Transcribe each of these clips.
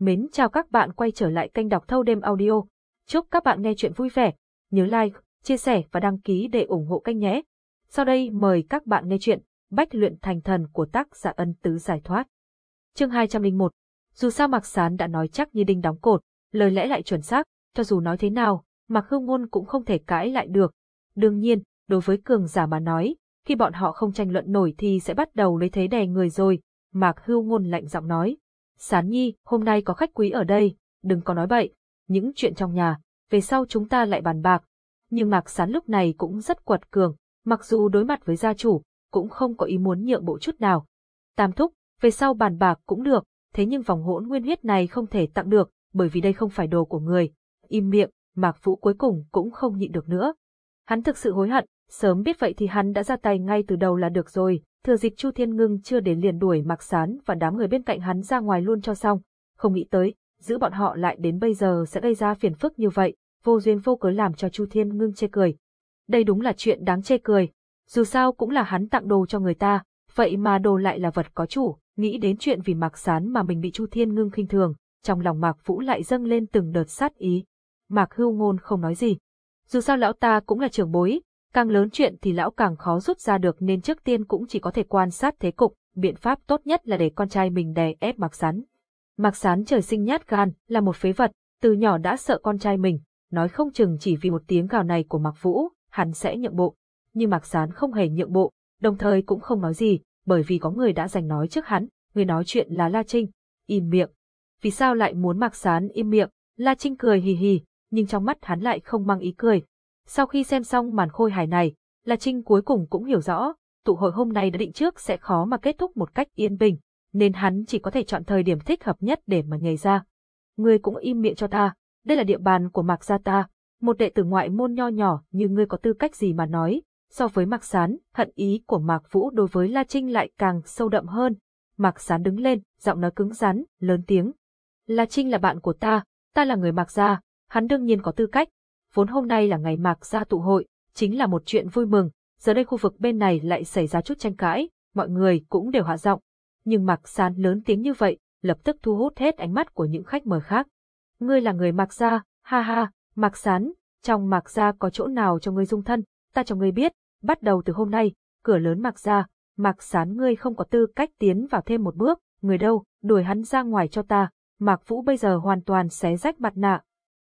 Mến chào các bạn quay trở lại kênh đọc thâu đêm audio. Chúc các bạn nghe chuyện vui vẻ. Nhớ like, chia sẻ và đăng ký để ủng hộ kênh nhé. Sau đây mời các bạn nghe chuyện Bách luyện thành thần của tác giả ân tứ giải thoát. Chương 201 Dù sao Mạc Sán đã nói chắc như đinh đóng cột, lời lẽ lại chuẩn xác, cho dù nói thế nào, Mạc Hương Ngôn cũng không thể cãi lại được. Đương nhiên, đối với cường giả mà nói, khi bọn họ không tranh luận nổi thì sẽ bắt đầu lấy thế đè người rồi. Mạc Hưu Ngôn lạnh giọng nói. Sán Nhi, hôm nay có khách quý ở đây, đừng có nói bậy, những chuyện trong nhà, về sau chúng ta lại bàn bạc. Nhưng Mạc Sán lúc này cũng rất quật cường, mặc dù đối mặt với gia chủ, cũng không có ý muốn nhượng bộ chút nào. Tam thúc, về sau bàn bạc cũng được, thế nhưng vòng hỗn nguyên huyết này không thể tặng được, bởi vì đây không phải đồ của người. Im miệng, Mạc Vũ cuối cùng cũng không nhịn được nữa. Hắn thực sự hối hận, sớm biết vậy thì hắn đã ra tay ngay từ đầu là được rồi, thừa dịp Chu Thiên Ngưng chưa đến liền đuổi Mạc Sán và đám người bên cạnh hắn ra ngoài luôn cho xong, không nghĩ tới, giữ bọn họ lại đến bây giờ sẽ gây ra phiền phức như vậy, vô duyên vô cớ làm cho Chu Thiên Ngưng chê cười. Đây đúng là chuyện đáng chê cười, dù sao cũng là hắn tặng đồ cho người ta, vậy mà đồ lại là vật có chủ, nghĩ đến chuyện vì Mạc Sán mà mình bị Chu Thiên Ngưng khinh thường, trong lòng Mạc Vũ lại dâng lên từng đợt sát ý. Mạc Hưu Ngôn không nói gì. Dù sao lão ta cũng là trưởng bối, càng lớn chuyện thì lão càng khó rút ra được nên trước tiên cũng chỉ có thể quan sát thế cục, biện pháp tốt nhất là để con trai mình đè ép Mạc Sán. Mạc Sán trời sinh nhát gan, là một phế vật, từ nhỏ đã sợ con trai mình, nói không chừng chỉ vì một tiếng gào này của Mạc Vũ, hắn sẽ nhượng bộ. Nhưng Mạc Sán không hề nhượng bộ, đồng thời cũng không nói gì, bởi vì có người đã giành nói trước hắn, người nói chuyện là La Trinh. Im miệng. Vì sao lại muốn Mạc Sán im miệng? La Trinh cười hì hì, nhưng trong mắt hắn lại không mang ý cười, sau khi xem xong màn khôi hài này, La Trinh cuối cùng cũng hiểu rõ, tụ hội hôm nay đã định trước sẽ khó mà kết thúc một cách yên bình, nên hắn chỉ có thể chọn thời điểm thích hợp nhất để mà nhảy ra. Ngươi cũng im miệng cho ta, đây là địa bàn của Mạc Gia ta, một đệ tử ngoại môn nho nhỏ như ngươi có tư cách gì mà nói, so với Mạc Sán, hận ý của Mạc Vũ đối với La Trinh lại càng sâu đậm hơn. Mạc Sán đứng lên, giọng nói cứng rắn, lớn tiếng. La Trinh là bạn của ta, ta là người Mạc Gia, hắn đương nhiên có tư cách, vốn hôm nay là ngày mạc gia tụ hội, chính là một chuyện vui mừng, giờ đây khu vực bên này lại xảy ra chút tranh cãi, mọi người cũng đều hạ giọng. Nhưng mạc sán lớn tiếng như vậy, lập tức thu hút hết ánh mắt của những khách mời khác. Ngươi là người mạc gia, ha ha, mạc sán, trong mạc gia có chỗ nào cho ngươi dung thân, ta cho ngươi biết, bắt đầu từ hôm nay, cửa lớn mạc gia, mạc sán ngươi không có tư cách tiến vào thêm một bước, người đâu, đuổi hắn ra ngoài cho ta, mạc vũ bây giờ hoàn toàn xé rách mặt nạ.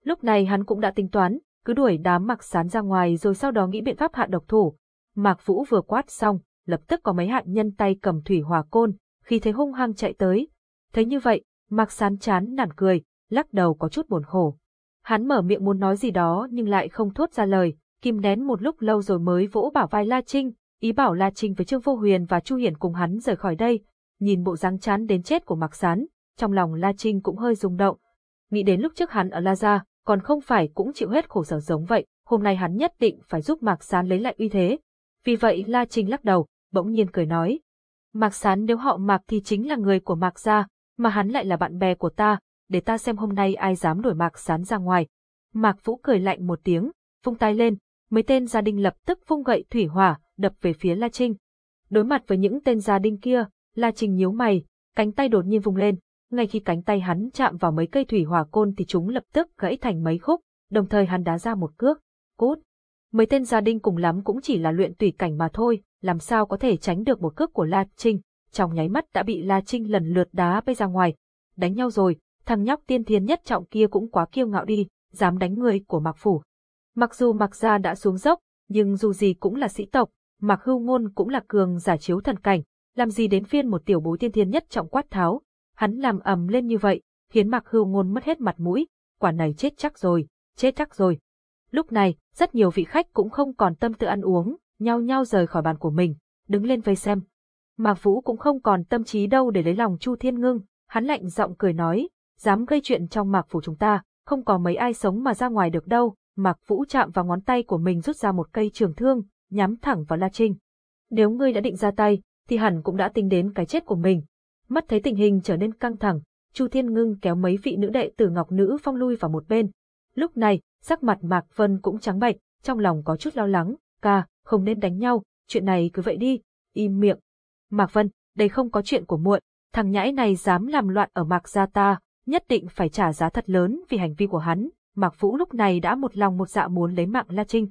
Lúc này hắn cũng đã tính toán, cứ đuổi đám Mặc Sán ra ngoài rồi sau đó nghĩ biện pháp hạ độc thủ. Mạc Vũ vừa quát xong, lập tức có mấy hạn nhân tay cầm thủy hỏa côn, khi thấy hung hăng chạy tới. Thấy như vậy, Mạc Sán chán nản cười, lắc đầu có chút buồn khổ. Hắn mở miệng muốn nói gì đó nhưng lại không thốt ra lời, kim nén một lúc lâu rồi mới vỗ bảo vai La Trinh, ý bảo La Trinh với Trương Vô Huyền và Chu Hiển cùng hắn rời khỏi đây. Nhìn bộ dáng chán đến chết của Mạc Sán, trong lòng La Trinh cũng hơi rung động. Nghĩ đến lúc trước hắn ở La Gia, còn không phải cũng chịu hết khổ sở giống vậy, hôm nay hắn nhất định phải giúp Mạc Sán lấy lại uy thế. Vì vậy La Trinh lắc đầu, bỗng nhiên cười nói. Mạc Sán nếu họ Mạc thì chính là người của Mạc gia, mà hắn lại là bạn bè của ta, để ta xem hôm nay ai dám đuổi Mạc Sán ra ngoài. Mạc Vũ cười lạnh một tiếng, vung tay lên, mấy tên gia đình lập tức vung gậy thủy hỏa, đập về phía La Trinh. Đối mặt với những tên gia đình kia, La Trinh nhíu mày, cánh tay đột nhiên vùng lên, ngay khi cánh tay hắn chạm vào mấy cây thủy hỏa côn thì chúng lập tức gãy thành mấy khúc, đồng thời hắn đá ra một cước, cút. Mấy tên gia đình cùng lắm cũng chỉ là luyện tùy cảnh mà thôi, làm sao có thể tránh được một cước của La Trinh, trong nháy mắt đã bị La Trinh lần lượt đá bay ra ngoài. Đánh nhau rồi, thằng nhóc tiên thiên nhất trọng kia cũng quá kiêu ngạo đi, dám đánh người của Mạc Phủ. Mặc dù Mạc Gia đã xuống dốc, nhưng dù gì cũng là sĩ tộc, Mạc Hưu Ngôn cũng là cường giả chiếu thần cảnh, làm gì đến phiên một tiểu bối tiên thiên nhất trọng quát tháo, Hắn làm ầm lên như vậy, khiến Mạc Hưu Ngôn mất hết mặt mũi, quả này chết chắc rồi, chết chắc rồi. Lúc này, rất nhiều vị khách cũng không còn tâm tư ăn uống, nhao nhao rời khỏi bàn của mình, đứng lên vây xem. Mạc Vũ cũng không còn tâm trí đâu để lấy lòng Chu Thiên Ngưng, hắn lạnh giọng cười nói, dám gây chuyện trong Mạc Phủ chúng ta, không có mấy ai sống mà ra ngoài được đâu. Mạc Vũ chạm vào ngón tay của mình rút ra một cây trường thương, nhắm thẳng vào La Trinh. Nếu ngươi đã định ra tay, thì hẳn cũng đã tính đến cái chết của mình, Mắt thấy tình hình trở nên căng thẳng, Chu Thiên Ngưng kéo mấy vị nữ đệ tử Ngọc Nữ Phong lui vào một bên. Lúc này, sắc mặt Mạc Vân cũng trắng bệch, trong lòng có chút lo lắng, ca, không nên đánh nhau, chuyện này cứ vậy đi, im miệng. Mạc Vân, đây không có chuyện của muội, thằng nhãi này dám làm loạn ở Mạc gia ta, nhất định phải trả giá thật lớn vì hành vi của hắn. Mạc Vũ lúc này đã một lòng một dạ muốn lấy mạng La Trinh.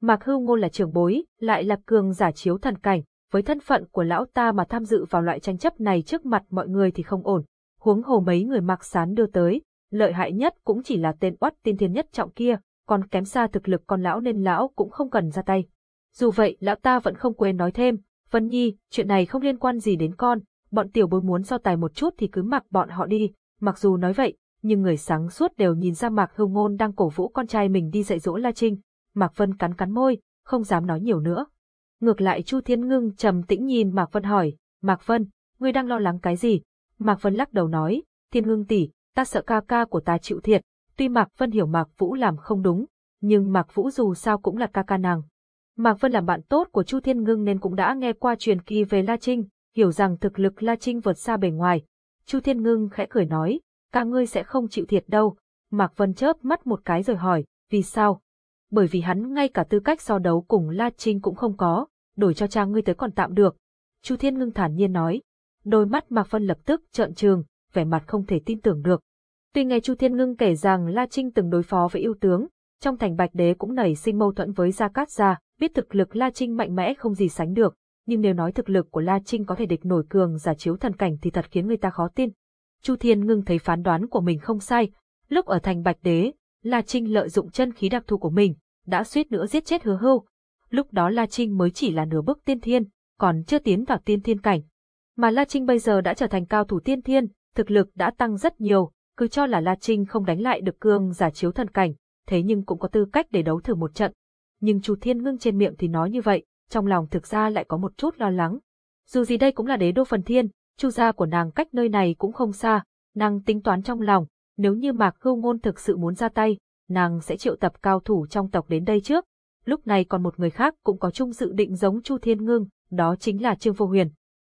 Mạc Hưu Ngôn là trưởng bối, lại là cường giả chiếu thần cảnh, với thân phận của lão ta mà tham dự vào loại tranh chấp này trước mặt mọi người thì không ổn. Huống hồ mấy người Mạc Sán đưa tới, lợi hại nhất cũng chỉ là tên oát tiên thiên nhất trọng kia, còn kém xa thực lực con lão nên lão cũng không cần ra tay. Dù vậy, lão ta vẫn không quên nói thêm, Vân Nhi, chuyện này không liên quan gì đến con, bọn tiểu bối muốn so tài một chút thì cứ mặc bọn họ đi, mặc dù nói vậy, nhưng người sáng suốt đều nhìn ra Mạc Hưu Ngôn đang cổ vũ con trai mình đi dạy dỗ La Trinh. Mạc Vân cắn cắn môi, không dám nói nhiều nữa. Ngược lại Chu Thiên Ngưng trầm tĩnh nhìn Mạc Vân hỏi, Mạc Vân, ngươi đang lo lắng cái gì? Mạc Vân lắc đầu nói, Thiên Ngưng tỷ, ta sợ ca ca của ta chịu thiệt, tuy Mạc Vân hiểu Mạc Vũ làm không đúng, nhưng Mạc Vũ dù sao cũng là ca ca nàng. Mạc Vân làm bạn tốt của Chu Thiên Ngưng nên cũng đã nghe qua truyền kỳ về La Trinh, hiểu rằng thực lực La Trinh vượt xa bề ngoài. Chu Thiên Ngưng khẽ cười nói, ca ngươi sẽ không chịu thiệt đâu. Mạc Vân chớp mắt một cái rồi hỏi, vì sao? Bởi vì hắn ngay cả tư cách so đấu cùng La Trinh cũng không có, đổi cho cha ngươi tới còn tạm được. Chu Thiên Ngưng thản nhiên nói. Đôi mắt Mạc Vân lập tức trợn trường, vẻ mặt không thể tin tưởng được. Tuy nghe Chu Thiên Ngưng kể rằng La Trinh từng đối phó với yêu tướng, trong thành Bạch Đế cũng nảy sinh mâu thuẫn với Gia Cát Gia, biết thực lực La Trinh mạnh mẽ không gì sánh được, nhưng nếu nói thực lực của La Trinh có thể địch nổi cường giả chiếu thần cảnh thì thật khiến người ta khó tin. Chu Thiên ngưng thấy phán đoán của mình không sai, lúc ở thành Bạch Đế, La Trinh lợi dụng chân khí đặc thù của mình, đã suýt nữa giết chết hứa hưu. Lúc đó La Trinh mới chỉ là nửa bước tiên thiên, còn chưa tiến vào tiên thiên cảnh. Mà La Trinh bây giờ đã trở thành cao thủ tiên thiên, thực lực đã tăng rất nhiều, cứ cho là La Trinh không đánh lại được cương giả chiếu thần cảnh, thế nhưng cũng có tư cách để đấu thử một trận. Nhưng Chu Thiên ngưng trên miệng thì nói như vậy, trong lòng thực ra lại có một chút lo lắng. Dù gì đây cũng là đế đô phần thiên, chu gia của nàng cách nơi này cũng không xa, nàng tính toán trong lòng, nếu như Mạc Hưu Ngôn thực sự muốn ra tay, nàng sẽ triệu tập cao thủ trong tộc đến đây trước. Lúc này còn một người khác cũng có chung dự định giống Chu Thiên Ngưng, đó chính là Trương Vô Huyền.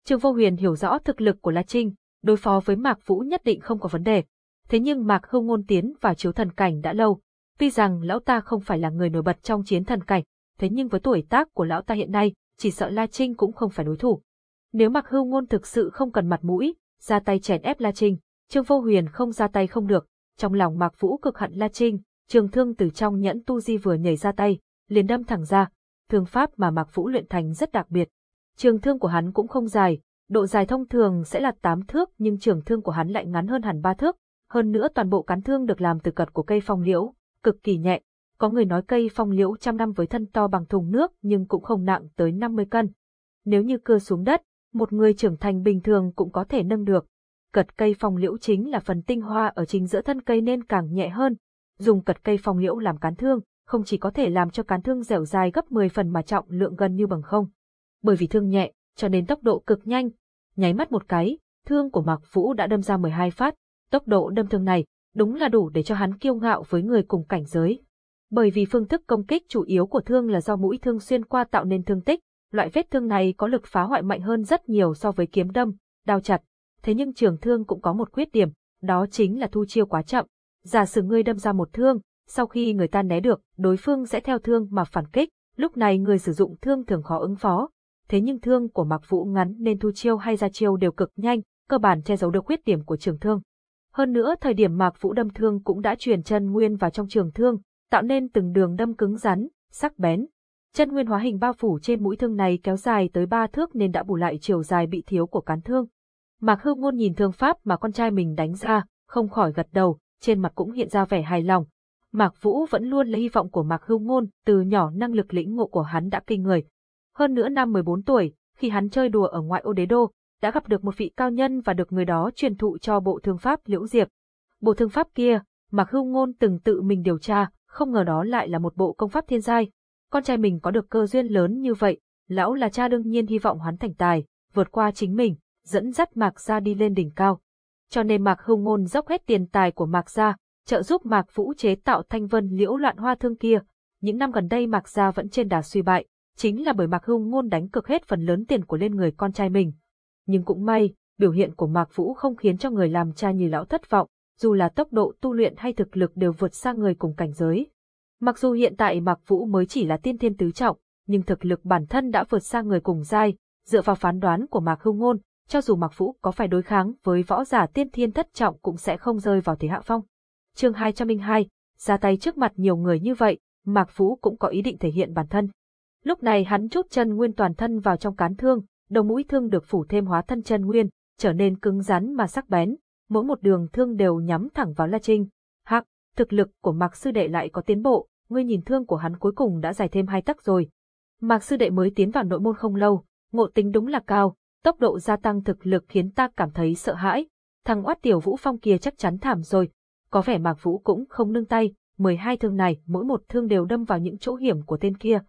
Trương Vô Huyền hiểu rõ thực lực của La Trinh, đối phó với Mạc Vũ nhất định không có vấn đề. Thế nhưng Mạc Hưu Ngôn tiến vào chiếu thần cảnh đã lâu, tuy rằng lão ta không phải là người nổi bật trong chiến thần cảnh, thế nhưng với tuổi tác của lão ta hiện nay, chỉ sợ La Trinh cũng không phải đối thủ. Nếu Mạc Hưu Ngôn thực sự không cần mặt mũi, ra tay chèn ép La Trinh, Trương Vô Huyền không ra tay không được, trong lòng Mạc Vũ cực hận La Trinh, trường thương từ trong nhẫn tu di vừa nhảy ra tay, liền đâm thẳng ra, thương pháp mà Mạc Vũ luyện thành rất đặc biệt. Trường thương của hắn cũng không dài, độ dài thông thường sẽ là 8 thước nhưng trường thương của hắn lại ngắn hơn hẳn 3 thước, hơn nữa toàn bộ cán thương được làm từ cật của cây phong liễu, cực kỳ nhẹ, có người nói cây phong liễu trăm năm với thân to bằng thùng nước nhưng cũng không nặng tới 50 cân. Nếu như cưa xuống đất, một người trưởng thành bình thường cũng có thể nâng được. Cật cây phong liễu chính là phần tinh hoa ở chính giữa thân cây nên càng nhẹ hơn. Dùng cật cây phong liễu làm cán thương, không chỉ có thể làm cho cán thương dẻo dài gấp 10 phần mà trọng lượng gần như bằng không. Bởi vì thương nhẹ, cho nên tốc độ cực nhanh. Nháy mắt một cái, thương của Mạc Vũ đã đâm ra 12 phát. Tốc độ đâm thương này, đúng là đủ để cho hắn kiêu ngạo với người cùng cảnh giới bởi vì phương thức công kích chủ yếu của thương là do mũi thương xuyên qua tạo nên thương tích, loại vết thương này có lực phá hoại mạnh hơn rất nhiều so với kiếm đâm, đao chặt. Thế nhưng trường thương cũng có một khuyết điểm, đó chính là thu chiêu quá chậm. Giả sử ngươi đâm ra một thương, sau khi người ta né được, đối phương sẽ theo thương mà phản kích, lúc này người sử dụng thương thường khó ứng phó. Thế nhưng thương của Mạc Vũ ngắn nên thu chiêu hay ra chiêu đều cực nhanh, cơ bản che giấu được khuyết điểm của trường thương. Hơn nữa thời điểm Mạc Vũ đâm thương cũng đã truyền chân nguyên vào trong trường thương, tạo nên từng đường đâm cứng rắn, sắc bén. Chân nguyên hóa hình bao phủ trên mũi thương này kéo dài tới ba thước nên đã bù lại chiều dài bị thiếu của cán thương. Mạc Hưu Ngôn nhìn thương pháp mà con trai mình đánh ra, không khỏi gật đầu, trên mặt cũng hiện ra vẻ hài lòng. Mạc Vũ vẫn luôn là hy vọng của Mạc Hưu Ngôn, từ nhỏ năng lực lĩnh ngộ của hắn đã kinh người. Hơn nữa năm 14 tuổi, khi hắn chơi đùa ở ngoại ô đế đô, đã gặp được một vị cao nhân và được người đó truyền thụ cho bộ thương pháp Liễu Diệp. Bộ thương pháp kia, Mạc Hưu Ngôn từng tự mình điều tra, không ngờ đó lại là một bộ công pháp thiên giai. Con trai mình có được cơ duyên lớn như vậy, lão là cha đương nhiên hy vọng hắn thành tài, vượt qua chính mình, dẫn dắt Mạc Gia đi lên đỉnh cao. Cho nên Mạc Hưu Ngôn dốc hết tiền tài của Mạc Gia, trợ giúp Mạc Vũ chế tạo thanh vân liễu loạn hoa thương kia. Những năm gần đây Mạc Gia vẫn trên đà suy bại, chính là bởi Mạc Hưu Ngôn đánh cực hết phần lớn tiền của lên người con trai mình. Nhưng cũng may, biểu hiện của Mạc Vũ không khiến cho người làm cha như lão thất vọng, dù là tốc độ tu luyện hay thực lực đều vượt xa người cùng cảnh giới. Mặc dù hiện tại Mạc Vũ mới chỉ là tiên thiên tứ trọng, nhưng thực lực bản thân đã vượt xa người cùng giai, dựa vào phán đoán của Mạc Hưu Ngôn, cho dù Mạc Vũ có phải đối kháng với võ giả tiên thiên thất trọng cũng sẽ không rơi vào thế hạ phong. Chương 202, ra tay trước mặt nhiều người như vậy, Mạc Vũ cũng có ý định thể hiện bản thân. Lúc này hắn chút chân nguyên toàn thân vào trong cán thương, đầu mũi thương được phủ thêm hóa thân chân nguyên, trở nên cứng rắn mà sắc bén, mỗi một đường thương đều nhắm thẳng vào La Trinh. Hắc, thực lực của Mạc sư đệ lại có tiến bộ, ngươi nhìn thương của hắn cuối cùng đã dài thêm hai tấc rồi. Mạc sư đệ mới tiến vào nội môn không lâu, ngộ tính đúng là cao, tốc độ gia tăng thực lực khiến ta cảm thấy sợ hãi. Thằng oát tiểu Vũ Phong kia chắc chắn thảm rồi. Có vẻ Mạc Vũ cũng không nương tay, 12 thương này, mỗi một thương đều đâm vào những chỗ hiểm của tên kia.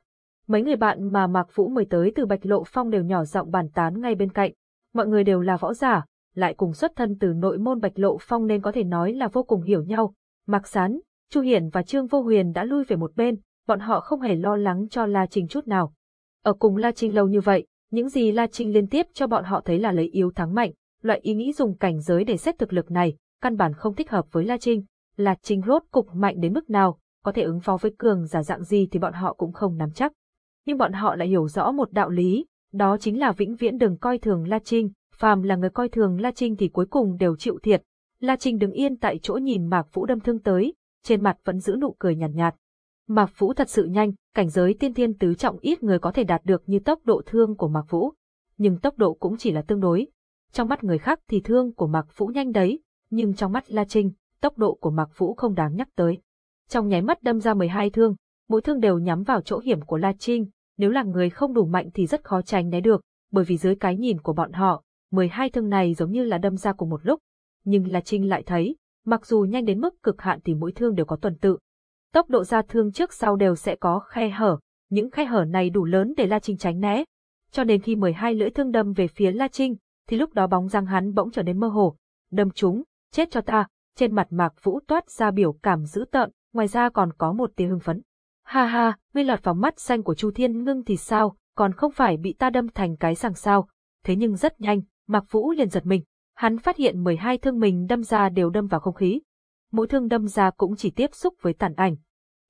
Mấy người bạn mà Mạc Vũ mời tới từ Bạch Lộ Phong đều nhỏ giọng bàn tán ngay bên cạnh. Mọi người đều là võ giả, lại cùng xuất thân từ nội môn Bạch Lộ Phong nên có thể nói là vô cùng hiểu nhau. Mạc Sán, Chu Hiển và Trương Vô Huyền đã lui về một bên, bọn họ không hề lo lắng cho La Trinh chút nào. Ở cùng La Trinh lâu như vậy, những gì La Trinh liên tiếp cho bọn họ thấy là lấy yếu thắng mạnh, loại ý nghĩ dùng cảnh giới để xét thực lực này, căn bản không thích hợp với La Trinh. La Trinh rốt cục mạnh đến mức nào, có thể ứng phó với cường giả dạng gì thì bọn họ cũng không nắm chắc. Nhưng bọn họ lại hiểu rõ một đạo lý, đó chính là vĩnh viễn đừng coi thường La Trinh, phàm là người coi thường La Trinh thì cuối cùng đều chịu thiệt. La Trinh đứng yên tại chỗ nhìn Mạc Vũ đâm thương tới, trên mặt vẫn giữ nụ cười nhàn nhạt, nhạt. Mạc Vũ thật sự nhanh, cảnh giới tiên thiên tứ trọng ít người có thể đạt được như tốc độ thương của Mạc Vũ. Nhưng tốc độ cũng chỉ là tương đối. Trong mắt người khác thì thương của Mạc Vũ nhanh đấy, nhưng trong mắt La Trinh, tốc độ của Mạc Vũ không đáng nhắc tới. Trong nháy mắt đâm ra 12 thương, mỗi thương đều nhắm vào chỗ hiểm của La Trinh, nếu là người không đủ mạnh thì rất khó tránh né được, bởi vì dưới cái nhìn của bọn họ, 12 thương này giống như là đâm ra cùng một lúc. Nhưng La Trinh lại thấy, mặc dù nhanh đến mức cực hạn thì mỗi thương đều có tuần tự, tốc độ ra thương trước sau đều sẽ có khe hở, những khe hở này đủ lớn để La Trinh tránh né. Cho nên khi 12 lưỡi thương đâm về phía La Trinh, thì lúc đó bóng răng hắn bỗng trở nên mơ hồ. Đâm chúng, chết cho ta, trên mặt Mạc Vũ toát ra biểu cảm dữ tợn, ngoài ra còn có một tia hưng phấn. Ha ha, ngươi lọt vào mắt xanh của Chu Thiên Ngưng thì sao, còn không phải bị ta đâm thành cái sàng sao. Thế nhưng rất nhanh, Mạc Vũ liền giật mình. Hắn phát hiện 12 thương mình đâm ra đều đâm vào không khí, mỗi thương đâm ra cũng chỉ tiếp xúc với tàn ảnh.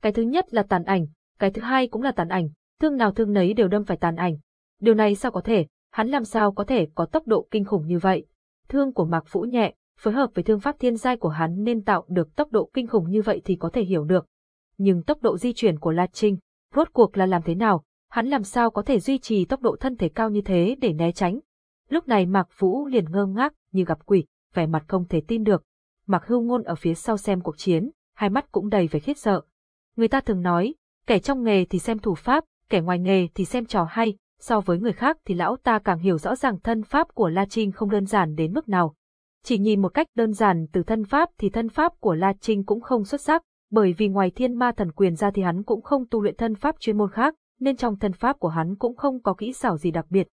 Cái thứ nhất là tàn ảnh, cái thứ hai cũng là tàn ảnh, thương nào thương nấy đều đâm phải tàn ảnh. Điều này sao có thể, hắn làm sao có thể có tốc độ kinh khủng như vậy? Thương của Mạc Vũ nhẹ, phối hợp với thương pháp thiên giai của hắn nên tạo được tốc độ kinh khủng như vậy thì có thể hiểu được. Nhưng tốc độ di chuyển của La Trinh, rốt cuộc là làm thế nào? Hắn làm sao có thể duy trì tốc độ thân thể cao như thế để né tránh? Lúc này Mạc Vũ liền ngơ ngác như gặp quỷ, vẻ mặt không thể tin được. Mạc Hưu Ngôn ở phía sau xem cuộc chiến, hai mắt cũng đầy vẻ khiếp sợ. Người ta thường nói, kẻ trong nghề thì xem thủ pháp, kẻ ngoài nghề thì xem trò hay, so với người khác thì lão ta càng hiểu rõ ràng thân pháp của La Trinh không đơn giản đến mức nào. Chỉ nhìn một cách đơn giản từ thân pháp thì thân pháp của La Trinh cũng không xuất sắc, bởi vì ngoài thiên ma thần quyền ra thì hắn cũng không tu luyện thân pháp chuyên môn khác, nên trong thân pháp của hắn cũng không có kỹ xảo gì đặc biệt.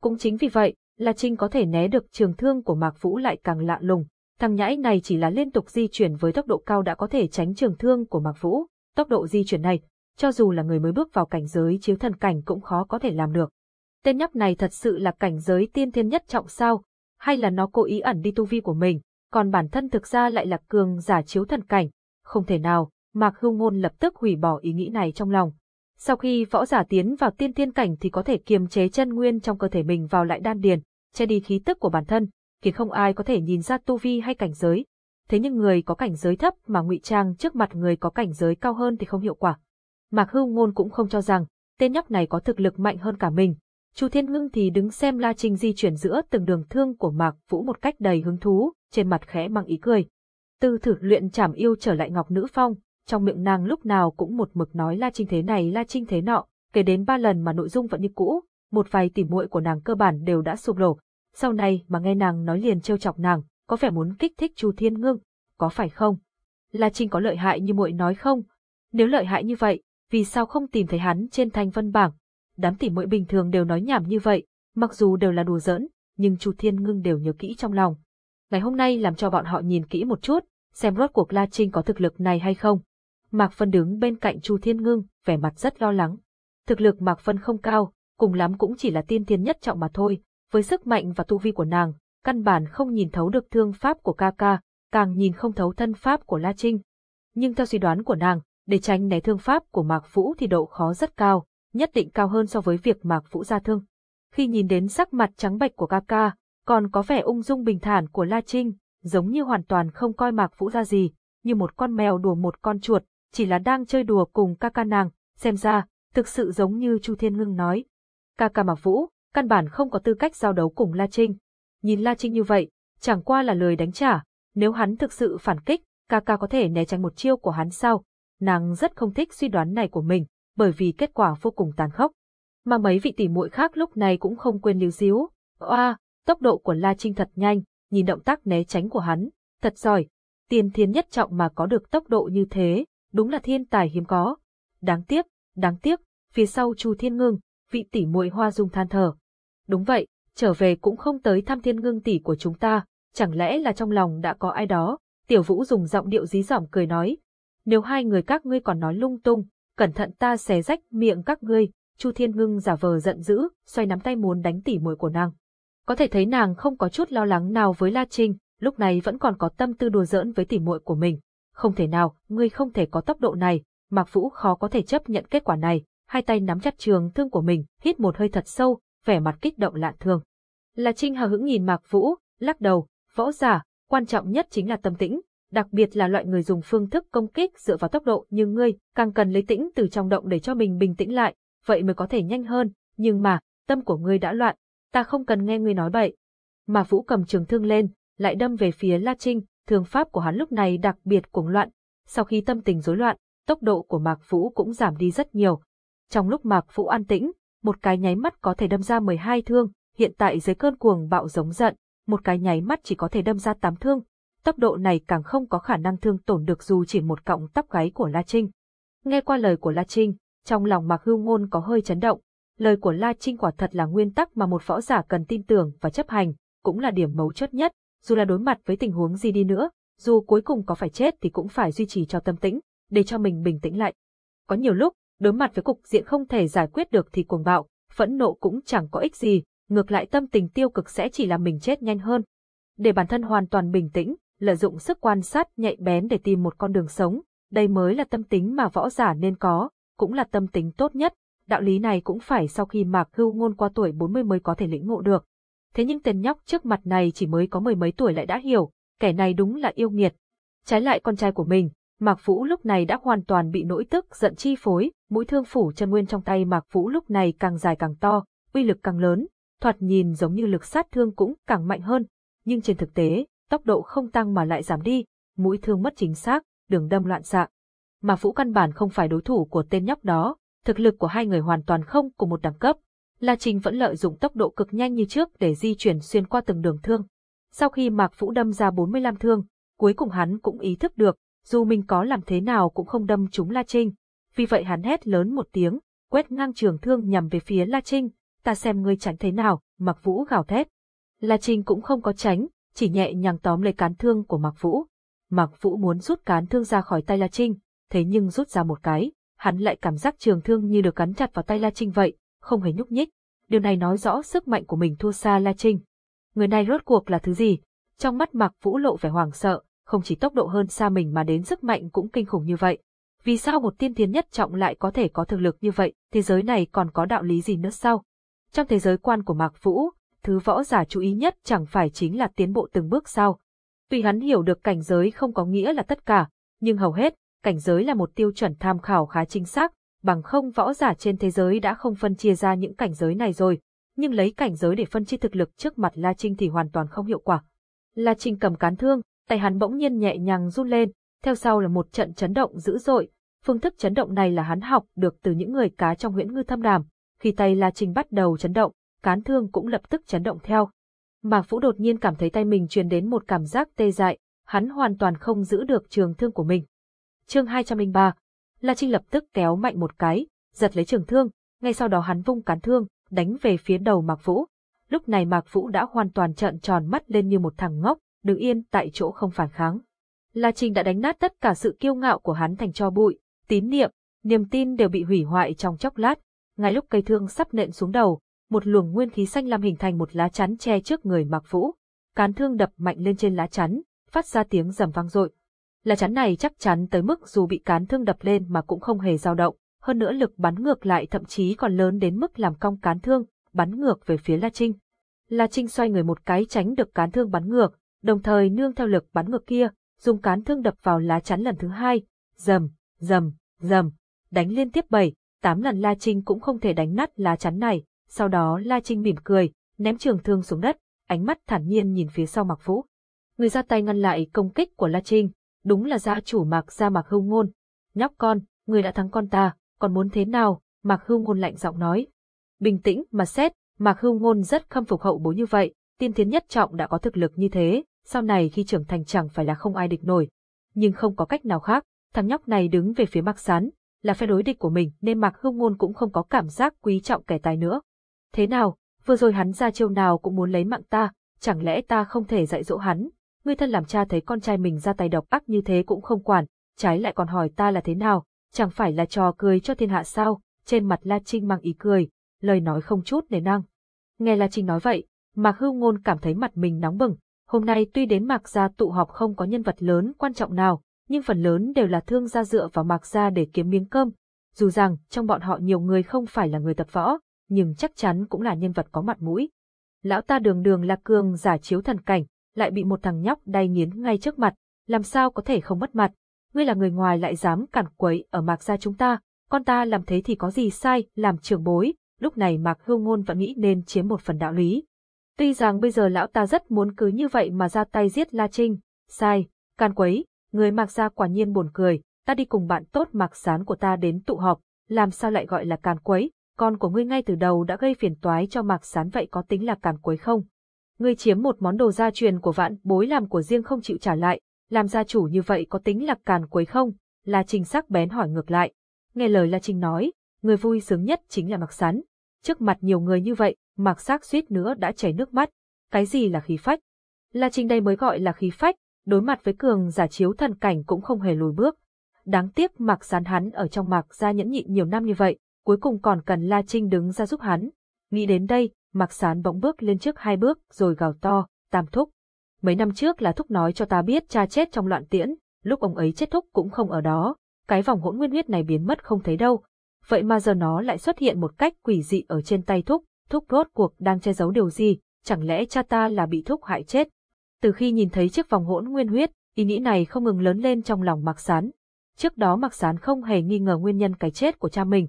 Cũng chính vì vậy, La Trinh có thể né được trường thương của Mạc Vũ lại càng lạ lùng. Thằng nhãi này chỉ là liên tục di chuyển với tốc độ cao đã có thể tránh trường thương của Mạc Vũ, tốc độ di chuyển này, cho dù là người mới bước vào cảnh giới chiếu thần cảnh cũng khó có thể làm được. Tên nhóc này thật sự là cảnh giới tiên thiên nhất trọng sao, hay là nó cố ý ẩn đi tu vi của mình, còn bản thân thực ra lại là cường giả chiếu thần cảnh, không thể nào, Mạc Hưu Ngôn lập tức hủy bỏ ý nghĩ này trong lòng. Sau khi võ giả tiến vào tiên thiên cảnh thì có thể kiềm chế chân nguyên trong cơ thể mình vào lại đan điền, che đi khí tức của bản thân, thì không ai có thể nhìn ra tu vi hay cảnh giới. Thế nhưng người có cảnh giới thấp mà ngụy trang trước mặt người có cảnh giới cao hơn thì không hiệu quả. Mạc Hưu Ngôn cũng không cho rằng tên nhóc này có thực lực mạnh hơn cả mình. Chu Thiên Ngưng thì đứng xem La Trinh di chuyển giữa từng đường thương của Mạc Vũ một cách đầy hứng thú, trên mặt khẽ mang ý cười. Từ thử luyện trảm yêu trở lại Ngọc Nữ Phong, trong miệng nàng lúc nào cũng một mực nói La Trinh thế này La Trinh thế nọ, kể đến ba lần mà nội dung vẫn như cũ, một vài tỉ muội của nàng cơ bản đều đã sụp đổ, sau này mà nghe nàng nói liền trêu chọc nàng, có vẻ muốn kích thích Chu Thiên Ngưng, có phải không? La Trinh có lợi hại như muội nói không? Nếu lợi hại như vậy, vì sao không tìm thấy hắn trên thanh vân bảng? Đám tỉ muội bình thường đều nói nhảm như vậy, mặc dù đều là đùa giỡn, nhưng Chu Thiên Ngưng đều nhớ kỹ trong lòng. Ngày hôm nay làm cho bọn họ nhìn kỹ một chút, xem rốt cuộc La Trinh có thực lực này hay không. Mạc Phân đứng bên cạnh Chu Thiên Ngưng, vẻ mặt rất lo lắng. Thực lực Mạc Phân không cao, cùng lắm cũng chỉ là tiên thiên nhất trọng mà thôi, với sức mạnh và tu vi của nàng, căn bản không nhìn thấu được thương pháp của ca ca, càng nhìn không thấu thân pháp của La Trinh. Nhưng theo suy đoán của nàng, để tránh né thương pháp của Mạc Vũ thì độ khó rất cao, nhất định cao hơn so với việc Mạc Vũ ra thương. Khi nhìn đến sắc mặt trắng bệch của ca ca, còn có vẻ ung dung bình thản của La Trinh, giống như hoàn toàn không coi Mạc Vũ ra gì, như một con mèo đùa một con chuột, chỉ là đang chơi đùa cùng ca ca nàng, xem ra, thực sự giống như Chu Thiên Ngưng nói. Ca ca Mạc Vũ, căn bản không có tư cách giao đấu cùng La Trinh. Nhìn La Trinh như vậy, chẳng qua là lời đánh trả, nếu hắn thực sự phản kích, ca ca có thể né tránh một chiêu của hắn sao? Nàng rất không thích suy đoán này của mình, bởi vì kết quả vô cùng tàn khốc. Mà mấy vị tỷ muội khác lúc này cũng không quên lưu díu. Oa, tốc độ của La Trinh thật nhanh, nhìn động tác né tránh của hắn, thật giỏi. Tiên thiên nhất trọng mà có được tốc độ như thế, đúng là thiên tài hiếm có. Đáng tiếc, đáng tiếc, phía sau Chu Thiên Ngưng, vị tỷ muội Hoa Dung than thở. Đúng vậy, trở về cũng không tới thăm Thiên Ngưng tỷ của chúng ta, chẳng lẽ là trong lòng đã có ai đó? Tiểu Vũ dùng giọng điệu dí dỏm cười nói, nếu hai người các ngươi còn nói lung tung, cẩn thận ta xé rách miệng các ngươi. Chu Thiên Ngưng giả vờ giận dữ, xoay nắm tay muốn đánh tỉ muội của nàng. Có thể thấy nàng không có chút lo lắng nào với La Trinh, lúc này vẫn còn có tâm tư đùa giỡn với tỉ muội của mình. Không thể nào, ngươi không thể có tốc độ này, Mạc Vũ khó có thể chấp nhận kết quả này, hai tay nắm chặt trường thương của mình, hít một hơi thật sâu, vẻ mặt kích động lạ thường. La Trinh hờ hững nhìn Mạc Vũ, lắc đầu, võ giả, quan trọng nhất chính là tâm tĩnh, đặc biệt là loại người dùng phương thức công kích dựa vào tốc độ như ngươi, càng cần lấy tĩnh từ trong động để cho mình bình tĩnh lại, vậy mới có thể nhanh hơn, nhưng mà, tâm của ngươi đã loạn, ta không cần nghe ngươi nói bậy. Mà Vũ cầm trường thương lên, lại đâm về phía La Trinh, thương pháp của hắn lúc này đặc biệt cuồng loạn. Sau khi tâm tình rối loạn, tốc độ của Mạc Vũ cũng giảm đi rất nhiều. Trong lúc Mạc Vũ an tĩnh, một cái nháy mắt có thể đâm ra 12 thương, hiện tại dưới cơn cuồng bạo giống giận, một cái nháy mắt chỉ có thể đâm ra 8 thương, tốc độ này càng không có khả năng thương tổn được dù chỉ một cọng tóc gáy của La Trinh. Nghe qua lời của La Trinh, trong lòng Mạc Hưu Ngôn có hơi chấn động. Lời của La Trinh quả thật là nguyên tắc mà một võ giả cần tin tưởng và chấp hành, cũng là điểm mấu chốt nhất, dù là đối mặt với tình huống gì đi nữa, dù cuối cùng có phải chết thì cũng phải duy trì cho tâm tĩnh, để cho mình bình tĩnh lại. Có nhiều lúc, đối mặt với cục diện không thể giải quyết được thì cuồng bạo, phẫn nộ cũng chẳng có ích gì, ngược lại tâm tình tiêu cực sẽ chỉ làm mình chết nhanh hơn. Để bản thân hoàn toàn bình tĩnh, lợi dụng sức quan sát nhạy bén để tìm một con đường sống, đây mới là tâm tính mà võ giả nên có, cũng là tâm tính tốt nhất, đạo lý này cũng phải sau khi Mạc Hưu Ngôn qua tuổi 40 mới có thể lĩnh ngộ được. Thế nhưng tên nhóc trước mặt này chỉ mới có mười mấy tuổi lại đã hiểu, kẻ này đúng là yêu nghiệt. Trái lại con trai của mình, Mạc Vũ lúc này đã hoàn toàn bị nỗi tức giận chi phối, mũi thương phủ chân nguyên trong tay Mạc Vũ lúc này càng dài càng to, uy lực càng lớn, thoạt nhìn giống như lực sát thương cũng càng mạnh hơn, nhưng trên thực tế, tốc độ không tăng mà lại giảm đi, mũi thương mất chính xác, đường đâm loạn xạ. Mạc Vũ căn bản không phải đối thủ của tên nhóc đó, thực lực của hai người hoàn toàn không cùng một đẳng cấp. La Trình vẫn lợi dụng tốc độ cực nhanh như trước để di chuyển xuyên qua từng đường thương. Sau khi Mạc Vũ đâm ra 45 thương, cuối cùng hắn cũng ý thức được, dù mình có làm thế nào cũng không đâm trúng La Trinh. Vì vậy hắn hét lớn một tiếng, quét ngang trường thương nhằm về phía La Trinh, ta xem ngươi tránh thế nào, Mạc Vũ gào thét. La Trinh cũng không có tránh, chỉ nhẹ nhàng tóm lấy cán thương của Mạc Vũ. Mạc Vũ muốn rút cán thương ra khỏi tay La Trinh, thế nhưng rút ra một cái, hắn lại cảm giác trường thương như được cắn chặt vào tay La Trinh vậy, không hề nhúc nhích. Điều này nói rõ sức mạnh của mình thua xa La Trinh. Người này rốt cuộc là thứ gì? Trong mắt Mạc Vũ lộ vẻ hoảng sợ, không chỉ tốc độ hơn xa mình mà đến sức mạnh cũng kinh khủng như vậy. Vì sao một tiên thiên nhất trọng lại có thể có thực lực như vậy, thế giới này còn có đạo lý gì nữa sao? Trong thế giới quan của Mạc Vũ, thứ võ giả chú ý nhất chẳng phải chính là tiến bộ từng bước sao. Tuy hắn hiểu được cảnh giới không có nghĩa là tất cả, nhưng hầu hết, cảnh giới là một tiêu chuẩn tham khảo khá chính xác, bằng không võ giả trên thế giới đã không phân chia ra những cảnh giới này rồi, nhưng lấy cảnh giới để phân chia thực lực trước mặt La Trinh thì hoàn toàn không hiệu quả. La Trinh cầm cán thương, tay hắn bỗng nhiên nhẹ nhàng run lên, theo sau là một trận chấn động dữ dội, phương thức chấn động này là hắn học được từ những người cá trong huyễn ngư thâm đàm, khi tay La Trình bắt đầu chấn động, cán thương cũng lập tức chấn động theo. Mạc Vũ đột nhiên cảm thấy tay mình truyền đến một cảm giác tê dại, hắn hoàn toàn không giữ được trường thương của mình. Chương 203, La Trinh lập tức kéo mạnh một cái, giật lấy trường thương, ngay sau đó hắn vung cán thương, đánh về phía đầu Mạc Vũ. Lúc này Mạc Vũ đã hoàn toàn trợn tròn mắt lên như một thằng ngốc, đứng yên tại chỗ không phản kháng. La Trinh đã đánh nát tất cả sự kiêu ngạo của hắn thành cho bụi, tín niệm, niềm tin đều bị hủy hoại trong chốc lát. Ngay lúc cây thương sắp nện xuống đầu, một luồng nguyên khí xanh lam hình thành một lá chắn che trước người Mạc Vũ. Cán thương đập mạnh lên trên lá chắn, phát ra tiếng rầm vang dội. Lá chắn này chắc chắn tới mức dù bị cán thương đập lên mà cũng không hề dao động, hơn nữa lực bắn ngược lại thậm chí còn lớn đến mức làm cong cán thương, bắn ngược về phía La Trinh. La Trinh xoay người một cái tránh được cán thương bắn ngược, đồng thời nương theo lực bắn ngược kia, dùng cán thương đập vào lá chắn lần thứ hai, rầm, rầm, rầm, đánh liên tiếp bảy, tám lần La Trinh cũng không thể đánh nát lá chắn này, sau đó La Trinh mỉm cười, ném trường thương xuống đất, ánh mắt thản nhiên nhìn phía sau Mạc Vũ. Người ra tay ngăn lại công kích của La Trinh, đúng là gia chủ Mạc gia Mạc Hưu Ngôn. Nhóc con, người đã thắng con ta, còn muốn thế nào? Mạc Hưu Ngôn lạnh giọng nói. Bình tĩnh mà xét, Mạc Hưu Ngôn rất khâm phục hậu bố như vậy, tiên thiên nhất trọng đã có thực lực như thế, sau này khi trưởng thành chẳng phải là không ai địch nổi. Nhưng không có cách nào khác, thằng nhóc này đứng về phía Mạc Sán, là phe đối địch của mình nên Mạc Hưu Ngôn cũng không có cảm giác quý trọng kẻ tài nữa. Thế nào, vừa rồi hắn ra chiêu nào cũng muốn lấy mạng ta, chẳng lẽ ta không thể dạy dỗ hắn? Ngươi thân làm cha thấy con trai mình ra tay độc ác như thế cũng không quản, trái lại còn hỏi ta là thế nào, chẳng phải là trò cười cho thiên hạ sao? Trên mặt La Trinh mang ý cười, lời nói không chút nề năng. Nghe La Trinh nói vậy, Mạc Hưu Ngôn cảm thấy mặt mình nóng bừng. Hôm nay tuy đến Mạc Gia tụ họp không có nhân vật lớn quan trọng nào, nhưng phần lớn đều là thương gia dựa vào Mạc Gia để kiếm miếng cơm. Dù rằng trong bọn họ nhiều người không phải là người tập võ, nhưng chắc chắn cũng là nhân vật có mặt mũi. Lão ta đường đường là cường giả chiếu thần cảnh, lại bị một thằng nhóc đay nghiến ngay trước mặt, làm sao có thể không mất mặt. Ngươi là người ngoài lại dám cản quấy ở Mạc Gia chúng ta, con ta làm thế thì có gì sai, làm trưởng bối, lúc này Mạc Hưu Ngôn vẫn nghĩ nên chiếm một phần đạo lý. Tuy rằng bây giờ lão ta rất muốn cứ như vậy mà ra tay giết La Trinh, sai, can quấy, người Mạc gia quả nhiên buồn cười, ta đi cùng bạn tốt Mạc Sán của ta đến tụ họp, làm sao lại gọi là can quấy, con của ngươi ngay từ đầu đã gây phiền toái cho Mạc Sán vậy có tính là can quấy không? Ngươi chiếm một món đồ gia truyền của vạn bối làm của riêng không chịu trả lại, làm gia chủ như vậy có tính là càn quấy không? La Trinh sắc bén hỏi ngược lại. Nghe lời La Trinh nói, người vui sướng nhất chính là Mạc Sán. Trước mặt nhiều người như vậy, Mạc Sắc suýt nữa đã chảy nước mắt. Cái gì là khí phách? La Trinh đây mới gọi là khí phách, đối mặt với cường giả chiếu thần cảnh cũng không hề lùi bước. Đáng tiếc Mạc Sán hắn ở trong Mạc gia nhẫn nhịn nhiều năm như vậy, cuối cùng còn cần La Trinh đứng ra giúp hắn. Nghĩ đến đây, Mạc Sán bỗng bước lên trước hai bước rồi gào to, tam thúc. Mấy năm trước là thúc nói cho ta biết cha chết trong loạn tiễn, lúc ông ấy chết thúc cũng không ở đó, cái vòng hỗn nguyên huyết này biến mất không thấy đâu. Vậy mà giờ nó lại xuất hiện một cách quỷ dị ở trên tay thúc, thúc rốt cuộc đang che giấu điều gì, chẳng lẽ cha ta là bị thúc hại chết. Từ khi nhìn thấy chiếc vòng hỗn nguyên huyết, ý nghĩ này không ngừng lớn lên trong lòng Mạc Sán. Trước đó Mạc Sán không hề nghi ngờ nguyên nhân cái chết của cha mình.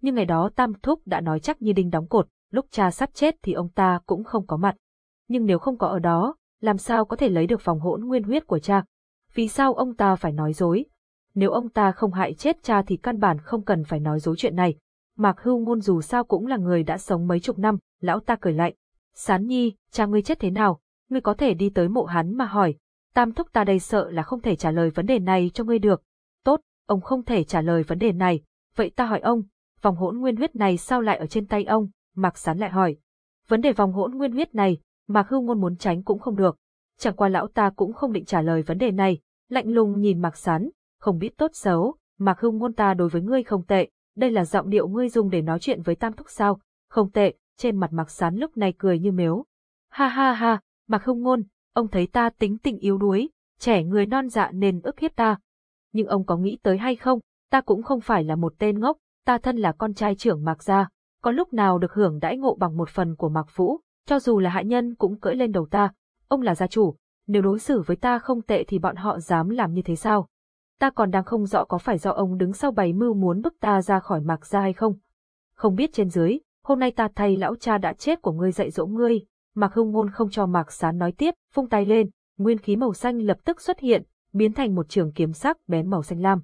Nhưng ngày đó Tam Thúc đã nói chắc như đinh đóng cột, lúc cha sắp chết thì ông ta cũng không có mặt. Nhưng nếu không có ở đó, làm sao có thể lấy được vòng hỗn nguyên huyết của cha? Vì sao ông ta phải nói dối? Nếu ông ta không hại chết cha thì căn bản không cần phải nói dối chuyện này. Mạc Hưu Ngôn dù sao cũng là người đã sống mấy chục năm, lão ta cười lạnh. Sán nhi, cha ngươi chết thế nào? Ngươi có thể đi tới mộ hắn mà hỏi. Tam thúc ta đây sợ là không thể trả lời vấn đề này cho ngươi được. Tốt, ông không thể trả lời vấn đề này. Vậy ta hỏi ông, vòng hỗn nguyên huyết này sao lại ở trên tay ông? Mạc Sán lại hỏi. Vấn đề vòng hỗn nguyên huyết này, Mạc Hưu Ngôn muốn tránh cũng không được. Chẳng qua lão ta cũng không định trả lời vấn đề này, lạnh lùng nhìn Mạc Sán, không biết tốt xấu, Mạc Hưu Ngôn ta đối với ngươi không tệ, đây là giọng điệu ngươi dùng để nói chuyện với Tam Thúc sao? Không tệ, trên mặt Mạc Sán lúc này cười như mếu. Ha ha ha, Mạc Hưu Ngôn, ông thấy ta tính tình yếu đuối, trẻ người non dạ nên ức hiếp ta. Nhưng ông có nghĩ tới hay không, ta cũng không phải là một tên ngốc, ta thân là con trai trưởng Mạc gia, có lúc nào được hưởng đãi ngộ bằng một phần của Mạc Vũ, cho dù là hạ nhân cũng cưỡi lên đầu ta, ông là gia chủ, nếu đối xử với ta không tệ thì bọn họ dám làm như thế sao? Ta còn đang không rõ có phải do ông đứng sau bày mưu muốn bức ta ra khỏi Mạc gia hay không? Không biết trên dưới, hôm nay ta thay lão cha đã chết của ngươi dạy dỗ ngươi, Mạc Hưng Ngôn không cho Mạc Sán nói tiếp, phung tay lên, nguyên khí màu xanh lập tức xuất hiện, biến thành một trường kiếm sắc bén màu xanh lam.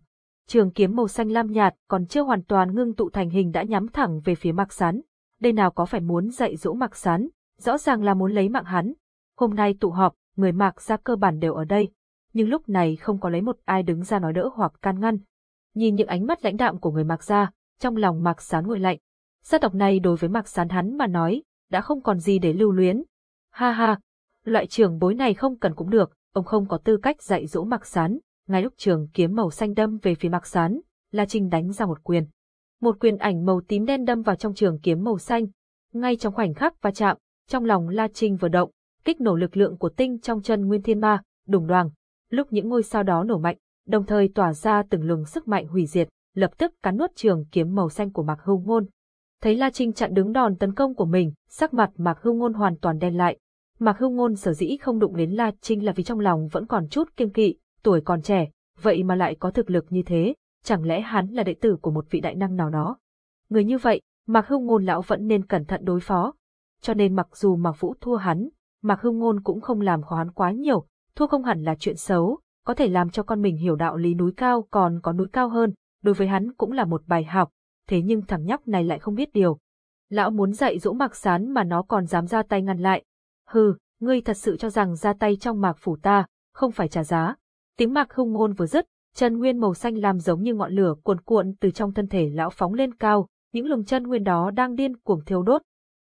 Trường kiếm màu xanh lam nhạt còn chưa hoàn toàn ngưng tụ thành hình đã nhắm thẳng về phía Mạc Sán. Đây nào có phải muốn dạy dỗ Mạc Sán, rõ ràng là muốn lấy mạng hắn. Hôm nay tụ họp, người Mạc gia cơ bản đều ở đây, nhưng lúc này không có lấy một ai đứng ra nói đỡ hoặc can ngăn. Nhìn những ánh mắt lãnh đạm của người Mạc gia, trong lòng Mạc Sán nguội lạnh. Gia tộc này đối với Mạc Sán hắn mà nói, đã không còn gì để lưu luyến. Ha ha, loại trường bối này không cần cũng được, ông không có tư cách dạy dỗ Mạc Sán. Ngay lúc trường kiếm màu xanh đâm về phía Mạc Sán, La Trinh đánh ra một quyền. Một quyền ảnh màu tím đen đâm vào trong trường kiếm màu xanh. Ngay trong khoảnh khắc va chạm, trong lòng La Trinh vừa động, kích nổ lực lượng của tinh trong chân Nguyên Thiên Ma, đùng đoàng. Lúc những ngôi sao đó nổ mạnh, đồng thời tỏa ra từng luồng sức mạnh hủy diệt, lập tức cắn nuốt trường kiếm màu xanh của Mạc Hưu Ngôn. Thấy La Trinh chặn đứng đòn tấn công của mình, sắc mặt Mạc Hưu Ngôn hoàn toàn đen lại. Mạc Hưu Ngôn sở dĩ không đụng đến La Trinh là vì trong lòng vẫn còn chút kiêng kỵ, tuổi còn trẻ, vậy mà lại có thực lực như thế, chẳng lẽ hắn là đệ tử của một vị đại năng nào đó. Người như vậy, Mạc Hưu Ngôn lão vẫn nên cẩn thận đối phó. Cho nên mặc dù Mạc Vũ thua hắn, Mạc Hưu Ngôn cũng không làm khó hắn quá nhiều, thua không hẳn là chuyện xấu, có thể làm cho con mình hiểu đạo lý núi cao còn có núi cao hơn, đối với hắn cũng là một bài học, thế nhưng thằng nhóc này lại không biết điều. Lão muốn dạy dỗ Mạc Sán mà nó còn dám ra tay ngăn lại. Hừ, ngươi thật sự cho rằng ra tay trong Mạc phủ ta, không phải trả giá. Tiếng Mạc hung ngôn vừa dứt, chân nguyên màu xanh làm giống như ngọn lửa cuồn cuộn từ trong thân thể lão phóng lên cao, những luồng chân nguyên đó đang điên cuồng thiêu đốt.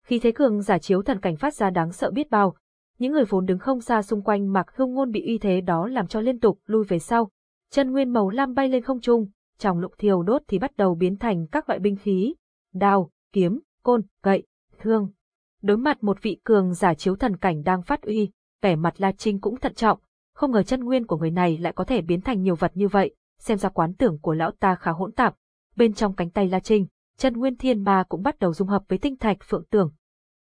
Khi thế cường giả chiếu thần cảnh phát ra đáng sợ biết bao, những người vốn đứng không xa xung quanh Mạc Hưng Ngôn bị uy thế đó làm cho liên tục lui về sau. Chân nguyên màu lam bay lên không trung, trong lục thiêu đốt thì bắt đầu biến thành các loại binh khí, đao, kiếm, côn, gậy, thương. Đối mặt một vị cường giả chiếu thần cảnh đang phát uy, vẻ mặt La Trinh cũng thận trọng, không ngờ chân nguyên của người này lại có thể biến thành nhiều vật như vậy, xem ra quán tưởng của lão ta khá hỗn tạp. Bên trong cánh tay La Trinh, chân nguyên thiên ma cũng bắt đầu dung hợp với tinh thạch phượng tưởng.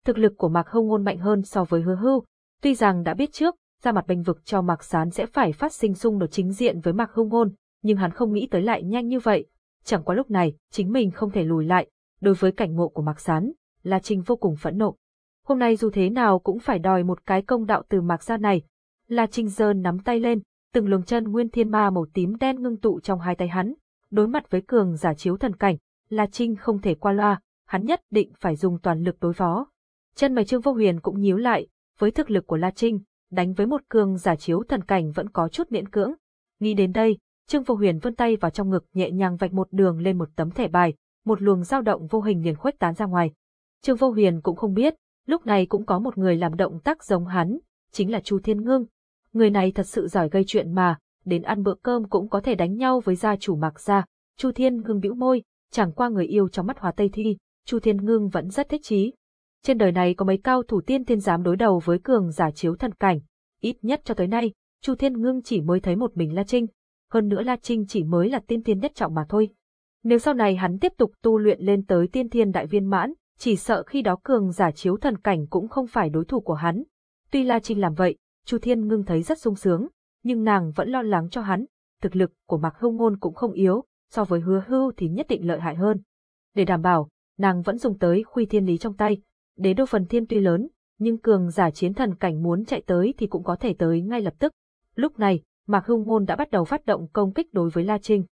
Thực lực của Mạc Hưu Ngôn mạnh hơn so với hứa hưu, tuy rằng đã biết trước, ra mặt bênh vực cho Mạc Sán sẽ phải phát sinh xung đột chính diện với Mạc Hung Ngôn, nhưng hắn không nghĩ tới lại nhanh như vậy. Chẳng qua lúc này, chính mình không thể lùi lại, đối với cảnh ngộ của Mạc Sán, La Trinh vô cùng phẫn nộ. Hôm nay dù thế nào cũng phải đòi một cái công đạo từ Mạc gia này. La Trinh giơ nắm tay lên, từng luồng chân nguyên thiên ma màu tím đen ngưng tụ trong hai tay hắn. Đối mặt với cường giả chiếu thần cảnh, La Trinh không thể qua loa, hắn nhất định phải dùng toàn lực đối phó. Chân mày Trương Vô Huyền cũng nhíu lại, với thực lực của La Trinh, đánh với một cường giả chiếu thần cảnh vẫn có chút miễn cưỡng. Nghĩ đến đây, Trương Vô Huyền vươn tay vào trong ngực nhẹ nhàng vạch một đường lên một tấm thẻ bài, một luồng dao động vô hình liền khuếch tán ra ngoài. Trương Vô Huyền cũng không biết, lúc này cũng có một người làm động tác giống hắn, chính là Chu Thiên Ngưng. Người này thật sự giỏi gây chuyện mà, đến ăn bữa cơm cũng có thể đánh nhau với gia chủ Mạc gia. Chu Thiên Ngưng bĩu môi, chẳng qua người yêu trong mắt Hóa Tây Thi, Chu Thiên Ngưng vẫn rất thích chí. Trên đời này có mấy cao thủ tiên thiên dám đối đầu với cường giả chiếu thần cảnh, ít nhất cho tới nay, Chu Thiên Ngưng chỉ mới thấy một mình La Trinh, hơn nữa La Trinh chỉ mới là tiên thiên nhất trọng mà thôi. Nếu sau này hắn tiếp tục tu luyện lên tới tiên thiên đại viên mãn, chỉ sợ khi đó cường giả chiếu thần cảnh cũng không phải đối thủ của hắn. Tuy La Trinh làm vậy, Chu Thiên Ngưng thấy rất sung sướng, nhưng nàng vẫn lo lắng cho hắn, thực lực của Mạc Hưu Ngôn cũng không yếu, so với hứa hưu thì nhất định lợi hại hơn. Để đảm bảo, nàng vẫn dùng tới khuy thiên lý trong tay, đế đô phần thiên tuy lớn, nhưng cường giả chiến thần cảnh muốn chạy tới thì cũng có thể tới ngay lập tức. Lúc này, Mạc Hung Ngôn đã bắt đầu phát động công kích đối với La Trinh.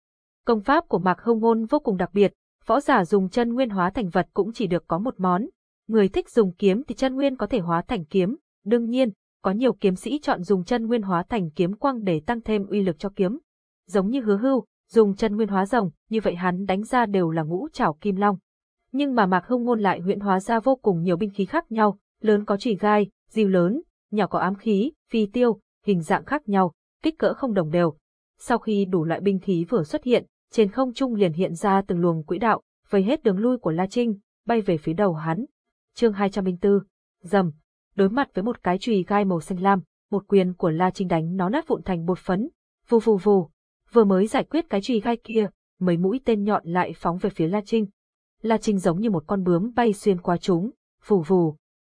Công pháp của Mạc Hung Ngôn vô cùng đặc biệt, võ giả dùng chân nguyên hóa thành vật cũng chỉ được có một món. Người thích dùng kiếm thì chân nguyên có thể hóa thành kiếm, đương nhiên, có nhiều kiếm sĩ chọn dùng chân nguyên hóa thành kiếm quang để tăng thêm uy lực cho kiếm. Giống như hứa hưu, dùng chân nguyên hóa rồng, như vậy hắn đánh ra đều là ngũ trảo kim long. Nhưng mà Mạc Hưng Ngôn lại huyễn hóa ra vô cùng nhiều binh khí khác nhau, lớn có chỉ gai, diều lớn, nhỏ có ám khí, phi tiêu, hình dạng khác nhau, kích cỡ không đồng đều. Sau khi đủ loại binh khí vừa xuất hiện, trên không trung liền hiện ra từng luồng quỹ đạo, vây hết đường lui của La Trinh, bay về phía đầu hắn. Chương 204, dầm, đối mặt với một cái chùy gai màu xanh lam, một quyền của La Trinh đánh nó nát vụn thành bột phấn. Vù vù vù, vừa mới giải quyết cái chùy gai kia, mấy mũi tên nhọn lại phóng về phía La Trinh. La Trinh giống như một con bướm bay xuyên qua chúng, vù vù.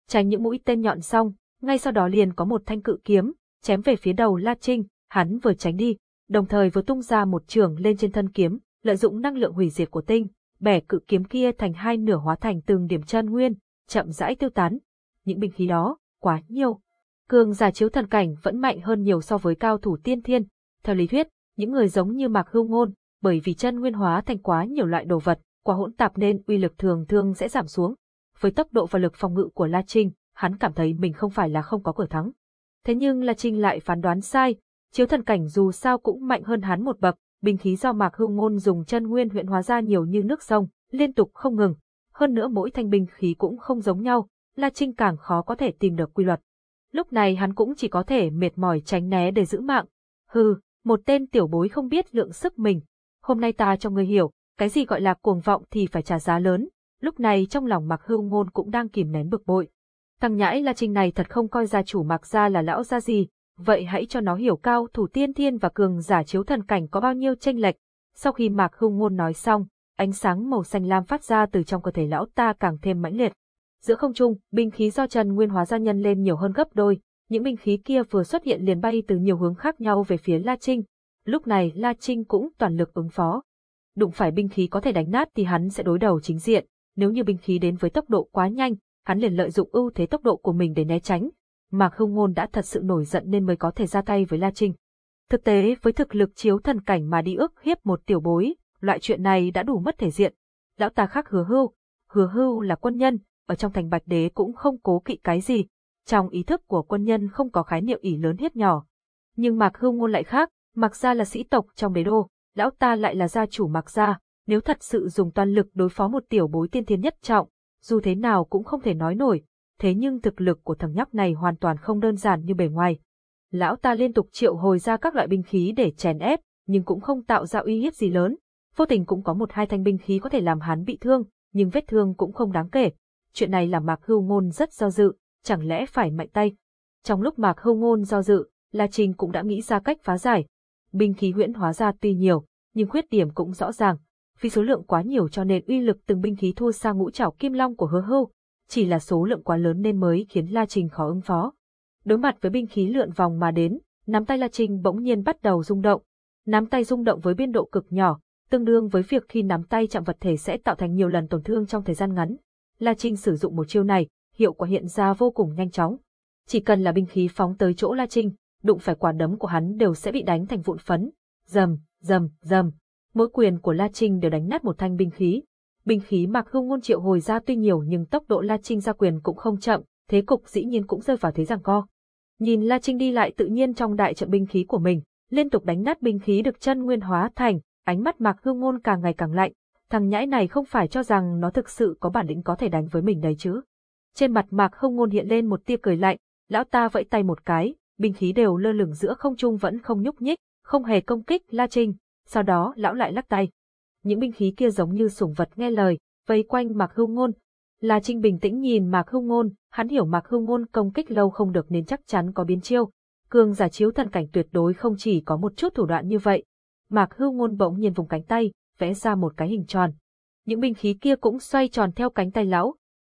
Tránh những mũi tên nhọn xong, ngay sau đó liền có một thanh cự kiếm, chém về phía đầu La Trinh, hắn vừa tránh đi, đồng thời vừa tung ra một trường lên trên thân kiếm, lợi dụng năng lượng hủy diệt của tinh, bẻ cự kiếm kia thành hai nửa hóa thành từng điểm chân nguyên, chậm rãi tiêu tán. Những binh khí đó, quá nhiều. Cường giả chiếu thần cảnh vẫn mạnh hơn nhiều so với cao thủ tiên thiên. Theo lý thuyết, những người giống như Mạc Hưu Ngôn, bởi vì chân nguyên hóa thành quá nhiều loại đồ vật, quá hỗn tạp nên uy lực thường thường sẽ giảm xuống. Với tốc độ và lực phòng ngự của La Trinh, hắn cảm thấy mình không phải là không có cửa thắng. Thế nhưng La Trinh lại phán đoán sai, chiếu thần cảnh dù sao cũng mạnh hơn hắn một bậc, binh khí do Mạc Hưu Ngôn dùng chân nguyên huyện hóa ra nhiều như nước sông, liên tục không ngừng. Hơn nữa mỗi thanh binh khí cũng không giống nhau, La Trinh càng khó có thể tìm được quy luật. Lúc này hắn cũng chỉ có thể mệt mỏi tránh né để giữ mạng. Hừ, một tên tiểu bối không biết lượng sức mình. Hôm nay ta cho ngươi hiểu, cái gì gọi là cuồng vọng thì phải trả giá lớn. Lúc này trong lòng Mạc Hưu Ngôn cũng đang kìm nén bực bội. Thằng nhãi La Trinh này thật không coi gia chủ Mạc gia là lão gia gì, vậy hãy cho nó hiểu cao thủ tiên thiên và cường giả chiếu thần cảnh có bao nhiêu tranh lệch. Sau khi Mạc Hưu Ngôn nói xong, ánh sáng màu xanh lam phát ra từ trong cơ thể lão ta càng thêm mãnh liệt. Giữa không trung, binh khí do Trần Nguyên hóa gia nhân lên nhiều hơn gấp đôi, những binh khí kia vừa xuất hiện liền bay từ nhiều hướng khác nhau về phía La Trinh. Lúc này La Trinh cũng toàn lực ứng phó. Đụng phải binh khí có thể đánh nát thì hắn sẽ đối đầu chính diện, nếu như binh khí đến với tốc độ quá nhanh, hắn liền lợi dụng ưu thế tốc độ của mình để né tránh. Mạc Hưu Ngôn đã thật sự nổi giận nên mới có thể ra tay với La Trinh. Thực tế với thực lực chiếu thần cảnh mà đi ước hiếp một tiểu bối, loại chuyện này đã đủ mất thể diện. Lão ta khác hứa hưu, hứa hưu là quân nhân, ở trong thành bạch đế cũng không cố kỵ cái gì. Trong ý thức của quân nhân không có khái niệm ỉ lớn hiếp nhỏ. Nhưng Mạc Hưu Ngôn lại khác, Mạc Gia là sĩ tộc trong đế đô, lão ta lại là gia chủ mặc Gia, nếu thật sự dùng toàn lực đối phó một tiểu bối tiên thiên nhất trọng, dù thế nào cũng không thể nói nổi, thế nhưng thực lực của thằng nhóc này hoàn toàn không đơn giản như bề ngoài. Lão ta liên tục triệu hồi ra các loại binh khí để chèn ép, nhưng cũng không tạo ra uy hiếp gì lớn, vô tình cũng có một hai thanh binh khí có thể làm hắn bị thương, nhưng vết thương cũng không đáng kể. Chuyện này làm Mạc Hưu Ngôn rất do dự, chẳng lẽ phải mạnh tay. Trong lúc Mạc Hưu Ngôn do dự, La Trình cũng đã nghĩ ra cách phá giải. Binh khí huyễn hóa ra tuy nhiều, nhưng khuyết điểm cũng rõ ràng. Vì số lượng quá nhiều cho nên uy lực từng binh khí thua xa ngũ trảo kim long của hứa hưu, chỉ là số lượng quá lớn nên mới khiến La Trình khó ứng phó. Đối mặt với binh khí lượn vòng mà đến, nắm tay La Trình bỗng nhiên bắt đầu rung động. Nắm tay rung động với biên độ cực nhỏ, tương đương với việc khi nắm tay chạm vật thể sẽ tạo thành nhiều lần tổn thương trong thời gian ngắn. La Trinh sử dụng một chiêu này, hiệu quả hiện ra vô cùng nhanh chóng. Chỉ cần là binh khí phóng tới chỗ La Trinh, đụng phải quả đấm của hắn đều sẽ bị đánh thành vụn phấn. Dầm, dầm, dầm. Mỗi quyền của La Trinh đều đánh nát một thanh binh khí. Binh khí mặc Hưu ngôn triệu hồi ra tuy nhiều nhưng tốc độ La Trinh ra quyền cũng không chậm, thế cục dĩ nhiên cũng rơi vào thế giằng co. Nhìn La Trinh đi lại tự nhiên trong đại trận binh khí của mình, liên tục đánh nát binh khí được chân nguyên hóa thành, ánh mắt Mạc Hưu Ngôn càng ngày càng lạnh, thằng nhãi này không phải cho rằng nó thực sự có bản lĩnh có thể đánh với mình đấy chứ. Trên mặt Mạc Hương Ngôn hiện lên một tia cười lạnh, lão ta vẫy tay một cái, binh khí đều lơ lửng giữa không trung vẫn không nhúc nhích, không hề công kích La Trinh, sau đó lão lại lắc tay. Những binh khí kia giống như sủng vật nghe lời, vây quanh Mạc Hưu Ngôn. La Trinh bình tĩnh nhìn Mạc Hưu Ngôn, hắn hiểu Mạc Hưu Ngôn công kích lâu không được nên chắc chắn có biến chiêu. Cường giả chiếu thần cảnh tuyệt đối không chỉ có một chút thủ đoạn như vậy, Mạc Hưu Ngôn bỗng nhiên vùng cánh tay, vẽ ra một cái hình tròn. Những binh khí kia cũng xoay tròn theo cánh tay lão.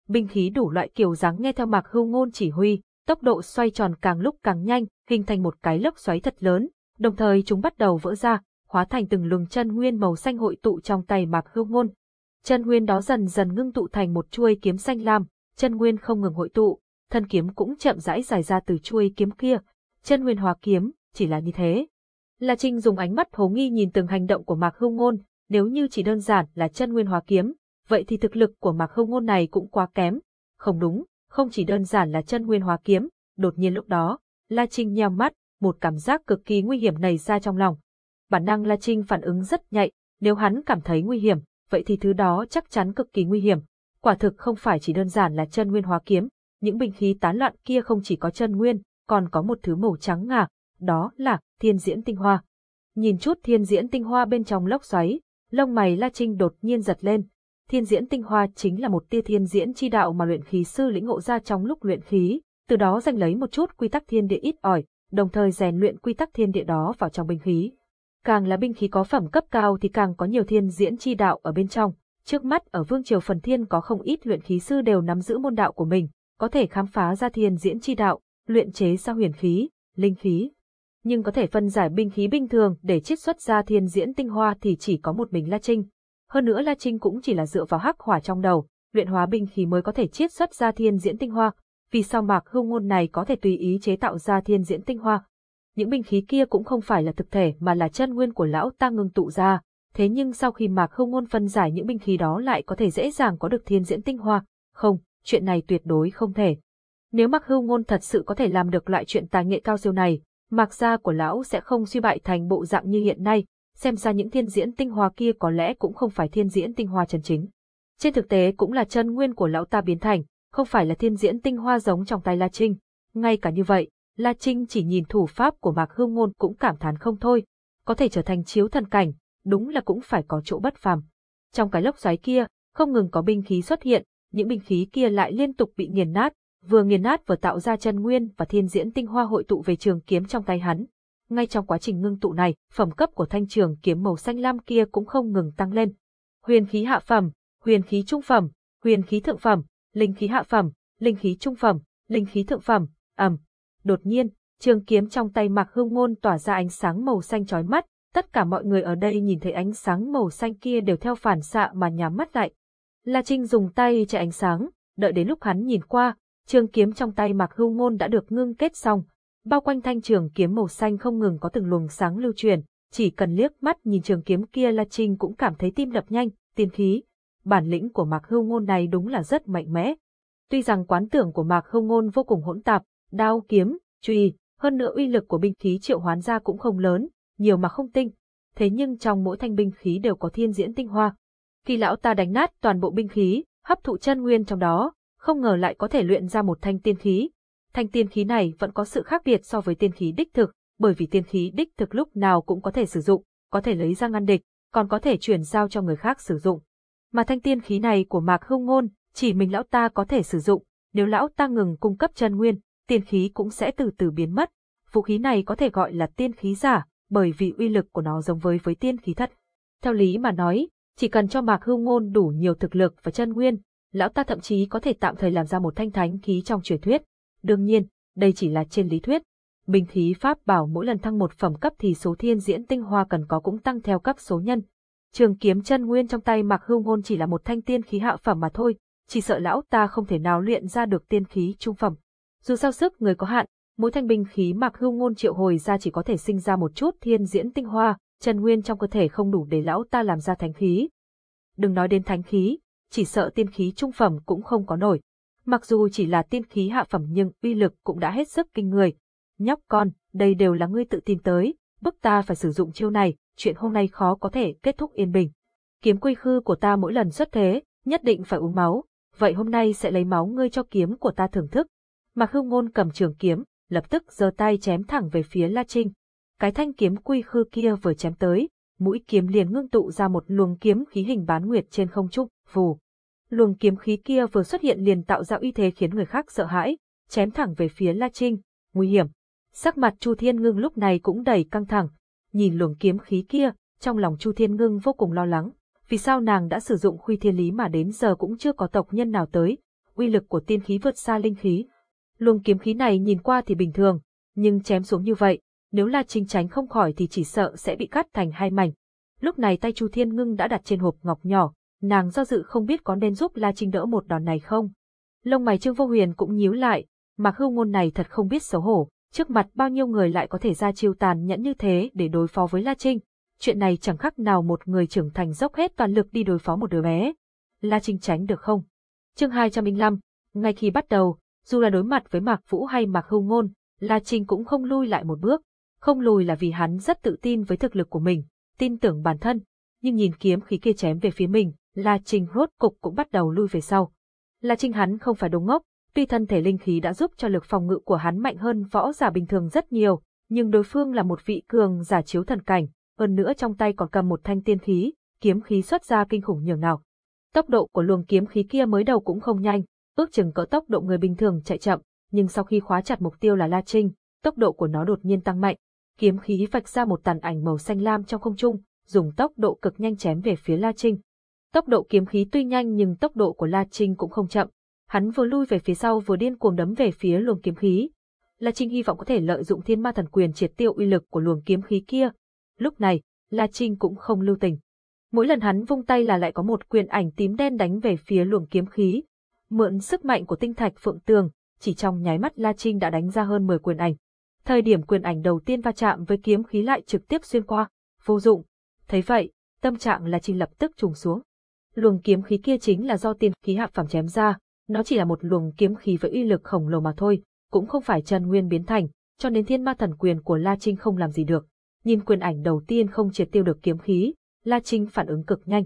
Binh khí đủ loại kiểu dáng nghe theo Mạc Hưu Ngôn chỉ huy, tốc độ xoay tròn càng lúc càng nhanh, hình thành một cái lốc xoáy thật lớn, đồng thời chúng bắt đầu vỡ ra, hóa thành từng luồng chân nguyên màu xanh hội tụ trong tay Mạc Hưu Ngôn. Chân nguyên đó dần dần ngưng tụ thành một chuôi kiếm xanh lam, chân nguyên không ngừng hội tụ, thân kiếm cũng chậm rãi dài ra từ chuôi kiếm kia. Chân nguyên hóa kiếm, chỉ là như thế, La Trinh dùng ánh mắt hồ nghi nhìn từng hành động của Mạc Hưu Ngôn, nếu như chỉ đơn giản là chân nguyên hóa kiếm, vậy thì thực lực của Mạc Hưu Ngôn này cũng quá kém. Không đúng, không chỉ đơn giản là chân nguyên hóa kiếm, đột nhiên lúc đó, La Trinh nheo mắt, một cảm giác cực kỳ nguy hiểm nảy ra trong lòng. Bản năng La Trinh phản ứng rất nhạy, nếu hắn cảm thấy nguy hiểm, vậy thì thứ đó chắc chắn cực kỳ nguy hiểm. Quả thực không phải chỉ đơn giản là chân nguyên hóa kiếm, những binh khí tán loạn kia không chỉ có chân nguyên, còn có một thứ màu trắng ngà, đó là thiên diễn tinh hoa. Nhìn chút thiên diễn tinh hoa bên trong lốc xoáy, lông mày La Trinh đột nhiên giật lên. Thiên diễn tinh hoa chính là một tia thiên diễn chi đạo mà luyện khí sư lĩnh ngộ ra trong lúc luyện khí, từ đó giành lấy một chút quy tắc thiên địa ít ỏi, đồng thời rèn luyện quy tắc thiên địa đó vào trong binh khí. Càng là binh khí có phẩm cấp cao thì càng có nhiều thiên diễn chi đạo ở bên trong. Trước mắt ở Vương Triều Phần Thiên có không ít luyện khí sư đều nắm giữ môn đạo của mình, có thể khám phá ra thiên diễn chi đạo, luyện chế ra huyền khí, linh khí, nhưng có thể phân giải binh khí bình thường để chiết xuất ra thiên diễn tinh hoa thì chỉ có một mình La Trinh. Hơn nữa La Trinh cũng chỉ là dựa vào hắc hỏa trong đầu, luyện hóa binh khí mới có thể chiết xuất ra thiên diễn tinh hoa. Vì sao Mạc Hưu Ngôn này có thể tùy ý chế tạo ra thiên diễn tinh hoa? Những binh khí kia cũng không phải là thực thể mà là chân nguyên của lão ta ngưng tụ ra. Thế nhưng sau khi Mạc Hưu Ngôn phân giải những binh khí đó lại có thể dễ dàng có được thiên diễn tinh hoa? Không, chuyện này tuyệt đối không thể. Nếu Mạc Hưu Ngôn thật sự có thể làm được loại chuyện tài nghệ cao siêu này, mạc gia của lão sẽ không suy bại thành bộ dạng như hiện nay, xem ra những thiên diễn tinh hoa kia có lẽ cũng không phải thiên diễn tinh hoa chân chính. Trên thực tế cũng là chân nguyên của lão ta biến thành, không phải là thiên diễn tinh hoa giống trong tay La Trinh. Ngay cả như vậy, La Trinh chỉ nhìn thủ pháp của Mạc Hương Ngôn cũng cảm thán không thôi, có thể trở thành chiếu thần cảnh, đúng là cũng phải có chỗ bất phàm. Trong cái lốc xoáy kia, không ngừng có binh khí xuất hiện, những binh khí kia lại liên tục bị nghiền nát, vừa nghiền nát vừa tạo ra chân nguyên và thiên diễn tinh hoa hội tụ về trường kiếm trong tay hắn. Ngay trong quá trình ngưng tụ này, phẩm cấp của thanh trường kiếm màu xanh lam kia cũng không ngừng tăng lên. huyền khí hạ phẩm, huyền khí trung phẩm, huyền khí thượng phẩm, linh khí hạ phẩm, linh khí trung phẩm, linh khí thượng phẩm, ầm. Đột nhiên, trường kiếm trong tay Mạc Hưu Ngôn tỏa ra ánh sáng màu xanh chói mắt, tất cả mọi người ở đây nhìn thấy ánh sáng màu xanh kia đều theo phản xạ mà nhắm mắt lại. La Trinh dùng tay chạy ánh sáng, đợi đến lúc hắn nhìn qua, trường kiếm trong tay Mạc Hưu Ngôn đã được ngưng kết xong, bao quanh thanh trường kiếm màu xanh không ngừng có từng luồng sáng lưu truyền, chỉ cần liếc mắt nhìn trường kiếm kia La Trinh cũng cảm thấy tim đập nhanh, tiên khí. Bản lĩnh của Mạc Hưu Ngôn này đúng là rất mạnh mẽ. Tuy rằng quán tưởng của Mạc Hưu Ngôn vô cùng hỗn tạp, đao kiếm, truy, hơn nữa uy lực của binh khí triệu hoán ra cũng không lớn, nhiều mà không tinh. Thế nhưng trong mỗi thanh binh khí đều có thiên diễn tinh hoa. Khi lão ta đánh nát toàn bộ binh khí, hấp thụ chân nguyên trong đó, không ngờ lại có thể luyện ra một thanh tiên khí. Thanh tiên khí này vẫn có sự khác biệt so với tiên khí đích thực, bởi vì tiên khí đích thực lúc nào cũng có thể sử dụng, có thể lấy ra ngăn địch, còn có thể chuyển giao cho người khác sử dụng. Mà thanh tiên khí này của Mạc Hưng Ngôn, chỉ mình lão ta có thể sử dụng, nếu lão ta ngừng cung cấp chân nguyên, tiên khí cũng sẽ từ từ biến mất. Vũ khí này có thể gọi là tiên khí giả, bởi vì uy lực của nó giống với với tiên khí thật. Theo lý mà nói, chỉ cần cho Mạc Hưu Ngôn đủ nhiều thực lực và chân nguyên, lão ta thậm chí có thể tạm thời làm ra một thanh thánh khí trong truyền thuyết. Đương nhiên, đây chỉ là trên lý thuyết. Bình khí pháp bảo mỗi lần thăng một phẩm cấp thì số thiên diễn tinh hoa cần có cũng tăng theo cấp số nhân. Trường kiếm chân nguyên trong tay Mạc Hưu Ngôn chỉ là một thanh tiên khí hạ phẩm mà thôi, chỉ sợ lão ta không thể nào luyện ra được tiên khí trung phẩm. Dù sao sức người có hạn, mỗi thanh binh khí Mạc Hưu Ngôn triệu hồi ra chỉ có thể sinh ra một chút thiên diễn tinh hoa, chân nguyên trong cơ thể không đủ để lão ta làm ra thánh khí. Đừng nói đến thánh khí, chỉ sợ tiên khí trung phẩm cũng không có nổi. Mặc dù chỉ là tiên khí hạ phẩm nhưng uy lực cũng đã hết sức kinh người. Nhóc con, đây đều là ngươi tự tìm tới, bức ta phải sử dụng chiêu này, chuyện hôm nay khó có thể kết thúc yên bình. Kiếm quy khư của ta mỗi lần xuất thế, nhất định phải uống máu, vậy hôm nay sẽ lấy máu ngươi cho kiếm của ta thưởng thức. Mạc Hưu Ngôn cầm trường kiếm, lập tức giơ tay chém thẳng về phía La Trinh. Cái thanh kiếm quy khư kia vừa chém tới, mũi kiếm liền ngưng tụ ra một luồng kiếm khí hình bán nguyệt trên không trung, vù. Luồng kiếm khí kia vừa xuất hiện liền tạo ra uy thế khiến người khác sợ hãi, chém thẳng về phía La Trinh, nguy hiểm. Sắc mặt Chu Thiên Ngưng lúc này cũng đầy căng thẳng, nhìn luồng kiếm khí kia, trong lòng Chu Thiên Ngưng vô cùng lo lắng, vì sao nàng đã sử dụng khuy thiên lý mà đến giờ cũng chưa có tộc nhân nào tới, uy lực của tiên khí vượt xa linh khí. Luồng kiếm khí này nhìn qua thì bình thường, nhưng chém xuống như vậy, nếu La Trinh tránh không khỏi thì chỉ sợ sẽ bị cắt thành hai mảnh. Lúc này tay Chu Thiên Ngưng đã đặt trên hộp ngọc nhỏ, nàng do dự không biết có nên giúp La Trinh đỡ một đòn này không. Lông mày Trương Vô Huyền cũng nhíu lại, Mặc hưu ngôn này thật không biết xấu hổ, trước mặt bao nhiêu người lại có thể ra chiêu tàn nhẫn như thế để đối phó với La Trinh. Chuyện này chẳng khác nào một người trưởng thành dốc hết toàn lực đi đối phó một đứa bé. La Trinh tránh được không? Chương 205, ngay khi bắt đầu, dù là đối mặt với Mạc Vũ hay Mạc Hưu Ngôn, La Trinh cũng không lui lại một bước. Không lùi là vì hắn rất tự tin với thực lực của mình, tin tưởng bản thân. Nhưng nhìn kiếm khí kia chém về phía mình, La Trinh rốt cục cũng bắt đầu lui về sau. La Trinh hắn không phải đồ ngốc, tuy thân thể linh khí đã giúp cho lực phòng ngự của hắn mạnh hơn võ giả bình thường rất nhiều, nhưng đối phương là một vị cường giả chiếu thần cảnh, hơn nữa trong tay còn cầm một thanh tiên khí, kiếm khí xuất ra kinh khủng nhường nào. Tốc độ của luồng kiếm khí kia mới đầu cũng không nhanh, ước chừng cỡ tốc độ người bình thường chạy chậm, nhưng sau khi khóa chặt mục tiêu là La Trinh, tốc độ của nó đột nhiên tăng mạnh, kiếm khí vạch ra một tàn ảnh màu xanh lam trong không trung, dùng tốc độ cực nhanh chém về phía La Trinh. Tốc độ kiếm khí tuy nhanh nhưng tốc độ của La Trinh cũng không chậm. Hắn vừa lui về phía sau vừa điên cuồng đấm về phía luồng kiếm khí. La Trinh hy vọng có thể lợi dụng thiên ma thần quyền triệt tiêu uy lực của luồng kiếm khí kia. Lúc này, La Trinh cũng không lưu tình. Mỗi lần hắn vung tay là lại có một quyền ảnh tím đen đánh về phía luồng kiếm khí. Mượn sức mạnh của tinh thạch phượng tường, chỉ trong nháy mắt La Trinh đã đánh ra hơn 10 quyền ảnh. Thời điểm quyền ảnh đầu tiên va chạm với kiếm khí lại trực tiếp xuyên qua, vô dụng. Thấy vậy, tâm trạng La Trinh lập tức trùng xuống. Luồng kiếm khí kia chính là do tiên khí hạ phẩm chém ra, nó chỉ là một luồng kiếm khí với uy lực khổng lồ mà thôi, cũng không phải chân nguyên biến thành, cho nên thiên ma thần quyền của La Trinh không làm gì được. Nhìn quyền ảnh đầu tiên không triệt tiêu được kiếm khí, La Trinh phản ứng cực nhanh.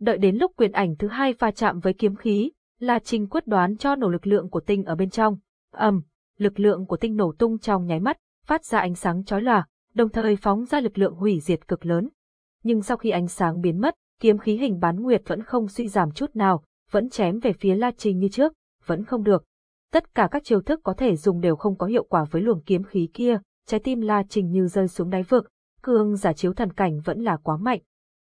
Đợi đến lúc quyền ảnh thứ hai va chạm với kiếm khí, La Trinh quyết đoán cho nổ lực lượng của tinh ở bên trong. ầm, lực lượng của tinh nổ tung trong nháy mắt, phát ra ánh sáng chói lòa, đồng thời phóng ra lực lượng hủy diệt cực lớn. Nhưng sau khi ánh sáng biến mất, kiếm khí hình bán nguyệt vẫn không suy giảm chút nào, vẫn chém về phía La Trinh như trước, vẫn không được. Tất cả các chiêu thức có thể dùng đều không có hiệu quả với luồng kiếm khí kia, trái tim La Trinh như rơi xuống đáy vực, cương giả chiếu thần cảnh vẫn là quá mạnh.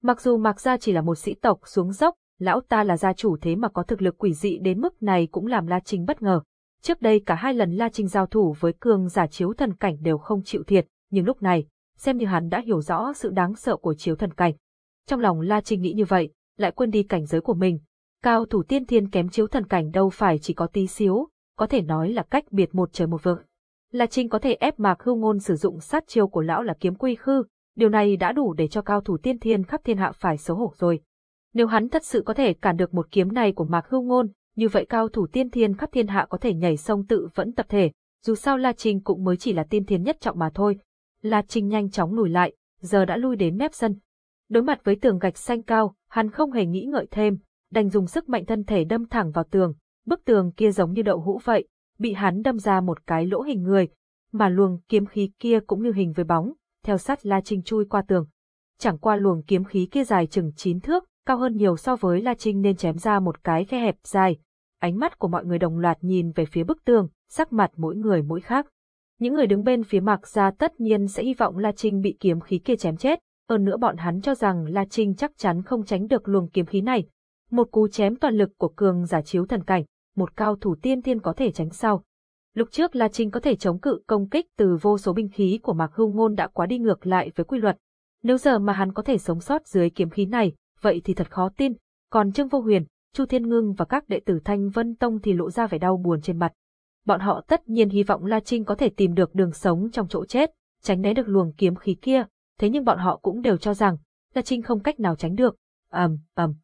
Mặc dù Mạc Gia chỉ là một sĩ tộc xuống dốc, lão ta là gia chủ thế mà có thực lực quỷ dị đến mức này cũng làm La Trinh bất ngờ. Trước đây cả hai lần La Trinh giao thủ với cường giả chiếu thần cảnh đều không chịu thiệt, nhưng lúc này, xem như hắn đã hiểu rõ sự đáng sợ của chiếu thần cảnh. Trong lòng La Trinh nghĩ như vậy, lại quên đi cảnh giới của mình. Cao thủ tiên thiên kém chiếu thần cảnh đâu phải chỉ có tí xíu, có thể nói là cách biệt một trời một vực. La Trinh có thể ép Mạc Hưu Ngôn sử dụng sát chiêu của lão là kiếm quy khư, điều này đã đủ để cho cao thủ tiên thiên khắp thiên hạ phải xấu hổ rồi. Nếu hắn thật sự có thể cản được một kiếm này của Mạc Hưu Ngôn, như vậy cao thủ tiên thiên khắp thiên hạ có thể nhảy sông tự vẫn tập thể, dù sao La Trinh cũng mới chỉ là tiên thiên nhất trọng mà thôi. La Trinh nhanh chóng lùi lại, giờ đã lui đến mép sân. Đối mặt với tường gạch xanh cao, hắn không hề nghĩ ngợi thêm, đành dùng sức mạnh thân thể đâm thẳng vào tường, bức tường kia giống như đậu hũ vậy, bị hắn đâm ra một cái lỗ hình người, mà luồng kiếm khí kia cũng như hình với bóng, theo sát La Trinh chui qua tường. Chẳng qua luồng kiếm khí kia dài chừng 9 thước, cao hơn nhiều so với La Trinh nên chém ra một cái khe hẹp dài. Ánh mắt của mọi người đồng loạt nhìn về phía bức tường, sắc mặt mỗi người mỗi khác. Những người đứng bên phía Mạc Gia tất nhiên sẽ hy vọng La Trinh bị kiếm khí kia chém chết, hơn nữa bọn hắn cho rằng La Trinh chắc chắn không tránh được luồng kiếm khí này. Một cú chém toàn lực của cường giả chiếu thần cảnh, một cao thủ tiên tiên có thể tránh sau. Lúc trước La Trinh có thể chống cự công kích từ vô số binh khí của Mạc Hưu Ngôn đã quá đi ngược lại với quy luật. Nếu giờ mà hắn có thể sống sót dưới kiếm khí này, vậy thì thật khó tin. Còn Trương Vô Huyền, Chu Thiên Ngưng và các đệ tử Thanh Vân Tông thì lộ ra vẻ đau buồn trên mặt. Bọn họ tất nhiên hy vọng La Trinh có thể tìm được đường sống trong chỗ chết, tránh né được luồng kiếm khí kia, thế nhưng bọn họ cũng đều cho rằng La Trinh không cách nào tránh được. ầm um, ầm.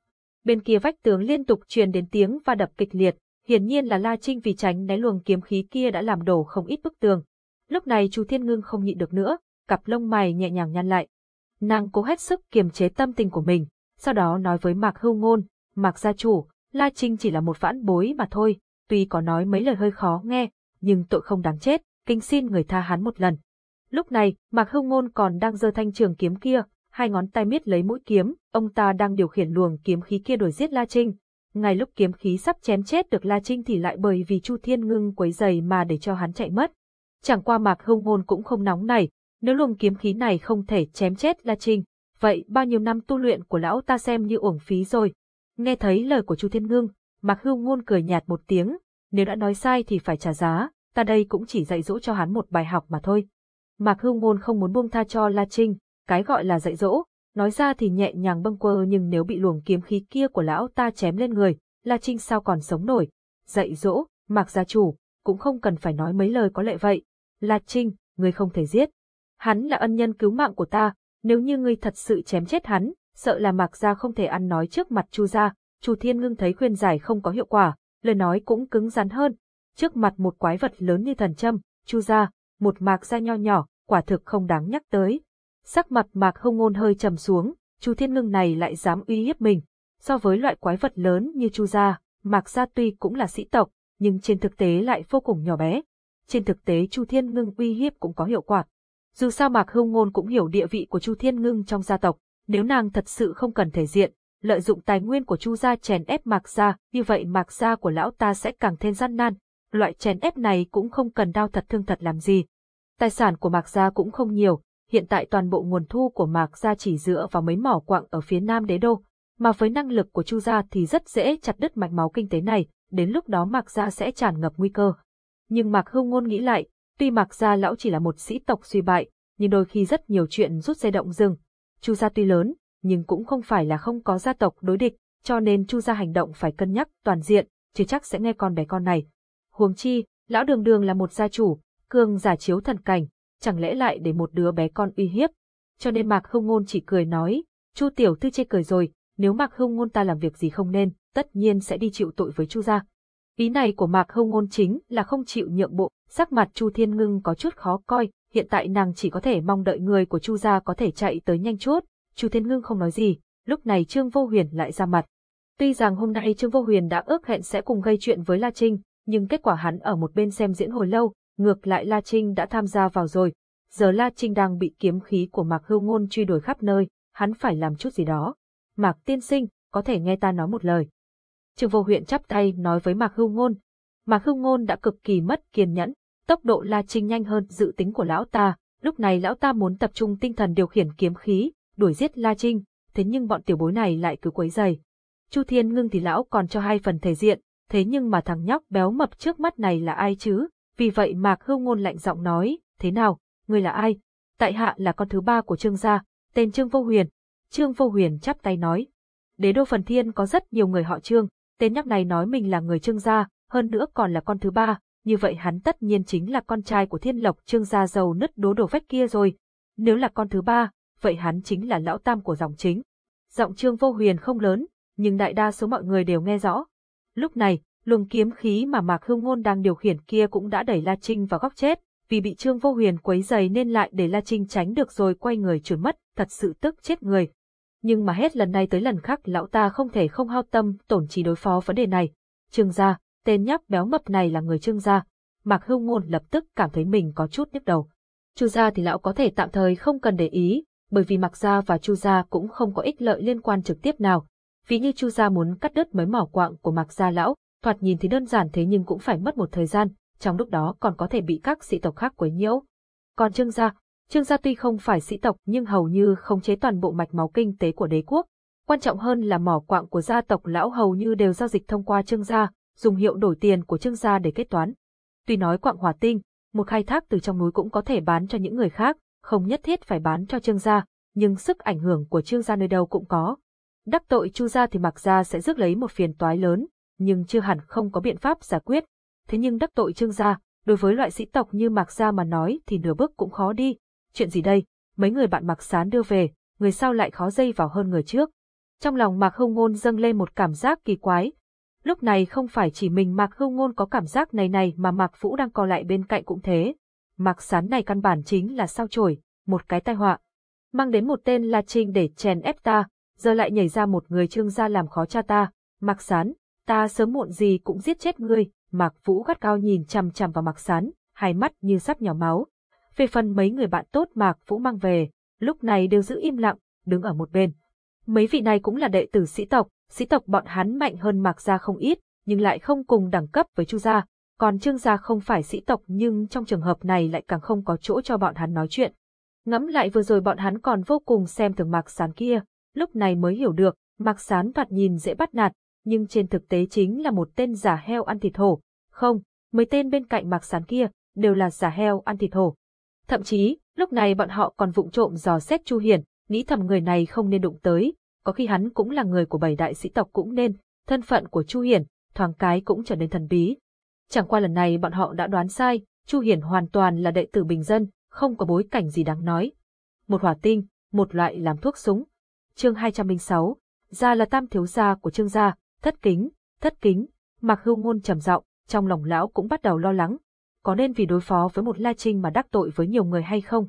Bên kia vách tường liên tục truyền đến tiếng va đập kịch liệt, hiển nhiên là La Trinh vì tránh né luồng kiếm khí kia đã làm đổ không ít bức tường. Lúc này Chu Thiên Ngưng không nhịn được nữa, cặp lông mày nhẹ nhàng nhăn lại. Nàng cố hết sức kiềm chế tâm tình của mình, sau đó nói với Mạc Hưu Ngôn, Mạc gia chủ, La Trinh chỉ là một vãn bối mà thôi, tuy có nói mấy lời hơi khó nghe, nhưng tội không đáng chết, kinh xin người tha hắn một lần. Lúc này, Mạc hưng Ngôn còn đang giơ thanh trường kiếm kia, hai ngón tay miết lấy mũi kiếm, ông ta đang điều khiển luồng kiếm khí kia đuổi giết La Trinh, ngay lúc kiếm khí sắp chém chết được La Trinh thì lại bởi vì Chu Thiên Ngưng quấy giày mà để cho hắn chạy mất. Chẳng qua Mạc hưng Ngôn cũng không nóng này, nếu luồng kiếm khí này không thể chém chết La Trinh, vậy bao nhiêu năm tu luyện của lão ta xem như uổng phí rồi. Nghe thấy lời của Chu Thiên Ngưng, Mạc hưng Ngôn cười nhạt một tiếng, nếu đã nói sai thì phải trả giá, ta đây cũng chỉ dạy dỗ cho hắn một bài học mà thôi. Mạc Hưu Ngôn không muốn buông tha cho La Trinh, cái gọi là dạy dỗ, Nói ra thì nhẹ nhàng bâng quơ nhưng nếu bị luồng kiếm khí kia của lão ta chém lên người, La Trinh sao còn sống nổi. Dạy dỗ, Mạc gia chủ, cũng không cần phải nói mấy lời có lệ vậy. La Trinh, ngươi không thể giết. Hắn là ân nhân cứu mạng của ta, nếu như ngươi thật sự chém chết hắn, sợ là Mạc gia không thể ăn nói trước mặt Chu gia. Chu Thiên Ngưng thấy khuyên giải không có hiệu quả, lời nói cũng cứng rắn hơn. Trước mặt một quái vật lớn như thần châm, Chu gia, một Mạc gia nho nhỏ, quả thực không đáng nhắc tới. Sắc mặt mạc hông ngôn hơi trầm xuống, Chu Thiên Ngưng này lại dám uy hiếp mình. So với loại quái vật lớn như Chu Gia, Mạc Gia tuy cũng là sĩ tộc, nhưng trên thực tế lại vô cùng nhỏ bé. Trên thực tế Chu Thiên Ngưng uy hiếp cũng có hiệu quả. Dù sao Mạc Hông Ngôn cũng hiểu địa vị của Chu Thiên Ngưng trong gia tộc, nếu nàng thật sự không cần thể diện, lợi dụng tài nguyên của Chu gia chèn ép Mạc gia, như vậy Mạc gia của lão ta sẽ càng thêm gian nan. Loại chèn ép này cũng không cần đau thật thương thật làm gì. Tài sản của Mạc gia cũng không nhiều, hiện tại toàn bộ nguồn thu của Mạc Gia chỉ dựa vào mấy mỏ quặng ở phía nam đế đô, mà với năng lực của Chu Gia thì rất dễ chặt đứt mạch máu kinh tế này, đến lúc đó Mạc Gia sẽ tràn ngập nguy cơ. Nhưng Mạc Hưu Ngôn nghĩ lại, tuy Mạc Gia lão chỉ là một sĩ tộc suy bại, nhưng đôi khi rất nhiều chuyện rút dây động rừng. Chu Gia tuy lớn, nhưng cũng không phải là không có gia tộc đối địch, cho nên Chu Gia hành động phải cân nhắc toàn diện, chứ chắc sẽ nghe con bé con này. Huống chi, lão đường đường là một gia chủ, cường giả chiếu thần cảnh, chẳng lẽ lại để một đứa bé con uy hiếp. Cho nên Mạc hưng Ngôn chỉ cười nói, Chu tiểu thư chê cười rồi, nếu Mạc hưng Ngôn ta làm việc gì không nên, tất nhiên sẽ đi chịu tội với Chu gia. Ý này của Mạc hưng Ngôn chính là không chịu nhượng bộ, sắc mặt Chu Thiên Ngưng có chút khó coi, hiện tại nàng chỉ có thể mong đợi người của Chu gia có thể chạy tới nhanh chút. Chu Thiên Ngưng không nói gì, lúc này Trương Vô Huyền lại ra mặt. Tuy rằng hôm nay Trương Vô Huyền đã ước hẹn sẽ cùng gây chuyện với La Trinh, nhưng kết quả hắn ở một bên xem diễn hồi lâu, ngược lại La Trinh đã tham gia vào rồi. Giờ La Trinh đang bị kiếm khí của Mạc Hưu Ngôn truy đuổi khắp nơi, hắn phải làm chút gì đó. Mạc tiên sinh, có thể nghe ta nói một lời. Trương vô huyện chắp tay nói với Mạc Hưu Ngôn. Mạc Hưu Ngôn đã cực kỳ mất kiên nhẫn, tốc độ La Trinh nhanh hơn dự tính của lão ta, lúc này lão ta muốn tập trung tinh thần điều khiển kiếm khí, đuổi giết La Trinh, thế nhưng bọn tiểu bối này lại cứ quấy rầy. Chu Thiên Ngưng thì lão còn cho hai phần thể diện, thế nhưng mà thằng nhóc béo mập trước mắt này là ai chứ? Vì vậy Mạc Hưu Ngôn lạnh giọng nói, thế nào, người là ai? Tại hạ là con thứ ba của Trương gia, tên Trương Vô Huyền. Trương Vô Huyền chắp tay nói, đế đô phần thiên có rất nhiều người họ Trương, tên nhóc này nói mình là người Trương gia, hơn nữa còn là con thứ ba, như vậy hắn tất nhiên chính là con trai của thiên lộc Trương gia giàu nứt đố đổ vách kia rồi. Nếu là con thứ ba, vậy hắn chính là lão tam của dòng chính. Giọng Trương Vô Huyền không lớn, nhưng đại đa số mọi người đều nghe rõ. Lúc này, luồng kiếm khí mà Mạc Hương Ngôn đang điều khiển kia cũng đã đẩy La Trinh vào góc chết, vì bị Trương Vô Huyền quấy giày nên lại để La Trinh tránh được rồi quay người trốn mất, thật sự tức chết người. Nhưng mà hết lần này tới lần khác lão ta không thể không hao tâm tổn trí đối phó vấn đề này. Trương gia, tên nhóc béo mập này là người Trương gia. Mạc Hương Ngôn lập tức cảm thấy mình có chút nhức đầu. Chu gia thì lão có thể tạm thời không cần để ý, bởi vì Mạc gia và Chu gia cũng không có ích lợi liên quan trực tiếp nào. Ví như Chu gia muốn cắt đứt mấy mỏ quạng của Mạc gia lão, thoạt nhìn thì đơn giản thế nhưng cũng phải mất một thời gian, trong lúc đó còn có thể bị các sĩ tộc khác quấy nhiễu. Còn Trương gia, Trương gia tuy không phải sĩ tộc nhưng hầu như khống chế toàn bộ mạch máu kinh tế của đế quốc. Quan trọng hơn là mỏ quạng của gia tộc lão hầu như đều giao dịch thông qua Trương gia, dùng hiệu đổi tiền của Trương gia để kết toán. Tuy nói quạng hỏa tinh, một khai thác từ trong núi cũng có thể bán cho những người khác, không nhất thiết phải bán cho Trương gia, nhưng sức ảnh hưởng của Trương gia nơi đâu cũng có. Đắc tội Chu gia thì mặc gia sẽ rước lấy một phiền toái lớn, nhưng chưa hẳn không có biện pháp giải quyết. Thế nhưng đắc tội Trương gia, đối với loại sĩ tộc như Mạc gia mà nói thì nửa bước cũng khó đi. Chuyện gì đây? Mấy người bạn Mạc Sán đưa về, người sau lại khó dây vào hơn người trước. Trong lòng Mạc Hưu Ngôn dâng lên một cảm giác kỳ quái. Lúc này không phải chỉ mình Mạc Hưu Ngôn có cảm giác này này mà Mạc Vũ đang co lại bên cạnh cũng thế. Mạc Sán này căn bản chính là sao chổi, một cái tai họa. Mang đến một tên La Trinh để chèn ép ta, giờ lại nhảy ra một người trương gia làm khó cha ta. Mạc Sán, ta sớm muộn gì cũng giết chết ngươi, Mạc Vũ gắt cao nhìn chằm chằm vào Mạc Sán, hai mắt như sắp nhỏ máu. Về phần mấy người bạn tốt Mạc Vũ mang về, lúc này đều giữ im lặng, đứng ở một bên. Mấy vị này cũng là đệ tử sĩ tộc, sĩ tộc bọn hắn mạnh hơn Mạc gia không ít, nhưng lại không cùng đẳng cấp với Chu gia, còn Trương gia không phải sĩ tộc nhưng trong trường hợp này lại càng không có chỗ cho bọn hắn nói chuyện. Ngẫm lại vừa rồi bọn hắn còn vô cùng xem thường Mạc Sán kia, lúc này mới hiểu được, Mạc Sán thoạt nhìn dễ bắt nạt, nhưng trên thực tế chính là một tên giả heo ăn thịt hổ. Không, mấy tên bên cạnh Mạc Sán kia đều là giả heo ăn thịt hổ. Thậm chí, lúc này bọn họ còn vụng trộm dò xét Chu Hiền, nghĩ thầm người này không nên đụng tới, có khi hắn cũng là người của bảy đại sĩ tộc cũng nên, thân phận của Chu Hiền, thoáng cái cũng trở nên thần bí. Chẳng qua lần này bọn họ đã đoán sai, Chu Hiền hoàn toàn là đệ tử bình dân, không có bối cảnh gì đáng nói. Một hỏa tinh, một loại làm thuốc súng. Chương 206, gia là tam thiếu gia của Trương gia, thất kính, thất kính, Mạc Hưu Ngôn trầm giọng, trong lòng lão cũng bắt đầu lo lắng, có nên vì đối phó với một La Trinh mà đắc tội với nhiều người hay không?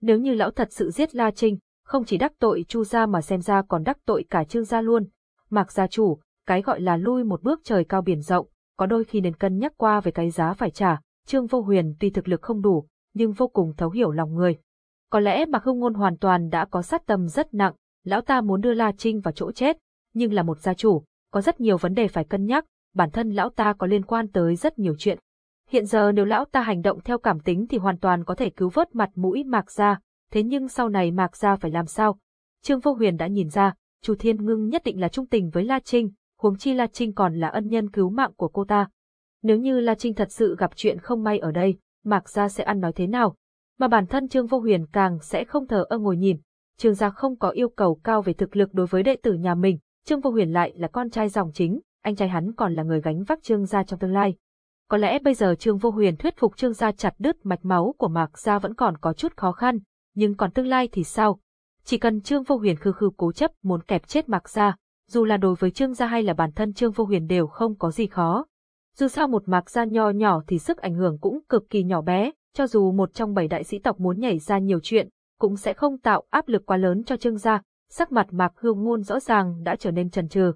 Nếu như lão thật sự giết La Trinh, không chỉ đắc tội Chu gia mà xem ra còn đắc tội cả Trương gia luôn. Mạc gia chủ, cái gọi là lui một bước trời cao biển rộng, có đôi khi nên cân nhắc qua về cái giá phải trả, Trương Vô Huyền tuy thực lực không đủ, nhưng vô cùng thấu hiểu lòng người. Có lẽ Mạc Hưng Ngôn hoàn toàn đã có sát tâm rất nặng, lão ta muốn đưa La Trinh vào chỗ chết, nhưng là một gia chủ, có rất nhiều vấn đề phải cân nhắc, bản thân lão ta có liên quan tới rất nhiều chuyện. Hiện giờ nếu lão ta hành động theo cảm tính thì hoàn toàn có thể cứu vớt mặt mũi Mạc gia, thế nhưng sau này Mạc gia phải làm sao? Trương Vô Huyền đã nhìn ra, Chu Thiên Ngưng nhất định là trung tình với La Trinh, huống chi La Trinh còn là ân nhân cứu mạng của cô ta. Nếu như La Trinh thật sự gặp chuyện không may ở đây, Mạc Gia sẽ ăn nói thế nào? Mà bản thân Trương Vô Huyền càng sẽ không thờ ơ ngồi nhìn. Trương Gia không có yêu cầu cao về thực lực đối với đệ tử nhà mình, Trương Vô Huyền lại là con trai dòng chính, anh trai hắn còn là người gánh vác Trương Gia trong tương lai. Có lẽ bây giờ Trương Vô Huyền thuyết phục Trương Gia chặt đứt mạch máu của Mạc Gia vẫn còn có chút khó khăn, nhưng còn tương lai thì sao? Chỉ cần Trương Vô Huyền khư khư cố chấp muốn kẹp chết Mạc Gia, dù là đối với Trương Gia hay là bản thân Trương Vô Huyền đều không có gì khó. Dù sao một Mạc Gia nho nhỏ thì sức ảnh hưởng cũng cực kỳ nhỏ bé, cho dù một trong bảy đại sĩ tộc muốn nhảy ra nhiều chuyện, cũng sẽ không tạo áp lực quá lớn cho Trương Gia, sắc mặt Mạc Hương Ngôn rõ ràng đã trở nên trần trừ.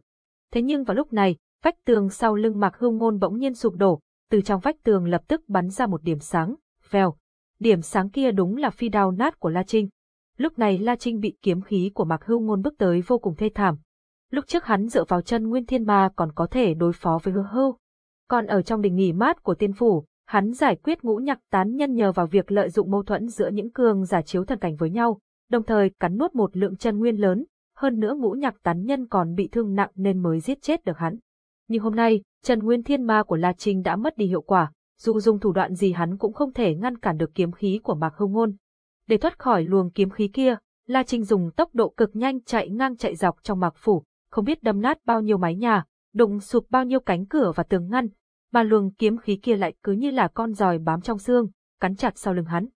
Thế nhưng vào lúc này, vách tường sau lưng Mạc Hương Ngôn bỗng nhiên sụp đổ, từ trong vách tường lập tức bắn ra một điểm sáng, vèo. Điểm sáng kia đúng là phi đao nát của La Trinh. Lúc này La Trinh bị kiếm khí của Mạc Hưu Ngôn bước tới vô cùng thê thảm. Lúc trước hắn dựa vào chân Nguyên Thiên Ma còn có thể đối phó với hư hưu. Còn ở trong đình nghỉ mát của tiên phủ, hắn giải quyết ngũ nhạc tán nhân nhờ vào việc lợi dụng mâu thuẫn giữa những cường giả chiếu thần cảnh với nhau, đồng thời cắn nuốt một lượng chân nguyên lớn, hơn nữa ngũ nhạc tán nhân còn bị thương nặng nên mới giết chết được hắn. Nhưng hôm nay, Trần Nguyên Thiên Ma của La Trinh đã mất đi hiệu quả, dù dùng thủ đoạn gì hắn cũng không thể ngăn cản được kiếm khí của Mạc Hưu Ngôn. Để thoát khỏi luồng kiếm khí kia, La Trinh dùng tốc độ cực nhanh chạy ngang chạy dọc trong Mạc Phủ, không biết đâm nát bao nhiêu mái nhà, đụng sụp bao nhiêu cánh cửa và tường ngăn, mà luồng kiếm khí kia lại cứ như là con giòi bám trong xương, cắn chặt sau lưng hắn.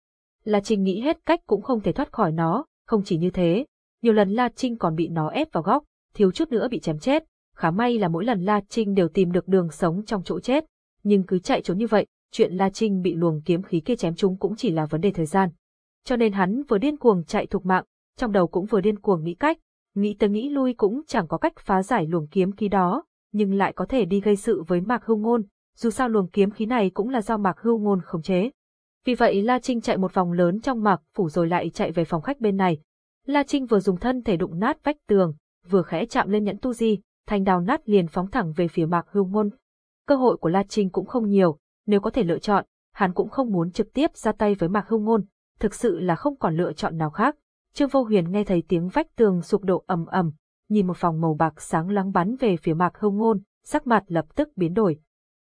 La Trinh nghĩ hết cách cũng không thể thoát khỏi nó, không chỉ như thế, nhiều lần La Trinh còn bị nó ép vào góc, thiếu chút nữa bị chém chết, khá may là mỗi lần La Trinh đều tìm được đường sống trong chỗ chết, nhưng cứ chạy trốn như vậy, chuyện La Trinh bị luồng kiếm khí kia chém trúng cũng chỉ là vấn đề thời gian. Cho nên hắn vừa điên cuồng chạy thục mạng, trong đầu cũng vừa điên cuồng nghĩ cách, nghĩ tới nghĩ lui cũng chẳng có cách phá giải luồng kiếm khí đó, nhưng lại có thể đi gây sự với Mạc Hưu Ngôn, dù sao luồng kiếm khí này cũng là do Mạc Hưu Ngôn khống chế. Vì vậy La Trinh chạy một vòng lớn trong Mạc phủ rồi lại chạy về phòng khách bên này. La Trinh vừa dùng thân thể đụng nát vách tường, vừa khẽ chạm lên nhẫn tu di, thanh đào nát liền phóng thẳng về phía Mạc Hưu Ngôn. Cơ hội của La Trinh cũng không nhiều, nếu có thể lựa chọn, hắn cũng không muốn trực tiếp ra tay với Mạc Hưu Ngôn, thực sự là không còn lựa chọn nào khác. Trương Vô Huyền nghe thấy tiếng vách tường sụp đổ ầm ầm, nhìn một phòng màu bạc sáng lắng bắn về phía Mạc Hưu Ngôn, sắc mặt lập tức biến đổi.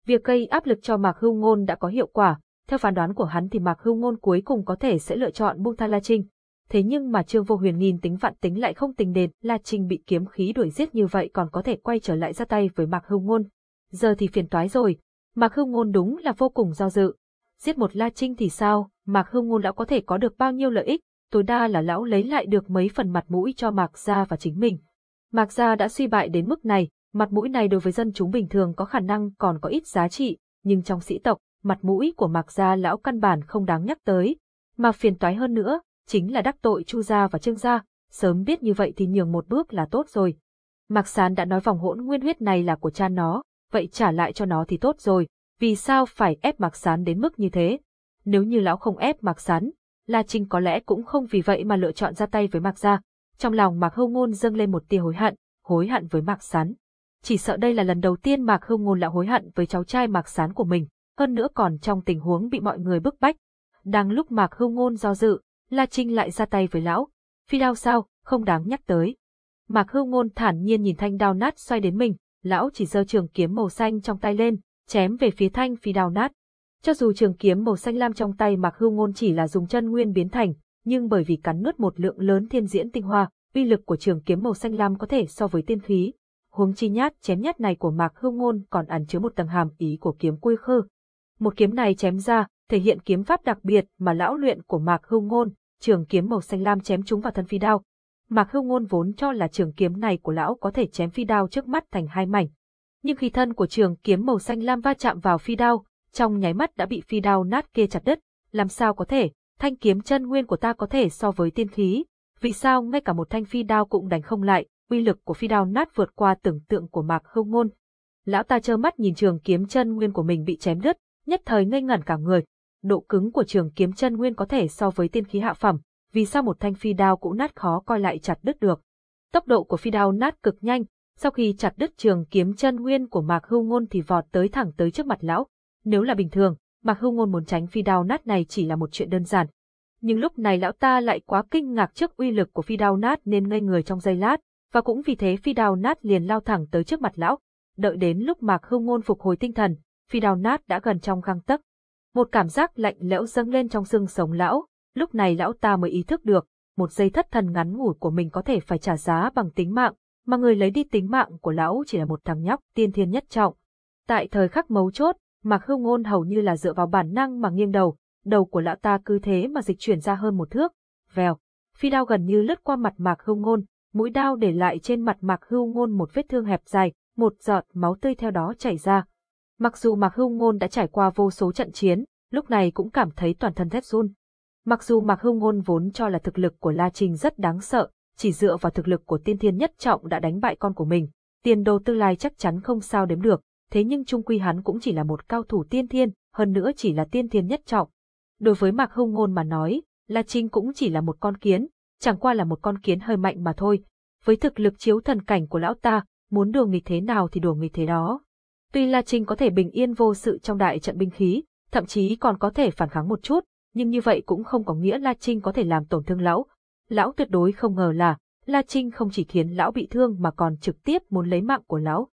Việc gây áp lực cho Mạc Hưu Ngôn đã có hiệu quả, theo phán đoán của hắn thì Mạc Hưu Ngôn cuối cùng có thể sẽ lựa chọn buông tha La Trinh. Thế nhưng mà Trương Vô Huyền nhìn tính vạn tính lại không tình đền, La Trinh bị kiếm khí đuổi giết như vậy còn có thể quay trở lại ra tay với Mạc Hưu Ngôn. Giờ thì phiền toái rồi, Mạc Hưu Ngôn đúng là vô cùng do dự. Giết một La Trinh thì sao, Mạc Hưu Ngôn đã có thể có được bao nhiêu lợi ích, tối đa là lão lấy lại được mấy phần mặt mũi cho Mạc Gia và chính mình. Mạc Gia đã suy bại đến mức này, mặt mũi này đối với dân chúng bình thường có khả năng còn có ít giá trị, nhưng trong sĩ tộc, mặt mũi của Mạc Gia lão căn bản không đáng nhắc tới. Mà phiền toái hơn nữa, chính là đắc tội Chu Gia và Trương Gia, sớm biết như vậy thì nhường một bước là tốt rồi. Mạc Sán đã nói vòng hỗn nguyên huyết này là của cha nó, vậy trả lại cho nó thì tốt rồi, vì sao phải ép Mạc Sán đến mức như thế? Nếu như lão không ép Mạc Sán, La Trinh có lẽ cũng không vì vậy mà lựa chọn ra tay với Mạc Gia. Trong lòng Mạc Hưu Ngôn dâng lên một tia hối hận, hối hận với Mạc Sán. Chỉ sợ đây là lần đầu tiên Mạc Hưu Ngôn lại hối hận với cháu trai Mạc Sán của mình, hơn nữa còn trong tình huống bị mọi người bức bách. Đang lúc Mạc Hưu Ngôn do dự, La Trinh lại ra tay với lão. Phi đao sao, không đáng nhắc tới. Mạc Hưu Ngôn thản nhiên nhìn thanh đao nát xoay đến mình, lão chỉ giơ trường kiếm màu xanh trong tay lên, chém về phía thanh phi đao nát. Cho dù trường kiếm màu xanh lam trong tay Mạc Hưu Ngôn chỉ là dùng chân nguyên biến thành, nhưng bởi vì cắn nuốt một lượng lớn thiên diễn tinh hoa, uy lực của trường kiếm màu xanh lam có thể so với tiên khí. Huống chi nhát chém nhát này của Mạc Hưu Ngôn còn ẩn chứa một tầng hàm ý của kiếm quy khư. Một kiếm này chém ra, thể hiện kiếm pháp đặc biệt mà lão luyện của Mạc Hưu Ngôn, trường kiếm màu xanh lam chém trúng vào thân phi đao. Mạc Hưu Ngôn vốn cho là trường kiếm này của lão có thể chém phi đao trước mắt thành hai mảnh. Nhưng khi thân của trường kiếm màu xanh lam va chạm vào phi đao, trong nháy mắt đã bị phi đao nát kia chặt đứt, làm sao có thể, thanh kiếm chân nguyên của ta có thể so với tiên khí, vì sao ngay cả một thanh phi đao cũng đánh không lại, uy lực của phi đao nát vượt qua tưởng tượng của Mạc Hưu Ngôn. Lão ta trơ mắt nhìn trường kiếm chân nguyên của mình bị chém đứt, nhất thời ngây ngẩn cả người. Độ cứng của trường kiếm chân nguyên có thể so với tiên khí hạ phẩm, vì sao một thanh phi đao cũng nát khó coi lại chặt đứt được. Tốc độ của phi đao nát cực nhanh, sau khi chặt đứt trường kiếm chân nguyên của Mạc Hưu Ngôn thì vọt tới thẳng tới trước mặt lão. Nếu là bình thường, Mạc Hưu Ngôn muốn tránh phi đao nát này chỉ là một chuyện đơn giản. Nhưng lúc này lão ta lại quá kinh ngạc trước uy lực của phi đao nát nên ngây người trong giây lát, và cũng vì thế phi đao nát liền lao thẳng tới trước mặt lão. Đợi đến lúc Mạc Hưu Ngôn phục hồi tinh thần, phi đao nát đã gần trong găng tấc. Một cảm giác lạnh lẽo dâng lên trong xương sống lão, lúc này lão ta mới ý thức được, một giây thất thần ngắn ngủi của mình có thể phải trả giá bằng tính mạng, mà người lấy đi tính mạng của lão chỉ là một thằng nhóc tiên thiên nhất trọng. Tại thời khắc mấu chốt, Mạc Hưu Ngôn hầu như là dựa vào bản năng mà nghiêng đầu, đầu của lão ta cứ thế mà dịch chuyển ra hơn một thước. Vèo, phi đao gần như lướt qua mặt Mạc Hưu Ngôn, mũi đao để lại trên mặt Mạc Hưu Ngôn một vết thương hẹp dài, một giọt máu tươi theo đó chảy ra. Mặc dù Mạc Hưu Ngôn đã trải qua vô số trận chiến, lúc này cũng cảm thấy toàn thân thét run. Mặc dù Mạc Hưu Ngôn vốn cho là thực lực của La Trình rất đáng sợ, chỉ dựa vào thực lực của tiên thiên nhất trọng đã đánh bại con của mình, tiền đồ tương lai chắc chắn không sao đếm được, thế nhưng trung quy hắn cũng chỉ là một cao thủ tiên thiên, hơn nữa chỉ là tiên thiên nhất trọng. Đối với Mạc Hưu Ngôn mà nói, La Trinh cũng chỉ là một con kiến, chẳng qua là một con kiến hơi mạnh mà thôi. Với thực lực chiếu thần cảnh của lão ta, muốn đùa nghịch thế nào thì đùa nghịch thế đó. Tuy La Trinh có thể bình yên vô sự trong đại trận binh khí, thậm chí còn có thể phản kháng một chút, nhưng như vậy cũng không có nghĩa La Trinh có thể làm tổn thương lão. Lão tuyệt đối không ngờ là, La Trinh không chỉ khiến lão bị thương mà còn trực tiếp muốn lấy mạng của lão.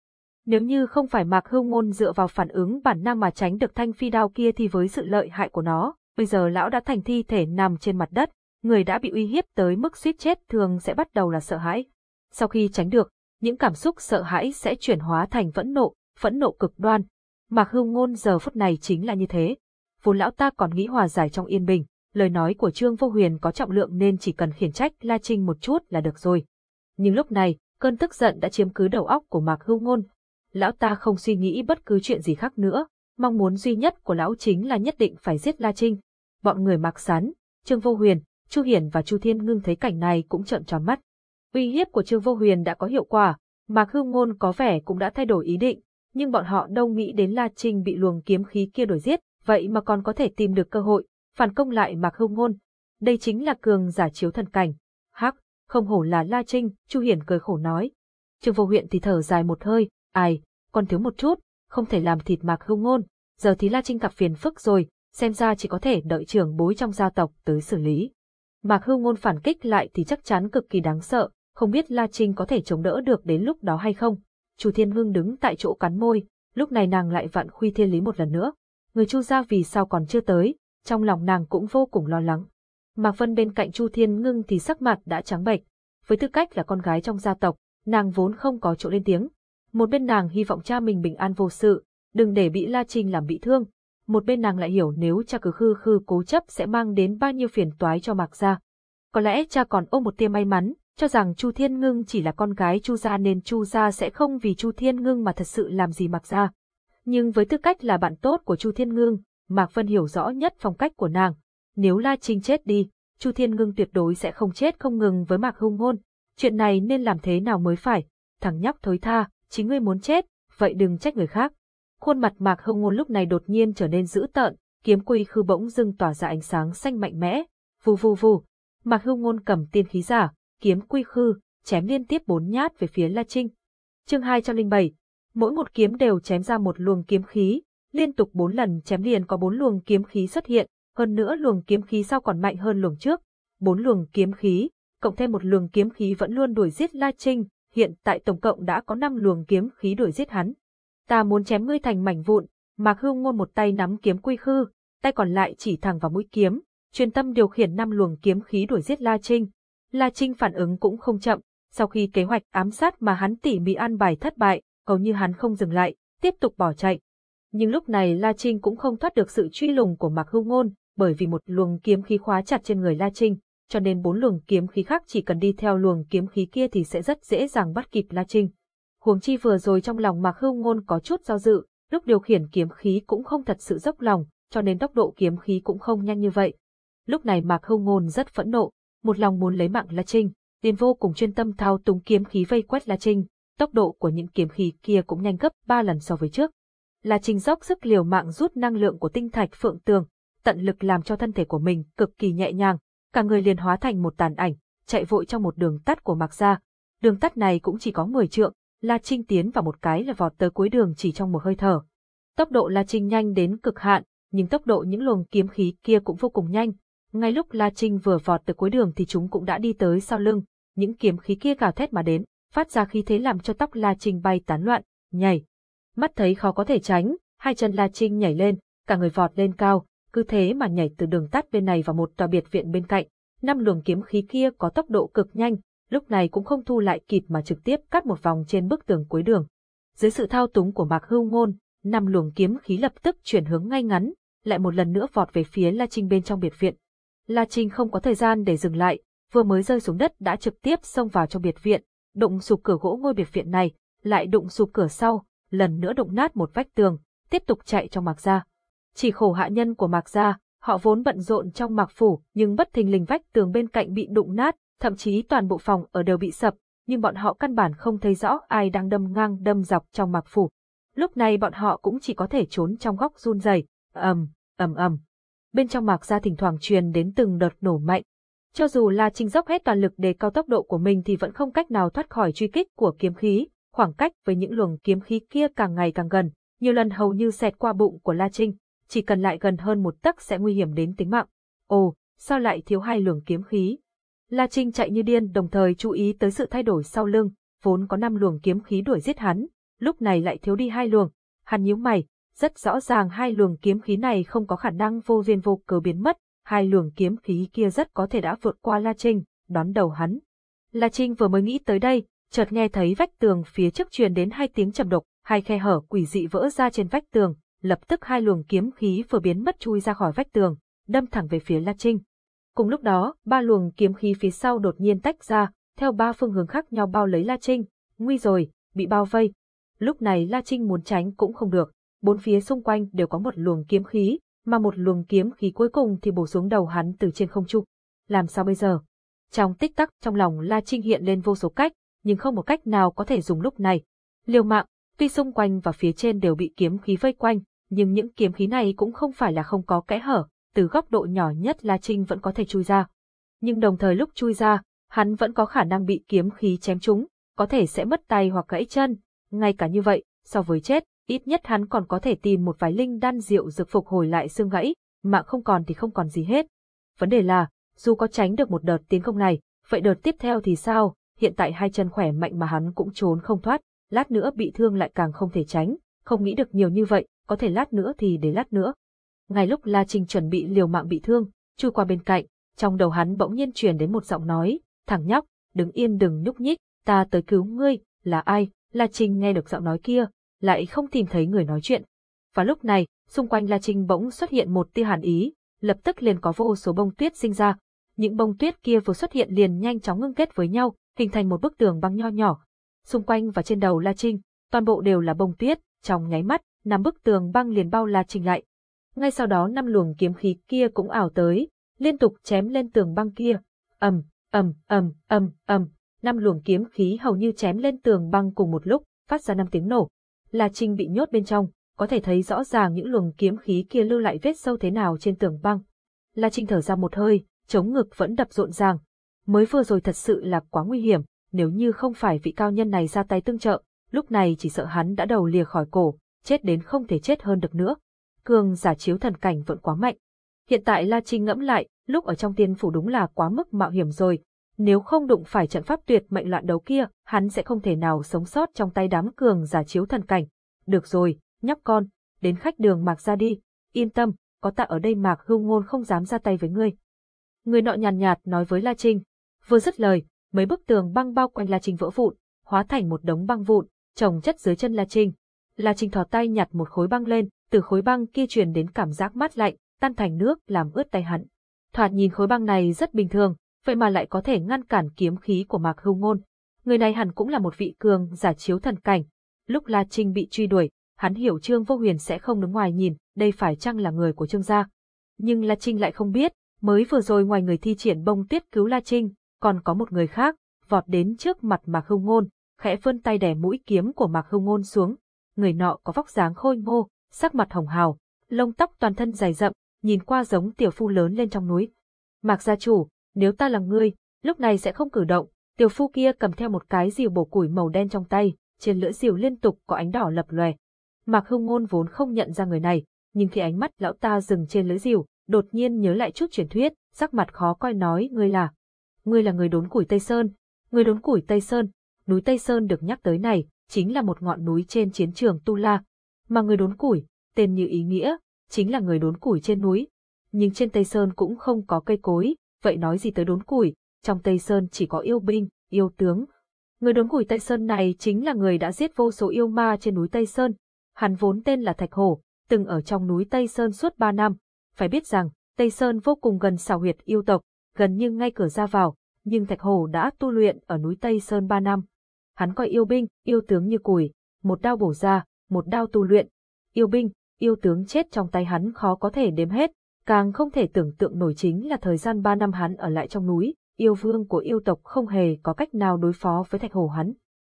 Nếu như không phải Mạc Hưu Ngôn dựa vào phản ứng bản năng mà tránh được thanh phi đao kia thì với sự lợi hại của nó, bây giờ lão đã thành thi thể nằm trên mặt đất, người đã bị uy hiếp tới mức suýt chết thường sẽ bắt đầu là sợ hãi. Sau khi tránh được, những cảm xúc sợ hãi sẽ chuyển hóa thành phẫn nộ, phẫn nộ cực đoan. Mạc Hưu Ngôn giờ phút này chính là như thế. Vốn lão ta còn nghĩ hòa giải trong yên bình, lời nói của Trương Vô Huyền có trọng lượng nên chỉ cần khiển trách La Trinh một chút là được rồi. Nhưng lúc này, cơn tức giận đã chiếm cứ đầu óc của Mạc Hưu Ngôn. Lão ta không suy nghĩ bất cứ chuyện gì khác nữa, mong muốn duy nhất của lão chính là nhất định phải giết La Trinh. Bọn người Mạc Sán, Trương Vô Huyền, Chu Hiển và Chu Thiên Ngưng thấy cảnh này cũng trợn tròn mắt. Uy hiếp của Trương Vô Huyền đã có hiệu quả, Mạc Hưu Ngôn có vẻ cũng đã thay đổi ý định, nhưng bọn họ đâu nghĩ đến La Trinh bị luồng kiếm khí kia đuổi giết, vậy mà còn có thể tìm được cơ hội, phản công lại Mạc Hưu Ngôn. Đây chính là cường giả chiếu thần cảnh. Hắc, không hổ là La Trinh, Chu Hiển cười khổ nói. Trương Vô Huyện thì thở dài một hơi, ai, còn thiếu một chút, không thể làm thịt Mạc Hưu Ngôn, giờ thì La Trinh gặp phiền phức rồi, xem ra chỉ có thể đợi trưởng bối trong gia tộc tới xử lý. Mạc Hưu Ngôn phản kích lại thì chắc chắn cực kỳ đáng sợ, không biết La Trinh có thể chống đỡ được đến lúc đó hay không. Chu Thiên Hưng đứng tại chỗ cắn môi, lúc này nàng lại vặn khuy thiên lý một lần nữa. Người Chu gia vì sao còn chưa tới, trong lòng nàng cũng vô cùng lo lắng. Mạc Vân bên cạnh Chu Thiên Ngưng thì sắc mặt đã trắng bệch. Với tư cách là con gái trong gia tộc, nàng vốn không có chỗ lên tiếng. Một bên nàng hy vọng cha mình bình an vô sự, đừng để bị La Trinh làm bị thương. Một bên nàng lại hiểu nếu cha cứ khư khư cố chấp sẽ mang đến bao nhiêu phiền toái cho Mạc gia. Có lẽ cha còn ôm một tia may mắn, cho rằng Chu Thiên Ngưng chỉ là con gái Chu gia nên Chu gia sẽ không vì Chu Thiên Ngưng mà thật sự làm gì Mạc gia. Nhưng với tư cách là bạn tốt của Chu Thiên Ngưng, Mạc Vân hiểu rõ nhất phong cách của nàng. Nếu La Trinh chết đi, Chu Thiên Ngưng tuyệt đối sẽ không chết không ngừng với Mạc Hung Ngôn. Chuyện này nên làm thế nào mới phải? Thằng nhóc thối tha, chính ngươi muốn chết, vậy đừng trách người khác. Khuôn mặt Mạc Hung Ngôn lúc này đột nhiên trở nên dữ tợn, kiếm quy khư bỗng dưng tỏa ra ánh sáng xanh mạnh mẽ. Vù vù vù. Mạc Hung Ngôn cầm tiên khí giả, kiếm quy khư, chém liên tiếp bốn nhát về phía La Trinh. Chương 207. Mỗi một kiếm đều chém ra một luồng kiếm khí, liên tục bốn lần chém liền có bốn luồng kiếm khí xuất hiện, hơn nữa luồng kiếm khí sau còn mạnh hơn luồng trước. Bốn luồng kiếm khí, cộng thêm một luồng kiếm khí vẫn luôn đuổi giết La Trinh, hiện tại tổng cộng đã có năm luồng kiếm khí đuổi giết hắn. Ta muốn chém ngươi thành mảnh vụn, Mạc Hưu ngôn một tay nắm kiếm quy khư, tay còn lại chỉ thẳng vào mũi kiếm, chuyên tâm điều khiển năm luồng kiếm khí đuổi giết La Trinh. La Trinh phản ứng cũng không chậm, sau khi kế hoạch ám sát mà hắn tỉ mỉ an bài thất bại, hầu như hắn không dừng lại, tiếp tục bỏ chạy. Nhưng lúc này La Trinh cũng không thoát được sự truy lùng của Mạc Hưu Ngôn, bởi vì một luồng kiếm khí khóa chặt trên người La Trinh, cho nên bốn luồng kiếm khí khác chỉ cần đi theo luồng kiếm khí kia thì sẽ rất dễ dàng bắt kịp La Trinh. Huống chi vừa rồi trong lòng Mạc Hưu Ngôn có chút do dự, lúc điều khiển kiếm khí cũng không thật sự dốc lòng, cho nên tốc độ kiếm khí cũng không nhanh như vậy. Lúc này Mạc Hưu Ngôn rất phẫn nộ, một lòng muốn lấy mạng La Trinh, liền vô cùng chuyên tâm thao túng kiếm khí vây quét La Trinh, tốc độ của những kiếm khí kia cũng nhanh gấp ba lần so với trước La Trinh dốc sức liều mạng rút năng lượng của tinh thạch phượng tường, tận lực làm cho thân thể của mình cực kỳ nhẹ nhàng, cả người liền hóa thành một tàn ảnh, chạy vội trong một đường tắt của Mạc Gia. Đường tắt này cũng chỉ có 10 trượng, La Trinh tiến vào một cái là vọt tới cuối đường chỉ trong một hơi thở. Tốc độ La Trinh nhanh đến cực hạn, nhưng tốc độ những luồng kiếm khí kia cũng vô cùng nhanh. Ngay lúc La Trinh vừa vọt từ cuối đường thì chúng cũng đã đi tới sau lưng, những kiếm khí kia gào thét mà đến, phát ra khí thế làm cho tóc La Trinh bay tán loạn, nhảy, mắt thấy khó có thể tránh, hai chân La Trinh nhảy lên, cả người vọt lên cao, cứ thế mà nhảy từ đường tắt bên này vào một tòa biệt viện bên cạnh. Năm luồng kiếm khí kia có tốc độ cực nhanh, lúc này cũng không thu lại kịp mà trực tiếp cắt một vòng trên bức tường cuối đường. Dưới sự thao túng của Mạc Hưu Ngôn, năm luồng kiếm khí lập tức chuyển hướng ngay ngắn, lại một lần nữa vọt về phía La Trinh bên trong biệt viện. La Trinh không có thời gian để dừng lại, vừa mới rơi xuống đất đã trực tiếp xông vào trong biệt viện, đụng sụp cửa gỗ ngôi biệt viện này, lại đụng sụp cửa sau, lần nữa đụng nát một vách tường, tiếp tục chạy trong mạc gia. Chỉ khổ hạ nhân của mạc gia, họ vốn bận rộn trong mạc phủ, nhưng bất thình lình vách tường bên cạnh bị đụng nát, thậm chí toàn bộ phòng ở đều bị sập, nhưng bọn họ căn bản không thấy rõ ai đang đâm ngang đâm dọc trong mạc phủ. Lúc này bọn họ cũng chỉ có thể trốn trong góc run rẩy, ầm, ầm ầm. Bên trong mạc ra thỉnh thoảng truyền đến từng đợt nổ mạnh. Cho dù La trình dốc hết toàn lực để cao tốc độ của mình thì vẫn không cách nào thoát khỏi truy kích của kiếm khí, khoảng cách với những luồng kiếm khí kia càng ngày càng gần, nhiều lần hầu như xẹt qua bụng của La Trinh, chỉ cần lại gần hơn một tấc sẽ nguy hiểm đến tính mạng. Ồ, sao lại thiếu hai luồng kiếm khí? La Trinh chạy như điên đồng thời chú ý tới sự thay đổi sau lưng, vốn có năm luồng kiếm khí đuổi giết hắn, lúc này lại thiếu đi hai luồng. Hắn nhíu mày, rất rõ ràng hai luồng kiếm khí này không có khả năng vô duyên vô cớ biến mất, hai luồng kiếm khí kia rất có thể đã vượt qua La Trinh, đón đầu hắn. La Trinh vừa mới nghĩ tới đây, chợt nghe thấy vách tường phía trước truyền đến hai tiếng trầm độc, hai khe hở quỷ dị vỡ ra trên vách tường, lập tức hai luồng kiếm khí vừa biến mất chui ra khỏi vách tường, đâm thẳng về phía La Trinh. Cùng lúc đó, ba luồng kiếm khí phía sau đột nhiên tách ra, theo ba phương hướng khác nhau bao lấy La Trinh, nguy rồi, bị bao vây. Lúc này La Trinh muốn tránh cũng không được, bốn phía xung quanh đều có một luồng kiếm khí, mà một luồng kiếm khí cuối cùng thì bổ xuống đầu hắn từ trên không trung. Làm sao bây giờ? Trong tích tắc trong lòng La Trinh hiện lên vô số cách, nhưng không một cách nào có thể dùng lúc này. Liều mạng, tuy xung quanh và phía trên đều bị kiếm khí vây quanh, nhưng những kiếm khí này cũng không phải là không có kẽ hở, từ góc độ nhỏ nhất La Trinh vẫn có thể chui ra. Nhưng đồng thời lúc chui ra, hắn vẫn có khả năng bị kiếm khí chém trúng, có thể sẽ mất tay hoặc gãy chân. Ngay cả như vậy, so với chết, ít nhất hắn còn có thể tìm một vài linh đan rượu dược phục hồi lại xương gãy, mạng không còn thì không còn gì hết. Vấn đề là, dù có tránh được một đợt tiến công này, vậy đợt tiếp theo thì sao? Hiện tại hai chân khỏe mạnh mà hắn cũng trốn không thoát, lát nữa bị thương lại càng không thể tránh, không nghĩ được nhiều như vậy, có thể lát nữa thì để lát nữa. Ngay lúc La Trinh chuẩn bị liều mạng bị thương, chui qua bên cạnh, trong đầu hắn bỗng nhiên truyền đến một giọng nói, thằng nhóc, đứng yên đừng nhúc nhích, ta tới cứu ngươi, là ai? La Trinh nghe được giọng nói kia, lại không tìm thấy người nói chuyện. Và lúc này, xung quanh La Trinh bỗng xuất hiện một tia hàn ý, lập tức liền có vô số bông tuyết sinh ra. Những bông tuyết kia vừa xuất hiện liền nhanh chóng ngưng kết với nhau, hình thành một bức tường băng nho nhỏ. Xung quanh và trên đầu La Trinh, toàn bộ đều là bông tuyết, trong nháy mắt, năm bức tường băng liền bao La Trinh lại. Ngay sau đó năm luồng kiếm khí kia cũng ảo tới, liên tục chém lên tường băng kia. ầm, ầm, ầm, ầm, ầm, năm luồng kiếm khí hầu như chém lên tường băng cùng một lúc, phát ra năm tiếng nổ. La Trinh bị nhốt bên trong, có thể thấy rõ ràng những luồng kiếm khí kia lưu lại vết sâu thế nào trên tường băng. La Trinh thở ra một hơi, chống ngực vẫn đập rộn ràng. Mới vừa rồi thật sự là quá nguy hiểm, nếu như không phải vị cao nhân này ra tay tương trợ, lúc này chỉ sợ hắn đã đầu lìa khỏi cổ, chết đến không thể chết hơn được nữa. Cường giả chiếu thần cảnh vẫn quá mạnh. Hiện tại La Trinh ngẫm lại, lúc ở trong tiên phủ đúng là quá mức mạo hiểm rồi. Nếu không đụng phải trận pháp tuyệt mệnh loạn đấu kia, hắn sẽ không thể nào sống sót trong tay đám cường giả chiếu thần cảnh. Được rồi, nhóc con, đến khách đường Mạc ra đi, yên tâm, có ta ở đây Mạc hưu ngôn không dám ra tay với ngươi. Người nọ nhàn nhạt, nhạt nói với La Trinh, vừa dứt lời, mấy bức tường băng bao quanh La Trinh vỡ vụn, hóa thành một đống băng vụn, trồng chất dưới chân La Trinh. La Trinh thò tay nhặt một khối băng lên, từ khối băng kia truyền đến cảm giác mát lạnh, tan thành nước làm ướt tay hắn. Thoạt nhìn khối băng này rất bình thường, vậy mà lại có thể ngăn cản kiếm khí của Mạc Hưu Ngôn. Người này hẳn cũng là một vị cường giả chiếu thần cảnh. Lúc La Trinh bị truy đuổi, hắn hiểu Trương Vô Huyền sẽ không đứng ngoài nhìn, đây phải chăng là người của Trương gia. Nhưng La Trinh lại không biết, mới vừa rồi ngoài người thi triển bông tuyết cứu La Trinh, còn có một người khác, vọt đến trước mặt Mạc Hưu Ngôn, khẽ vươn tay đè mũi kiếm của Mạc Hưu Ngôn xuống. Người nọ có vóc dáng khôi ngô, sắc mặt hồng hào, lông tóc toàn thân dày rậm, nhìn qua giống tiểu phu lớn lên trong núi. Mạc gia chủ, nếu ta là ngươi, lúc này sẽ không cử động. Tiểu phu kia cầm theo một cái rìu bổ củi màu đen trong tay, trên lưỡi rìu liên tục có ánh đỏ lập lòe. Mạc Hưng Ngôn vốn không nhận ra người này, nhưng khi ánh mắt lão ta dừng trên lưỡi rìu, đột nhiên nhớ lại chút truyền thuyết, sắc mặt khó coi nói ngươi là, ngươi là người đốn củi Tây Sơn, người đốn củi Tây Sơn, núi Tây Sơn được nhắc tới này, chính là một ngọn núi trên chiến trường Tu La, mà người đốn củi, tên như ý nghĩa, chính là người đốn củi trên núi. Nhưng trên Tây Sơn cũng không có cây cối, vậy nói gì tới đốn củi, trong Tây Sơn chỉ có yêu binh, yêu tướng. Người đốn củi Tây Sơn này chính là người đã giết vô số yêu ma trên núi Tây Sơn. Hắn vốn tên là Thạch Hổ, từng ở trong núi Tây Sơn suốt ba năm. Phải biết rằng, Tây Sơn vô cùng gần xào huyệt yêu tộc, gần như ngay cửa ra vào, nhưng Thạch Hổ đã tu luyện ở núi Tây Sơn ba năm. Hắn coi yêu binh, yêu tướng như củi, một đao bổ ra, một đao tu luyện. Yêu binh, yêu tướng chết trong tay hắn khó có thể đếm hết, càng không thể tưởng tượng nổi chính là thời gian ba năm hắn ở lại trong núi, yêu vương của yêu tộc không hề có cách nào đối phó với thạch hồ hắn.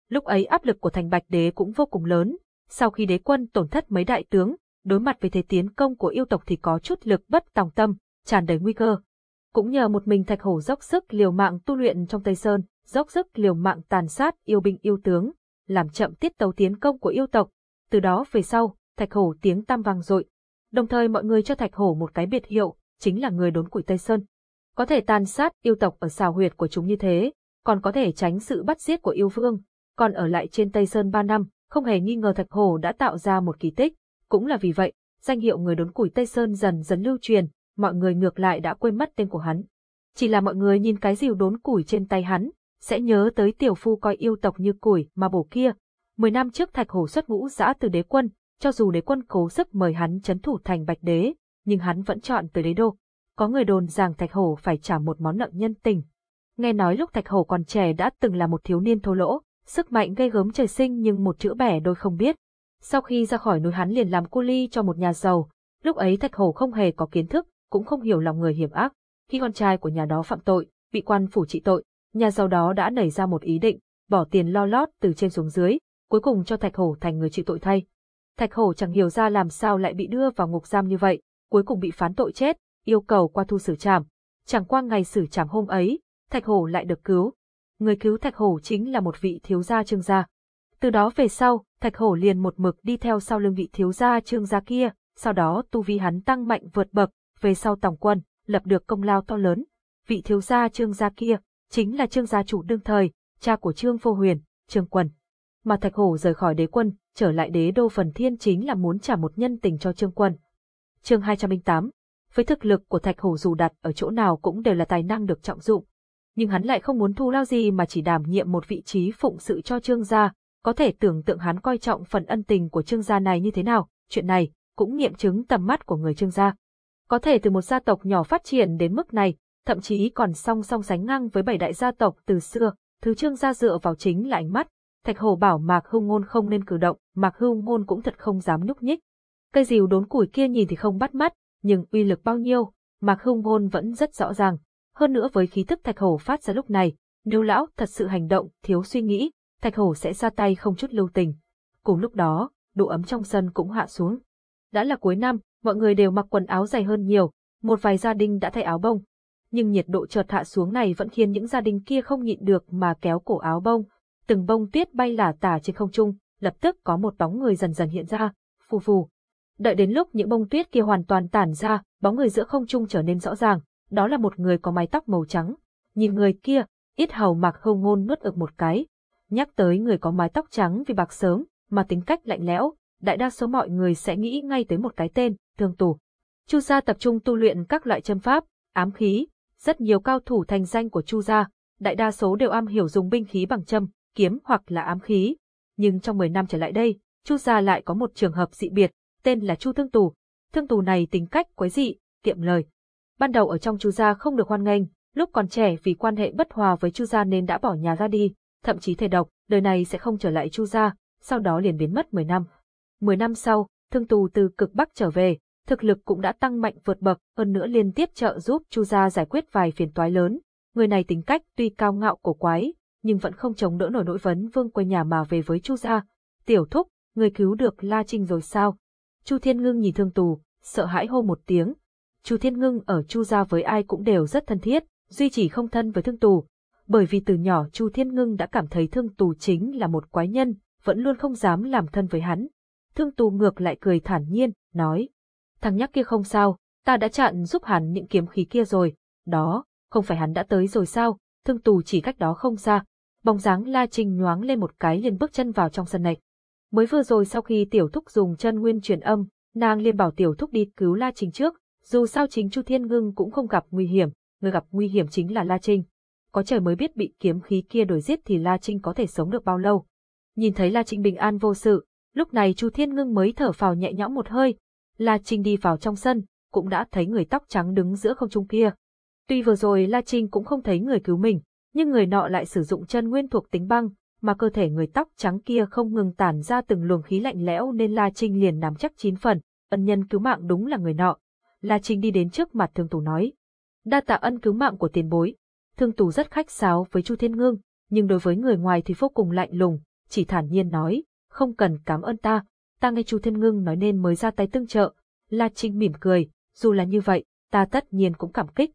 Lúc ấy áp lực của thành bạch đế cũng vô cùng lớn, sau khi đế quân tổn thất mấy đại tướng, đối mặt với thế tiến công của yêu tộc thì có chút lực bất tòng tâm, tràn đầy nguy cơ. Cũng nhờ một mình thạch hổ dốc sức liều mạng tu luyện trong Tây Sơn, dốc sức liều mạng tàn sát yêu binh yêu tướng, làm chậm tiết tấu tiến công của yêu tộc, từ đó về sau, Thạch Hổ tiếng tam vang dội. Đồng thời mọi người cho Thạch Hổ một cái biệt hiệu, chính là người đốn củi Tây Sơn. Có thể tàn sát yêu tộc ở xào huyệt của chúng như thế, còn có thể tránh sự bắt giết của yêu vương, còn ở lại trên Tây Sơn 3 năm, không hề nghi ngờ Thạch Hổ đã tạo ra một kỳ tích, cũng là vì vậy, danh hiệu người đốn củi Tây Sơn dần dần lưu truyền, mọi người ngược lại đã quên mất tên của hắn. Chỉ là mọi người nhìn cái rìu đốn củi trên tay hắn, sẽ nhớ tới tiểu phu coi yêu tộc như củi mà bổ kia. Mười năm trước Thạch Hổ xuất ngũ giã từ đế quân, cho dù đế quân cố sức mời hắn chấn thủ thành Bạch Đế, nhưng hắn vẫn chọn tới đế đô. Có người đồn rằng Thạch Hổ phải trả một món nợ nhân tình. Nghe nói lúc Thạch Hổ còn trẻ đã từng là một thiếu niên thô lỗ, sức mạnh gây gớm trời sinh nhưng một chữ bẻ đôi không biết. Sau khi ra khỏi núi hắn liền làm cu ly cho một nhà giàu, lúc ấy Thạch Hổ không hề có kiến thức, cũng không hiểu lòng người hiểm ác. Khi con trai của nhà đó phạm tội, bị quan phủ trị tội, nhà giàu đó đã nảy ra một ý định, bỏ tiền lo lót từ trên xuống dưới, cuối cùng cho Thạch Hổ thành người chịu tội thay. Thạch Hổ chẳng hiểu ra làm sao lại bị đưa vào ngục giam như vậy, cuối cùng bị phán tội chết, yêu cầu qua thu xử trảm. Chẳng qua ngày xử trảm hôm ấy, Thạch Hổ lại được cứu. Người cứu Thạch Hổ chính là một vị thiếu gia trương gia. Từ đó về sau, Thạch Hổ liền một mực đi theo sau lưng vị thiếu gia trương gia kia, sau đó tu vi hắn tăng mạnh vượt bậc, về sau tổng quân, lập được công lao to lớn. Vị thiếu gia trương gia kia, chính là trương gia chủ đương thời, cha của trương vô huyền, trương quân. Mà Thạch Hổ rời khỏi đế quân, trở lại đế đô phần thiên chính là muốn trả một nhân tình cho trương quân. chương 208 Với thực lực của Thạch Hổ dù đặt ở chỗ nào cũng đều là tài năng được trọng dụng. Nhưng hắn lại không muốn thu lao gì mà chỉ đảm nhiệm một vị trí phụng sự cho trương gia, có thể tưởng tượng hắn coi trọng phần ân tình của trương gia này như thế nào, chuyện này cũng nghiệm chứng tầm mắt của người trương gia. Có thể từ một gia tộc nhỏ phát triển đến mức này, thậm chí còn song song sánh ngang với bảy đại gia tộc từ xưa, thứ trương gia dựa vào chính là ánh mắt. Thạch Hồ bảo Mạc Hưu Ngôn không nên cử động, Mạc Hưu Ngôn cũng thật không dám nhúc nhích. Cây rìu đốn củi kia nhìn thì không bắt mắt, nhưng uy lực bao nhiêu, Mạc Hưu Ngôn vẫn rất rõ ràng. Hơn nữa với khí tức Thạch Hổ phát ra lúc này, nếu lão thật sự hành động, thiếu suy nghĩ, Thạch Hổ sẽ ra tay không chút lưu tình. Cùng lúc đó, độ ấm trong sân cũng hạ xuống. Đã là cuối năm, mọi người đều mặc quần áo dày hơn nhiều, một vài gia đình đã thay áo bông. Nhưng nhiệt độ chợt hạ xuống này vẫn khiến những gia đình kia không nhịn được mà kéo cổ áo bông. Từng bông tuyết bay lả tả trên không trung, lập tức có một bóng người dần dần hiện ra, phù phù. Đợi đến lúc những bông tuyết kia hoàn toàn tản ra, bóng người giữa không trung trở nên rõ ràng, đó là một người có mái tóc màu trắng. Nhìn người kia, ít hầu mặc hâu ngôn nuốt ực một cái. Nhắc tới người có mái tóc trắng vì bạc sớm, mà tính cách lạnh lẽo, đại đa số mọi người sẽ nghĩ ngay tới một cái tên, thương tù. Chu gia tập trung tu luyện các loại châm pháp, ám khí, rất nhiều cao thủ thành danh của Chu gia, đại đa số đều am hiểu dùng binh khí bằng châm, kiếm hoặc là ám khí. Nhưng trong 10 năm trở lại đây, Chu gia lại có một trường hợp dị biệt, tên là Chu Thương Tù. Thương Tù này tính cách quái dị, kiệm lời. Ban đầu ở trong Chu gia không được hoan nghênh, lúc còn trẻ vì quan hệ bất hòa với Chu gia nên đã bỏ nhà ra đi, thậm chí thề độc, đời này sẽ không trở lại Chu gia, sau đó liền biến mất 10 năm. 10 năm sau, thương tù từ cực Bắc trở về, thực lực cũng đã tăng mạnh vượt bậc, hơn nữa liên tiếp trợ giúp Chu gia giải quyết vài phiền toái lớn. Người này tính cách tuy cao ngạo cổ quái, nhưng vẫn không chống đỡ nổi nỗi vấn vương quay nhà mà về với Chu gia. Tiểu thúc, người cứu được La Trinh rồi sao? Chu Thiên Ngưng nhìn thương tù, sợ hãi hô một tiếng. Chu Thiên Ngưng ở Chu gia với ai cũng đều rất thân thiết, duy chỉ không thân với thương tù. Bởi vì từ nhỏ Chu Thiên Ngưng đã cảm thấy thương tù chính là một quái nhân, vẫn luôn không dám làm thân với hắn. Thương tù ngược lại cười thản nhiên, nói. Thằng nhóc kia không sao, ta đã chặn giúp hắn những kiếm khí kia rồi. Đó, không phải hắn đã tới rồi sao, thương tù chỉ cách đó không xa. Bóng dáng La Trinh nhoáng lên một cái liền bước chân vào trong sân này. Mới vừa rồi sau khi tiểu thúc dùng chân nguyên truyền âm, nàng liền bảo tiểu thúc đi cứu La Trinh trước, dù sao chính Chu Thiên Ngưng cũng không gặp nguy hiểm, người gặp nguy hiểm chính là La Trinh. Có trời mới biết bị kiếm khí kia đổi giết thì La Trinh có thể sống được bao lâu. Nhìn thấy La Trinh bình an vô sự, Lúc này Chu Thiên Ngưng mới thở phào nhẹ nhõm một hơi, La Trinh đi vào trong sân, cũng đã thấy người tóc trắng đứng giữa không trung kia. Tuy vừa rồi La Trinh cũng không thấy người cứu mình, nhưng người nọ lại sử dụng chân nguyên thuộc tính băng, mà cơ thể người tóc trắng kia không ngừng tản ra từng luồng khí lạnh lẽo nên La Trinh liền nắm chắc chín phần, ân nhân cứu mạng đúng là người nọ. La Trinh đi đến trước mặt thương tù nói. Đa tạ ân cứu mạng của tiền bối. Thương tù rất khách sáo với Chu Thiên Ngưng, nhưng đối với người ngoài thì vô cùng lạnh lùng, chỉ thản nhiên nói không cần cảm ơn ta, ta nghe Chu Thiên Ngưng nói nên mới ra tay tương trợ. La Trinh mỉm cười, dù là như vậy, ta tất nhiên cũng cảm kích.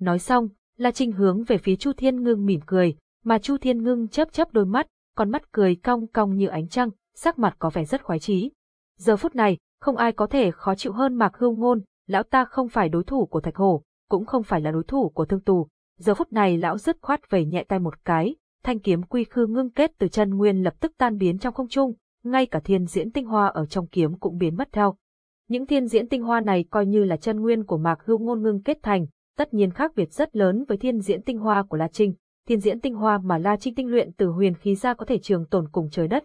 Nói xong, La Trinh hướng về phía Chu Thiên Ngưng mỉm cười, mà Chu Thiên Ngưng chớp chớp đôi mắt, con mắt cười cong cong như ánh trăng, sắc mặt có vẻ rất khoái chí. Giờ phút này, không ai có thể khó chịu hơn Mạc Hưu Ngôn, lão ta không phải đối thủ của Thạch Hổ. cũng không phải là đối thủ của thương tù. Giờ phút này lão dứt khoát vẩy nhẹ tay một cái, thanh kiếm quy khư ngưng kết từ chân nguyên lập tức tan biến trong không trung, ngay cả thiên diễn tinh hoa ở trong kiếm cũng biến mất theo. Những thiên diễn tinh hoa này coi như là chân nguyên của Mạc Hưu ngôn ngưng kết thành, tất nhiên khác biệt rất lớn với thiên diễn tinh hoa của La Trinh. Thiên diễn tinh hoa mà La Trinh tinh luyện từ huyền khí ra có thể trường tồn cùng trời đất.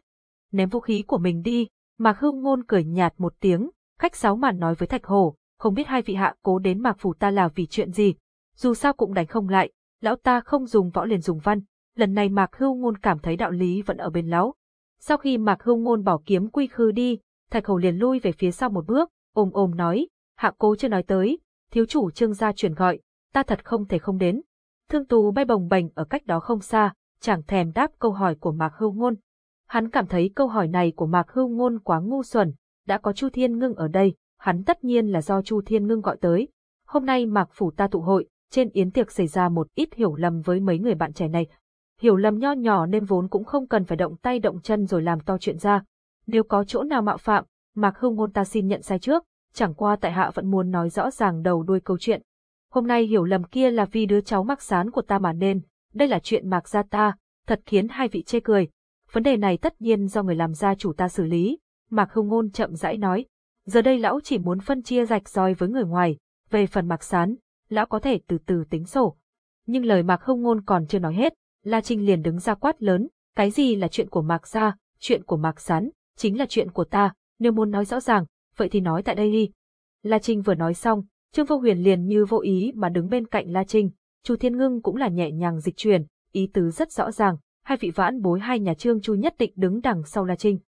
Ném vũ khí của mình đi, Mạc Hưu ngôn cười nhạt một tiếng, khách sáo màn nói với Thạch Hổ, không biết hai vị hạ cố đến Mạc Phủ ta là vì chuyện gì. Dù sao cũng đánh không lại, lão ta không dùng võ liền dùng văn. Lần này Mạc Hưu ngôn cảm thấy đạo lý vẫn ở bên lão. Sau khi Mạc Hưu ngôn bỏ kiếm quy khư đi, Thạch Hổ liền lui về phía sau một bước, ôm ôm nói, hạ cố chưa nói tới, thiếu chủ trương gia chuyển gọi, ta thật không thể không đến. Thương Tú bay bồng bềnh ở cách đó không xa, chẳng thèm đáp câu hỏi của Mạc Hưu Ngôn. Hắn cảm thấy câu hỏi này của Mạc Hưu Ngôn quá ngu xuẩn, đã có Chu Thiên Ngưng ở đây, hắn tất nhiên là do Chu Thiên Ngưng gọi tới. Hôm nay Mạc Phủ ta tụ hội, trên yến tiệc xảy ra một ít hiểu lầm với mấy người bạn trẻ này. Hiểu lầm nho nhỏ nên vốn cũng không cần phải động tay động chân rồi làm to chuyện ra. Nếu có chỗ nào mạo phạm, Mạc Hưu Ngôn ta xin nhận sai trước, chẳng qua tại hạ vẫn muốn nói rõ ràng đầu đuôi câu chuyện. Hôm nay hiểu lầm kia là vì đứa cháu Mạc Sán của ta mà nên, đây là chuyện Mạc gia ta, thật khiến hai vị chê cười. Vấn đề này tất nhiên do người làm gia chủ ta xử lý, Mạc Hưu Ngôn chậm rãi nói. Giờ đây lão chỉ muốn phân chia rạch roi với người ngoài, về phần Mạc Sán, lão có thể từ từ tính sổ. Nhưng lời Mạc Hưu Ngôn còn chưa nói hết, La Trinh liền đứng ra quát lớn, cái gì là chuyện của Mạc gia, chuyện của Mạc Sán, chính là chuyện của ta, nếu muốn nói rõ ràng, vậy thì nói tại đây đi. La Trinh vừa nói xong, Trương Vô Huyền liền như vô ý mà đứng bên cạnh La Trinh, Chu Thiên Ngưng cũng là nhẹ nhàng dịch chuyển, ý tứ rất rõ ràng, hai vị vãn bối hai nhà Trương Chu nhất định đứng đằng sau La Trinh.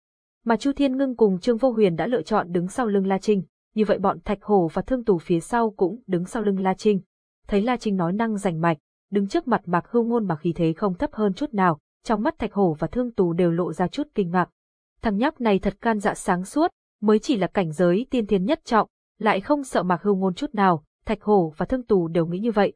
Mà Chu Thiên Ngưng cùng Trương Vô Huyền đã lựa chọn đứng sau lưng La Trinh, như vậy bọn Thạch Hổ và Thương Tù phía sau cũng đứng sau lưng La Trinh. Thấy La Trinh nói năng rành mạch, đứng trước mặt Mạc Hưu Ngôn mà khí thế không thấp hơn chút nào, trong mắt Thạch Hổ và Thương Tù đều lộ ra chút kinh ngạc. Thằng nhóc này thật can dạ sáng suốt, mới chỉ là cảnh giới tiên thiên nhất trọng, lại không sợ Mạc Hưu Ngôn chút nào, Thạch Hổ và Thương Tù đều nghĩ như vậy.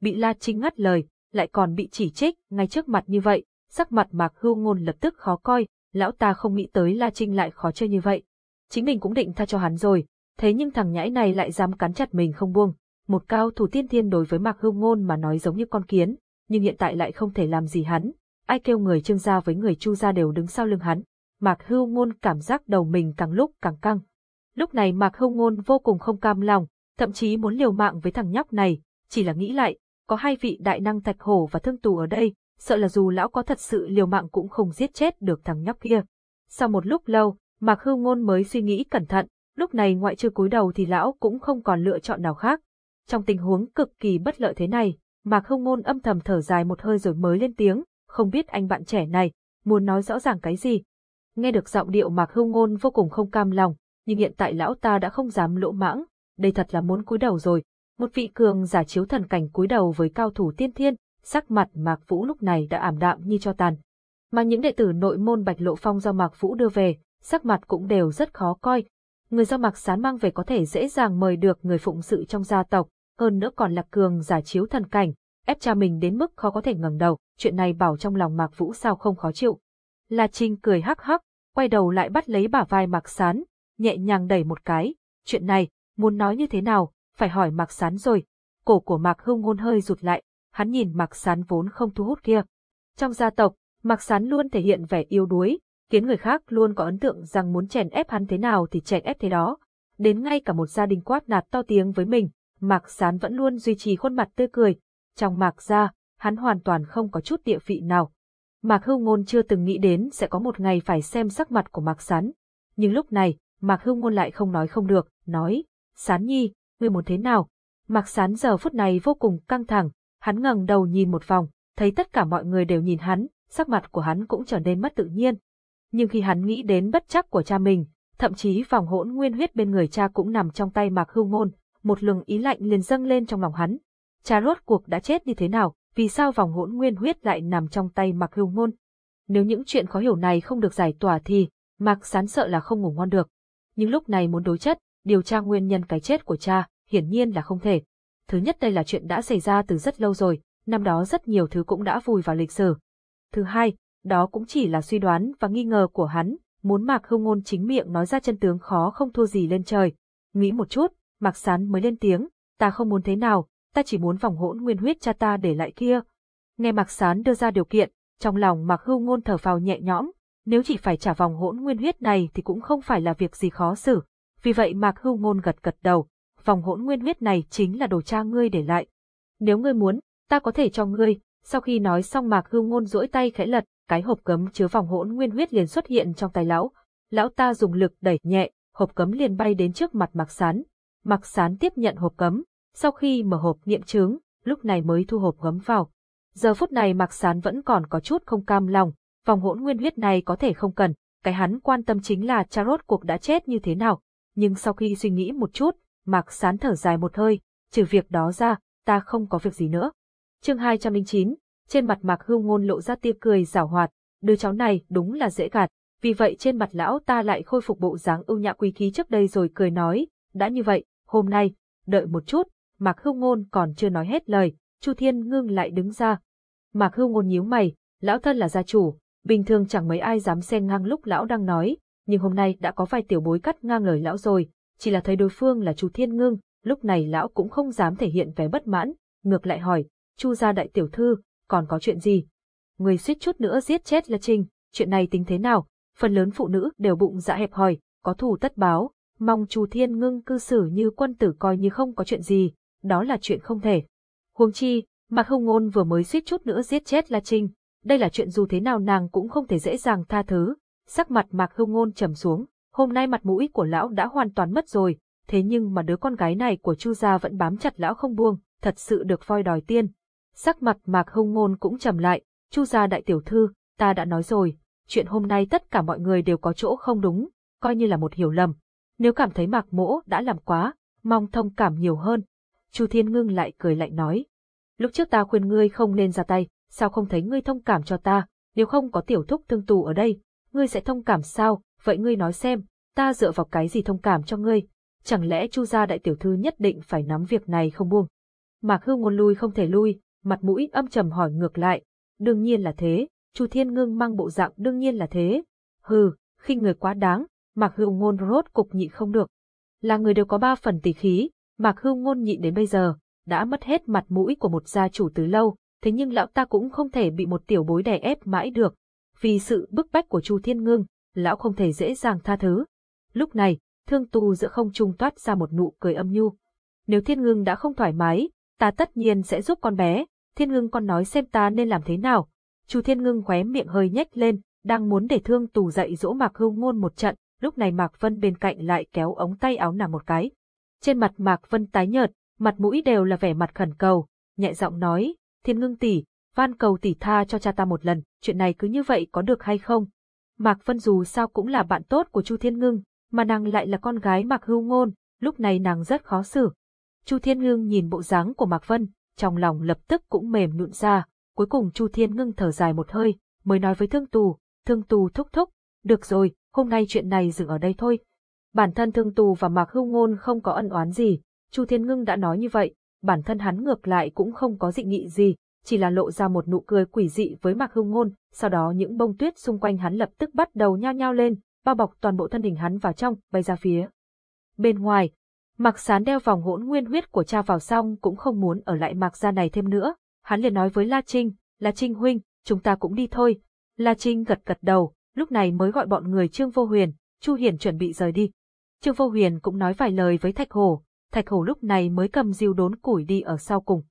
Bị La Trinh ngắt lời, lại còn bị chỉ trích ngay trước mặt như vậy, sắc mặt Mạc Hưu Ngôn lập tức khó coi, lão ta không nghĩ tới La Trinh lại khó chơi như vậy. Chính mình cũng định tha cho hắn rồi, thế nhưng thằng nhãi này lại dám cắn chặt mình không buông. Một cao thủ tiên thiên đối với Mạc Hưu Ngôn mà nói giống như con kiến, nhưng hiện tại lại không thể làm gì hắn. Ai kêu người Trương gia với người Chu gia đều đứng sau lưng hắn. Mạc Hưu Ngôn cảm giác đầu mình càng lúc càng căng. Lúc này Mạc Hưu Ngôn vô cùng không cam lòng, thậm chí muốn liều mạng với thằng nhóc này, chỉ là nghĩ lại, có hai vị đại năng thạch hổ và thương tù ở đây, sợ là dù lão có thật sự liều mạng cũng không giết chết được thằng nhóc kia. Sau một lúc lâu, Mạc Hưu Ngôn mới suy nghĩ cẩn thận, lúc này ngoại trừ cúi đầu thì lão cũng không còn lựa chọn nào khác. Trong tình huống cực kỳ bất lợi thế này, Mạc Hưu Ngôn âm thầm thở dài một hơi rồi mới lên tiếng, không biết anh bạn trẻ này, muốn nói rõ ràng cái gì. Nghe được giọng điệu Mạc Hưu Ngôn vô cùng không cam lòng, nhưng hiện tại lão ta đã không dám lỗ mãng, đây thật là muốn cúi đầu rồi. Một vị cường giả chiếu thần cảnh cúi đầu với cao thủ tiên thiên, sắc mặt Mạc Vũ lúc này đã ảm đạm như cho tàn. Mà những đệ tử nội môn Bạch Lộ Phong do Mạc Vũ đưa về, sắc mặt cũng đều rất khó coi. Người do Mạc Sán mang về có thể dễ dàng mời được người phụng sự trong gia tộc, hơn nữa còn là cường giả chiếu thần cảnh, ép cha mình đến mức khó có thể ngẩng đầu, chuyện này bảo trong lòng Mạc Vũ sao không khó chịu. La Trinh cười hắc hắc, quay đầu lại bắt lấy bả vai Mạc Sán, nhẹ nhàng đẩy một cái, chuyện này, muốn nói như thế nào, phải hỏi Mạc Sán rồi. Cổ của Mạc Hưng Ngôn hơi rụt lại, hắn nhìn Mạc Sán vốn không thu hút kia. Trong gia tộc, Mạc Sán luôn thể hiện vẻ yếu đuối, khiến người khác luôn có ấn tượng rằng muốn chèn ép hắn thế nào thì chèn ép thế đó. Đến ngay cả một gia đình quát nạt to tiếng với mình, Mạc Sán vẫn luôn duy trì khuôn mặt tươi cười. Trong Mạc gia, hắn hoàn toàn không có chút địa vị nào. Mạc Hưu Ngôn chưa từng nghĩ đến sẽ có một ngày phải xem sắc mặt của Mạc Sán. Nhưng lúc này, Mạc Hưu Ngôn lại không nói không được, nói, Sán Nhi, ngươi muốn thế nào? Mạc Sán giờ phút này vô cùng căng thẳng, hắn ngẩng đầu nhìn một vòng, thấy tất cả mọi người đều nhìn hắn, sắc mặt của hắn cũng trở nên mất tự nhiên. Nhưng khi hắn nghĩ đến bất chắc của cha mình, thậm chí vòng hỗn nguyên huyết bên người cha cũng nằm trong tay Mạc Hưu Ngôn, một luồng ý lạnh liền dâng lên trong lòng hắn. Cha rốt cuộc đã chết như thế nào, vì sao vòng hỗn nguyên huyết lại nằm trong tay Mạc Hưu Ngôn? Nếu những chuyện khó hiểu này không được giải tỏa thì, Mạc Sán sợ là không ngủ ngon được nhưng lúc này muốn đối chất, điều tra nguyên nhân cái chết của cha, hiển nhiên là không thể. Thứ nhất đây là chuyện đã xảy ra từ rất lâu rồi, năm đó rất nhiều thứ cũng đã vùi vào lịch sử. Thứ hai, đó cũng chỉ là suy đoán và nghi ngờ của hắn, muốn Mạc Hưu Ngôn chính miệng nói ra chân tướng khó không thua gì lên trời. Nghĩ một chút, Mạc Sán mới lên tiếng, ta không muốn thế nào, ta chỉ muốn vòng hỗn nguyên huyết cha ta để lại kia. Nghe Mạc Sán đưa ra điều kiện, trong lòng Mạc Hưu Ngôn thở phào nhẹ nhõm, nếu chỉ phải trả vòng hỗn nguyên huyết này thì cũng không phải là việc gì khó xử. Vì vậy Mạc Hưu Ngôn gật gật đầu, vòng hỗn nguyên huyết này chính là đồ cha ngươi để lại. Nếu ngươi muốn, ta có thể cho ngươi. Sau khi nói xong Mạc Hưu Ngôn duỗi tay khẽ lật, cái hộp cấm chứa vòng hỗn nguyên huyết liền xuất hiện trong tay lão. Lão ta dùng lực đẩy nhẹ, hộp cấm liền bay đến trước mặt Mạc Sán. Mạc Sán tiếp nhận hộp cấm, sau khi mở hộp nghiệm chứng, lúc này mới thu hộp gấm vào. Giờ phút này Mạc Sán vẫn còn có chút không cam lòng, vòng hỗn nguyên huyết này có thể không cần, cái hắn quan tâm chính là cha rốt cuộc đã chết như thế nào. Nhưng sau khi suy nghĩ một chút, Mạc Sán thở dài một hơi, trừ việc đó ra, ta không có việc gì nữa. Chương 209, trên mặt Mạc Hưu Ngôn lộ ra tia cười giảo hoạt, đứa cháu này đúng là dễ gạt, vì vậy trên mặt lão ta lại khôi phục bộ dáng ưu nhã quý khí trước đây rồi cười nói, đã như vậy, hôm nay, đợi một chút, Mạc Hưu Ngôn còn chưa nói hết lời, Chu Thiên Ngưng lại đứng ra. Mạc Hưu Ngôn nhíu mày, lão thân là gia chủ, bình thường chẳng mấy ai dám xen ngang lúc lão đang nói, nhưng hôm nay đã có vài tiểu bối cắt ngang lời lão rồi, chỉ là thấy đối phương là Chu Thiên Ngưng, lúc này lão cũng không dám thể hiện vẻ bất mãn, ngược lại hỏi, Chu gia đại tiểu thư, còn có chuyện gì? Người suýt chút nữa giết chết là Trinh, chuyện này tính thế nào? Phần lớn phụ nữ đều bụng dạ hẹp hòi, có thù tất báo, mong Chu Thiên Ngưng cư xử như quân tử coi như không có chuyện gì, đó là chuyện không thể. Huống chi, Mạc Hồng Ngôn vừa mới suýt chút nữa giết chết La Trinh, đây là chuyện dù thế nào nàng cũng không thể dễ dàng tha thứ. Sắc mặt Mạc Hồng Ngôn trầm xuống, hôm nay mặt mũi của lão đã hoàn toàn mất rồi, thế nhưng mà đứa con gái này của Chu gia vẫn bám chặt lão không buông, thật sự được voi đòi tiên. Sắc mặt Mạc Hồng Ngôn cũng trầm lại, Chu gia đại tiểu thư, ta đã nói rồi, chuyện hôm nay tất cả mọi người đều có chỗ không đúng, coi như là một hiểu lầm. Nếu cảm thấy Mạc Mỗ đã làm quá, mong thông cảm nhiều hơn, Chu Thiên Ngưng lại cười lạnh nói. Lúc trước ta khuyên ngươi không nên ra tay, sao không thấy ngươi thông cảm cho ta, nếu không có tiểu thúc thương tù ở đây, ngươi sẽ thông cảm sao, vậy ngươi nói xem, ta dựa vào cái gì thông cảm cho ngươi, chẳng lẽ Chu gia đại tiểu thư nhất định phải nắm việc này không buông. Mạc Hưu ngôn lui không thể lui, mặt mũi âm trầm hỏi ngược lại, đương nhiên là thế, Chu Thiên Ngưng mang bộ dạng đương nhiên là thế. Hừ, khi người quá đáng, Mạc Hưu ngôn rốt cục nhị không được. Là người đều có ba phần tỷ khí, Mạc Hưu Ngôn nhịn đến bây giờ, đã mất hết mặt mũi của một gia chủ từ lâu, thế nhưng lão ta cũng không thể bị một tiểu bối đè ép mãi được. Vì sự bức bách của Chu Thiên Ngưng, lão không thể dễ dàng tha thứ. Lúc này, thương tu giữa không trung toát ra một nụ cười âm nhu. Nếu Thiên Ngưng đã không thoải mái, ta tất nhiên sẽ giúp con bé, Thiên Ngưng con nói xem ta nên làm thế nào. Chu Thiên Ngưng khóe miệng hơi nhếch lên, đang muốn để thương tù dậy dỗ Mạc Hưu Ngôn một trận, lúc này Mạc Vân bên cạnh lại kéo ống tay áo nàng một cái. Trên mặt Mạc Vân tái nhợt, mặt mũi đều là vẻ mặt khẩn cầu, nhẹ giọng nói, thiên ngưng tỷ, van cầu tỷ tha cho cha ta một lần, chuyện này cứ như vậy có được hay không? Mạc Vân dù sao cũng là bạn tốt của Chu Thiên Ngưng, mà nàng lại là con gái Mạc Hưu Ngôn, lúc này nàng rất khó xử. Chu Thiên Ngưng nhìn bộ dáng của Mạc Vân, trong lòng lập tức cũng mềm nhũn ra, cuối cùng Chu Thiên Ngưng thở dài một hơi, mới nói với Thương Tù, Thương Tù thúc thúc, được rồi, hôm nay chuyện này dừng ở đây thôi, Bản thân thương tù và Mạc Hưu Ngôn không có ân oán gì, Chu Thiên Ngưng đã nói như vậy, bản thân hắn ngược lại cũng không có dị nghị gì, chỉ là lộ ra một nụ cười quỷ dị với Mạc Hưu Ngôn, sau đó những bông tuyết xung quanh hắn lập tức bắt đầu nhao nhao lên, bao bọc toàn bộ thân hình hắn vào trong, bay ra phía. Bên ngoài, Mạc Sán đeo vòng hỗn nguyên huyết của cha vào xong cũng không muốn ở lại Mạc gia này thêm nữa, hắn liền nói với La Trinh, La Trinh huynh, chúng ta cũng đi thôi. La Trinh gật gật đầu, lúc này mới gọi bọn người Trương Vô Huyền, Chu Hiển chuẩn bị rời đi. Trương Vô Huyền cũng nói vài lời với Thạch Hổ, Thạch Hổ lúc này mới cầm diêu đốn củi đi ở sau cùng.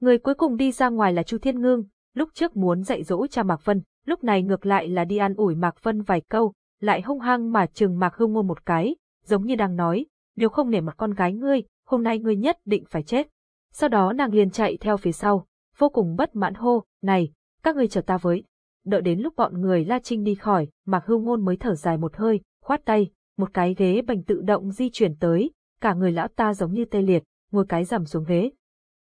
Người cuối cùng đi ra ngoài là Chu Thiên Ngưng, lúc trước muốn dạy dỗ cha Mạc Vân, lúc này ngược lại là đi an ủi Mạc Vân vài câu, lại hung hăng mà trừng Mạc Hưng ngôn một cái, giống như đang nói, nếu không nể mặt con gái ngươi, hôm nay ngươi nhất định phải chết. Sau đó nàng liền chạy theo phía sau, vô cùng bất mãn hô, này, các ngươi chờ ta với. Đợi đến lúc bọn người La Trinh đi khỏi, Mạc Hưu Ngôn mới thở dài một hơi, khoát tay, một cái ghế bành tự động di chuyển tới, cả người lão ta giống như tê liệt, ngồi cái rằm xuống ghế.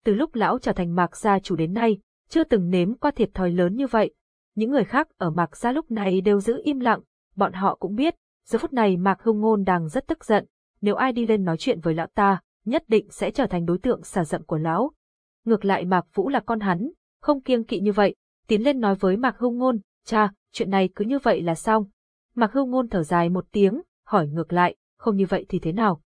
Từ lúc lão trở thành mạc gia chủ đến nay, chưa từng nếm qua thiệt thòi lớn như vậy. Những người khác ở mạc gia lúc này đều giữ im lặng, bọn họ cũng biết, giờ phút này mạc hưng ngôn đang rất tức giận, nếu ai đi lên nói chuyện với lão ta, nhất định sẽ trở thành đối tượng xả giận của lão. Ngược lại mạc vũ là con hắn, không kiêng kỵ như vậy, tiến lên nói với mạc hưng ngôn, cha, chuyện này cứ như vậy là xong. Mạc hưng ngôn thở dài một tiếng, hỏi ngược lại, không như vậy thì thế nào?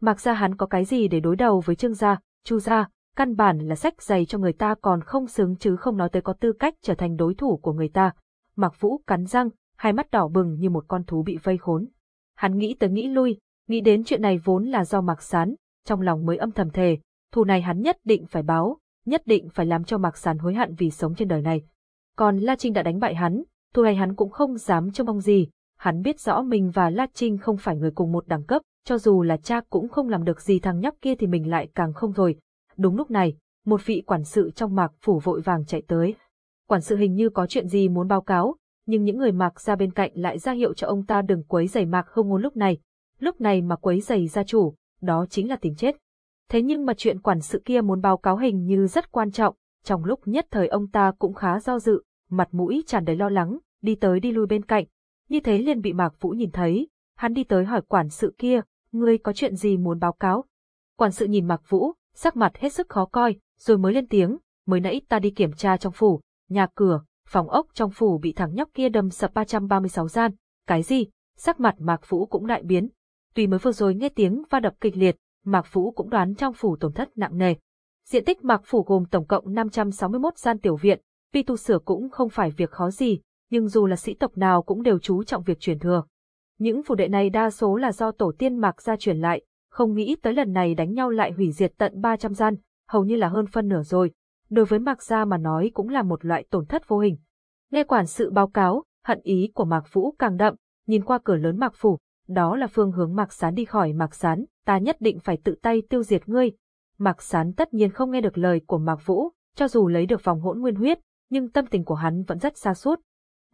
Mặc ra hắn có cái gì để đối đầu với Trương gia, Chu gia, căn bản là sách dày cho người ta còn không xứng chứ không nói tới có tư cách trở thành đối thủ của người ta. Mạc Vũ cắn răng, hai mắt đỏ bừng như một con thú bị vây khốn. Hắn nghĩ tới nghĩ lui, nghĩ đến chuyện này vốn là do Mạc Sán, trong lòng mới âm thầm thề, thù này hắn nhất định phải báo, nhất định phải làm cho Mạc Sán hối hận vì sống trên đời này. Còn La Trinh đã đánh bại hắn, thù này hắn cũng không dám trông mong gì, hắn biết rõ mình và La Trinh không phải người cùng một đẳng cấp, cho dù là cha cũng không làm được gì thằng nhóc kia thì mình lại càng không rồi. Đúng lúc này, một vị quản sự trong mạc phủ vội vàng chạy tới. Quản sự hình như có chuyện gì muốn báo cáo, nhưng những người mạc ra bên cạnh lại ra hiệu cho ông ta đừng quấy giày mạc không ngôn lúc này. Lúc này mà quấy giày gia chủ, đó chính là tìm chết. Thế nhưng mà chuyện quản sự kia muốn báo cáo hình như rất quan trọng, trong lúc nhất thời ông ta cũng khá do dự, mặt mũi tràn đầy lo lắng, đi tới đi lui bên cạnh. Như thế liền bị Mạc Vũ nhìn thấy, hắn đi tới hỏi quản sự kia, ngươi có chuyện gì muốn báo cáo? Quản sự nhìn Mạc Vũ, sắc mặt hết sức khó coi, rồi mới lên tiếng, mới nãy ta đi kiểm tra trong phủ, nhà cửa, phòng ốc trong phủ bị thằng nhóc kia đâm sập 336 gian, cái gì? Sắc mặt Mạc Vũ cũng đại biến. Tuy mới vừa rồi nghe tiếng va đập kịch liệt, Mạc Vũ cũng đoán trong phủ tổn thất nặng nề. Diện tích Mạc phủ gồm tổng cộng 561 gian tiểu viện, vì tu sửa cũng không phải việc khó gì, nhưng dù là sĩ tộc nào cũng đều chú trọng việc truyền thừa. Những phủ đệ này đa số là do tổ tiên Mạc gia truyền lại, không nghĩ tới lần này đánh nhau lại hủy diệt tận 300 gian, hầu như là hơn phân nửa rồi. Đối với Mạc gia mà nói cũng là một loại tổn thất vô hình. Nghe quản sự báo cáo, hận ý của Mạc Vũ càng đậm, nhìn qua cửa lớn Mạc phủ, đó là phương hướng Mạc Sán đi khỏi Mạc Sán, ta nhất định phải tự tay tiêu diệt ngươi. Mạc Sán tất nhiên không nghe được lời của Mạc Vũ, cho dù lấy được vòng hỗn nguyên huyết, nhưng tâm tình của hắn vẫn rất xa suốt.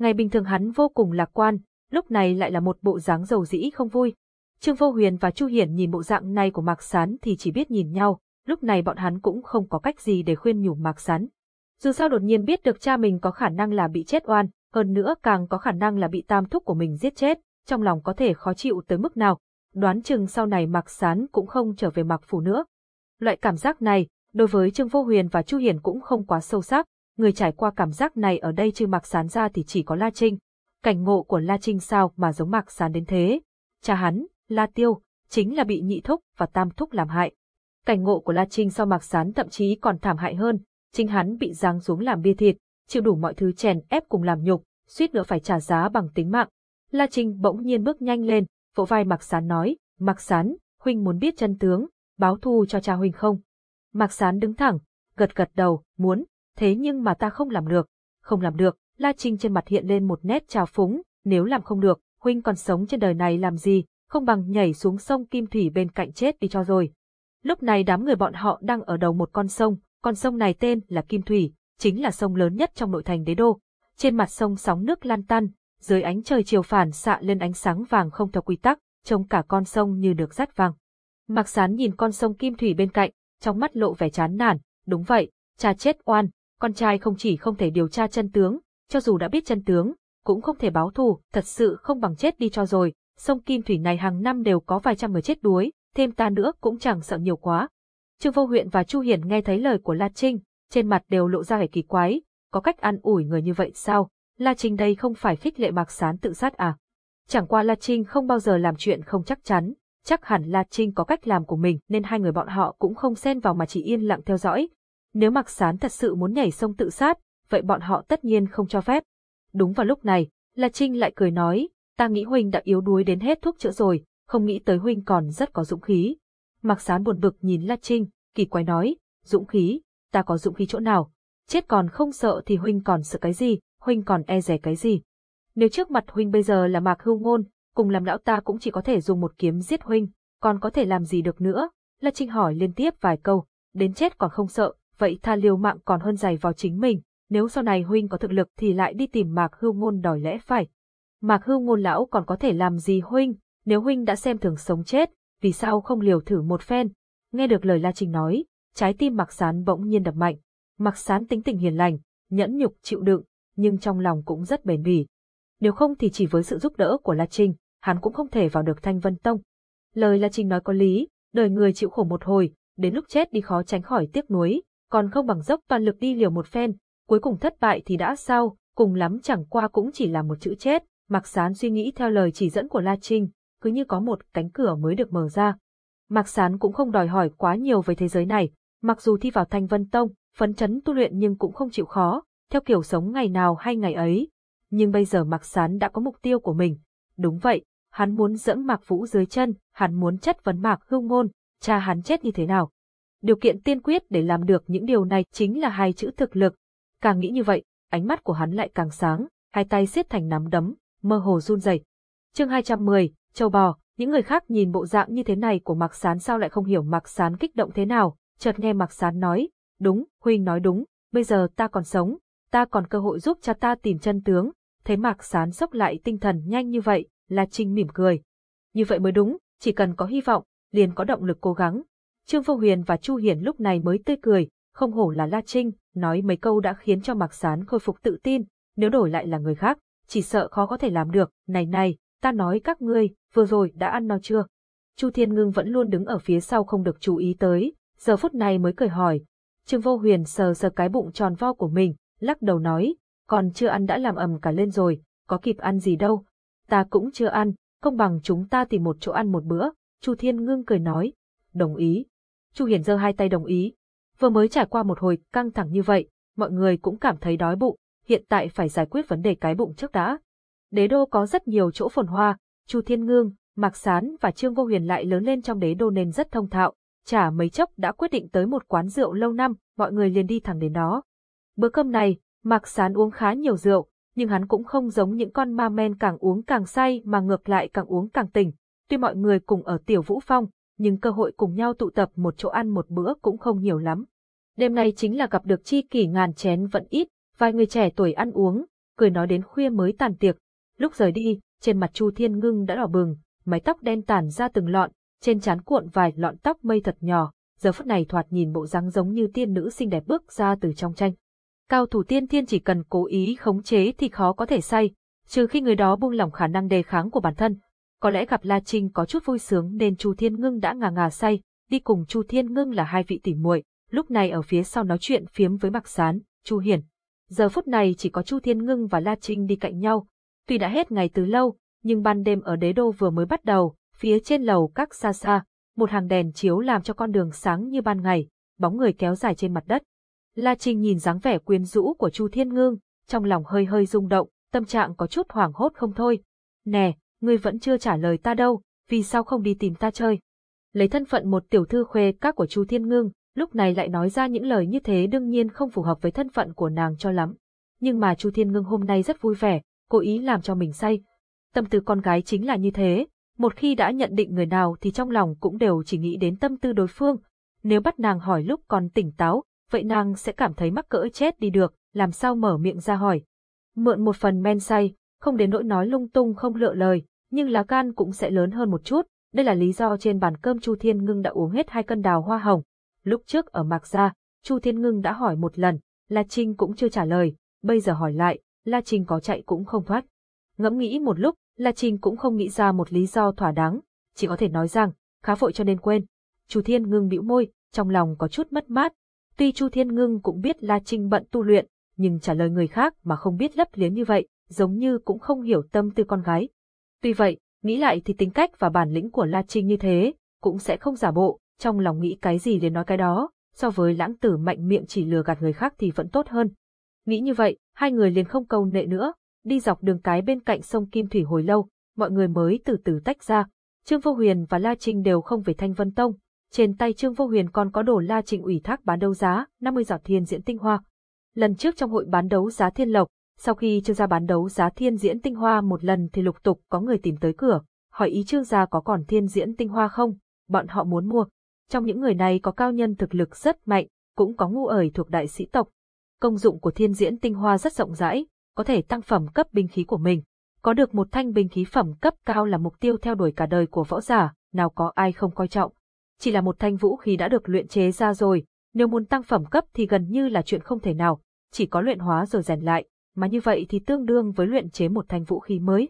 Ngày bình thường hắn vô cùng lạc quan, lúc này lại là một bộ dáng dầu dĩ không vui. Trương Vô Huyền và Chu Hiển nhìn bộ dạng này của Mạc Sán thì chỉ biết nhìn nhau, lúc này bọn hắn cũng không có cách gì để khuyên nhủ Mạc Sán. Dù sao đột nhiên biết được cha mình có khả năng là bị chết oan, hơn nữa càng có khả năng là bị tam thúc của mình giết chết, trong lòng có thể khó chịu tới mức nào, đoán chừng sau này Mạc Sán cũng không trở về Mạc Phủ nữa. Loại cảm giác này, đối với Trương Vô Huyền và Chu Hiển cũng không quá sâu sắc, người trải qua cảm giác này ở đây chứ Mạc Sán ra thì chỉ có La Trinh. Cảnh ngộ của La Trinh sao mà giống Mạc Sán đến thế? Cha hắn, La Tiêu, chính là bị nhị thúc và tam thúc làm hại. Cảnh ngộ của La Trinh sau Mạc Sán thậm chí còn thảm hại hơn, chính hắn bị giáng xuống làm bia thịt, chịu đủ mọi thứ chèn ép cùng làm nhục, suýt nữa phải trả giá bằng tính mạng. La Trinh bỗng nhiên bước nhanh lên, vỗ vai Mạc Sán nói, Mạc Sán, huynh muốn biết chân tướng, báo thù cho cha huynh không? Mạc Sán đứng thẳng, gật gật đầu, muốn, thế nhưng mà ta không làm được, không làm được, La Trinh trên mặt hiện lên một nét trào phúng, nếu làm không được, huynh còn sống trên đời này làm gì, không bằng nhảy xuống sông Kim Thủy bên cạnh chết đi cho rồi. Lúc này đám người bọn họ đang ở đầu một con sông, con sông này tên là Kim Thủy, chính là sông lớn nhất trong nội thành đế đô. Trên mặt sông sóng nước lan tan, dưới ánh trời chiều phản xạ lên ánh sáng vàng không theo quy tắc, trông cả con sông như được dắt vàng. Mạc Sán nhìn con sông Kim Thủy bên cạnh, trong mắt lộ vẻ chán nản, đúng vậy, cha chết oan, con trai không chỉ không thể điều tra chân tướng, cho dù đã biết chân tướng, cũng không thể báo thù, thật sự không bằng chết đi cho rồi, sông Kim Thủy này hàng năm đều có vài trăm người chết đuối, thêm ta nữa cũng chẳng sợ nhiều quá. Trương Vô Huyện và Chu Hiển nghe thấy lời của La Trinh, trên mặt đều lộ ra vẻ kỳ quái, có cách ăn ủi người như vậy sao? La Trinh đây không phải khích lệ Mạc Sán tự sát à? Chẳng qua La Trinh không bao giờ làm chuyện không chắc chắn, chắc hẳn La Trinh có cách làm của mình nên hai người bọn họ cũng không xen vào mà chỉ yên lặng theo dõi. Nếu Mạc Sán thật sự muốn nhảy sông tự sát, vậy bọn họ tất nhiên không cho phép. Đúng vào lúc này, La Trinh lại cười nói, ta nghĩ Huynh đã yếu đuối đến hết thuốc chữa rồi, không nghĩ tới Huynh còn rất có dũng khí. Mạc Sán buồn bực nhìn La Trinh, kỳ quái nói, dũng khí, ta có dũng khí chỗ nào? Chết còn không sợ thì Huynh còn sợ cái gì, Huynh còn e rè cái gì? Nếu trước mặt Huynh bây giờ là Mạc Hưu Ngôn, cùng làm lão ta cũng chỉ có thể dùng một kiếm giết Huynh, còn có thể làm gì được nữa? La Trinh hỏi liên tiếp vài câu, đến chết còn không sợ, vậy tha liều mạng còn hơn giày vào chính mình, nếu sau này huynh có thực lực thì lại đi tìm Mạc Hưu Ngôn đòi lẽ phải. Mạc Hưu Ngôn lão còn có thể làm gì huynh, nếu huynh đã xem thường sống chết, vì sao không liều thử một phen? Nghe được lời La Trinh nói, trái tim Mạc Sán bỗng nhiên đập mạnh. Mạc Sán tính tình hiền lành, nhẫn nhục chịu đựng, nhưng trong lòng cũng rất bền bỉ. Nếu không thì chỉ với sự giúp đỡ của La Trinh, hắn cũng không thể vào được Thanh Vân Tông. Lời La Trinh nói có lý, đời người chịu khổ một hồi, đến lúc chết đi khó tránh khỏi tiếc nuối, còn không bằng dốc toàn lực đi liều một phen, cuối cùng thất bại thì đã sao, cùng lắm chẳng qua cũng chỉ là một chữ chết, Mạc Sán suy nghĩ theo lời chỉ dẫn của La Trinh, cứ như có một cánh cửa mới được mở ra. Mạc Sán cũng không đòi hỏi quá nhiều về thế giới này, Mặc dù thi vào Thanh Vân Tông, phấn chấn tu luyện nhưng cũng không chịu khó, theo kiểu sống ngày nào hay ngày ấy. Nhưng bây giờ Mạc Sán đã có mục tiêu của mình. Đúng vậy, hắn muốn dẫm Mạc Vũ dưới chân, hắn muốn chất vấn Mạc Hưu Ngôn, cha hắn chết như thế nào. Điều kiện tiên quyết để làm được những điều này chính là hai chữ thực lực. Càng nghĩ như vậy, ánh mắt của hắn lại càng sáng, hai tay siết thành nắm đấm, mơ hồ run rẩy. Chương 210, Châu bò, những người khác nhìn bộ dạng như thế này của Mạc Sán sao lại không hiểu Mạc Sán kích động thế nào, chợt nghe Mạc Sán nói, đúng, Huynh nói đúng, bây giờ ta còn sống, ta còn cơ hội giúp cha ta tìm chân tướng, thấy Mạc Sán sốc lại tinh thần nhanh như vậy, La Trinh mỉm cười. Như vậy mới đúng, chỉ cần có hy vọng, liền có động lực cố gắng. Trương Vô Huyền và Chu Hiển lúc này mới tươi cười, không hổ là La Trinh, nói mấy câu đã khiến cho Mạc Sán khôi phục tự tin, nếu đổi lại là người khác, chỉ sợ khó có thể làm được, này này, ta nói các ngươi, vừa rồi đã ăn no chưa? Chu Thiên Ngưng vẫn luôn đứng ở phía sau không được chú ý tới, giờ phút này mới cười hỏi. Trương Vô Huyền sờ sờ cái bụng tròn vo của mình, lắc đầu nói, còn chưa ăn đã làm ầm cả lên rồi, có kịp ăn gì đâu. Ta cũng chưa ăn, không bằng chúng ta tìm một chỗ ăn một bữa, Chu Thiên Ngưng cười nói. Đồng ý. Chu Hiền giơ hai tay đồng ý. Vừa mới trải qua một hồi căng thẳng như vậy, mọi người cũng cảm thấy đói bụng, hiện tại phải giải quyết vấn đề cái bụng trước đã. Đế đô có rất nhiều chỗ phồn hoa, Chu Thiên Ngưng, Mạc Sán và Trương Vô Huyền lại lớn lên trong đế đô nên rất thông thạo, chả mấy chốc đã quyết định tới một quán rượu lâu năm, mọi người liền đi thẳng đến đó. Bữa cơm này, Mạc Sán uống khá nhiều rượu, nhưng hắn cũng không giống những con ma men càng uống càng say mà ngược lại càng uống càng tỉnh. Tuy mọi người cùng ở Tiểu Vũ Phong, nhưng cơ hội cùng nhau tụ tập một chỗ ăn một bữa cũng không nhiều lắm. Đêm nay chính là gặp được chi kỷ ngàn chén vẫn ít, vài người trẻ tuổi ăn uống, cười nói đến khuya mới tàn tiệc. Lúc rời đi, trên mặt Chu Thiên Ngưng đã đỏ bừng, mái tóc đen tàn ra từng lọn, trên trán cuộn vài lọn tóc mây thật nhỏ, giờ phút này thoạt nhìn bộ dáng giống như tiên nữ xinh đẹp bước ra từ trong tranh. Cao thủ tiên thiên chỉ cần cố ý khống chế thì khó có thể say, trừ khi người đó buông lỏng khả năng đề kháng của bản thân. Có lẽ gặp La Trinh có chút vui sướng nên Chu Thiên Ngưng đã ngà ngà say, đi cùng Chu Thiên Ngưng là hai vị tỉ muội, lúc này ở phía sau nói chuyện phiếm với Mạc Sán, Chu Hiển. Giờ phút này chỉ có Chu Thiên Ngưng và La Trinh đi cạnh nhau, Tuy đã hết ngày từ lâu, nhưng ban đêm ở đế đô vừa mới bắt đầu, phía trên lầu các xa xa, một hàng đèn chiếu làm cho con đường sáng như ban ngày, bóng người kéo dài trên mặt đất. La Trinh nhìn dáng vẻ quyến rũ của Chu Thiên Ngưng, trong lòng hơi hơi rung động, tâm trạng có chút hoảng hốt không thôi. Nè, ngươi vẫn chưa trả lời ta đâu, vì sao không đi tìm ta chơi? Lấy thân phận một tiểu thư khuê các của Chu Thiên Ngưng, lúc này lại nói ra những lời như thế đương nhiên không phù hợp với thân phận của nàng cho lắm. Nhưng mà Chu Thiên Ngưng hôm nay rất vui vẻ, cố ý làm cho mình say. Tâm tư con gái chính là như thế, một khi đã nhận định người nào thì trong lòng cũng đều chỉ nghĩ đến tâm tư đối phương. Nếu bắt nàng hỏi lúc còn tỉnh táo, vậy nàng sẽ cảm thấy mắc cỡ chết đi được, làm sao mở miệng ra hỏi. Mượn một phần men say, không đến nỗi nói lung tung không lựa lời, nhưng lá gan cũng sẽ lớn hơn một chút. Đây là lý do trên bàn cơm Chu Thiên Ngưng đã uống hết hai cân đào hoa hồng. Lúc trước ở Mạc Gia, Chu Thiên Ngưng đã hỏi một lần, La Trinh cũng chưa trả lời, bây giờ hỏi lại, La Trinh có chạy cũng không thoát. Ngẫm nghĩ một lúc, La Trinh cũng không nghĩ ra một lý do thỏa đáng, chỉ có thể nói rằng, khá vội cho nên quên. Chu Thiên Ngưng bĩu môi, trong lòng có chút mất mát. Tuy Chu Thiên Ngưng cũng biết La Trinh bận tu luyện, nhưng trả lời người khác mà không biết lấp liếm như vậy, giống như cũng không hiểu tâm tư con gái. Tuy vậy, nghĩ lại thì tính cách và bản lĩnh của La Trinh như thế, cũng sẽ không giả bộ, trong lòng nghĩ cái gì để nói cái đó, so với lãng tử mạnh miệng chỉ lừa gạt người khác thì vẫn tốt hơn. Nghĩ như vậy, hai người liền không câu nệ nữa, đi dọc đường cái bên cạnh sông Kim Thủy hồi lâu, mọi người mới từ từ tách ra. Trương Vô Huyền và La Trinh đều không về Thanh Vân Tông, trên tay Trương Vô Huyền còn có đồ La Trinh ủy thác bán đấu giá, 50 giọt thiên diễn tinh hoa. Lần trước trong hội bán đấu giá thiên lộc, sau khi Trương gia bán đấu giá thiên diễn tinh hoa một lần thì lục tục có người tìm tới cửa, hỏi ý Trương gia có còn thiên diễn tinh hoa không, bọn họ muốn mua. Trong những người này có cao nhân thực lực rất mạnh, cũng có ngu ởi thuộc đại sĩ tộc, Công dụng của thiên diễn tinh hoa rất rộng rãi, có thể tăng phẩm cấp binh khí của mình. Có được một thanh binh khí phẩm cấp cao là mục tiêu theo đuổi cả đời của võ giả, nào có ai không coi trọng. Chỉ là một thanh vũ khí đã được luyện chế ra rồi, nếu muốn tăng phẩm cấp thì gần như là chuyện không thể nào, chỉ có luyện hóa rồi rèn lại, mà như vậy thì tương đương với luyện chế một thanh vũ khí mới.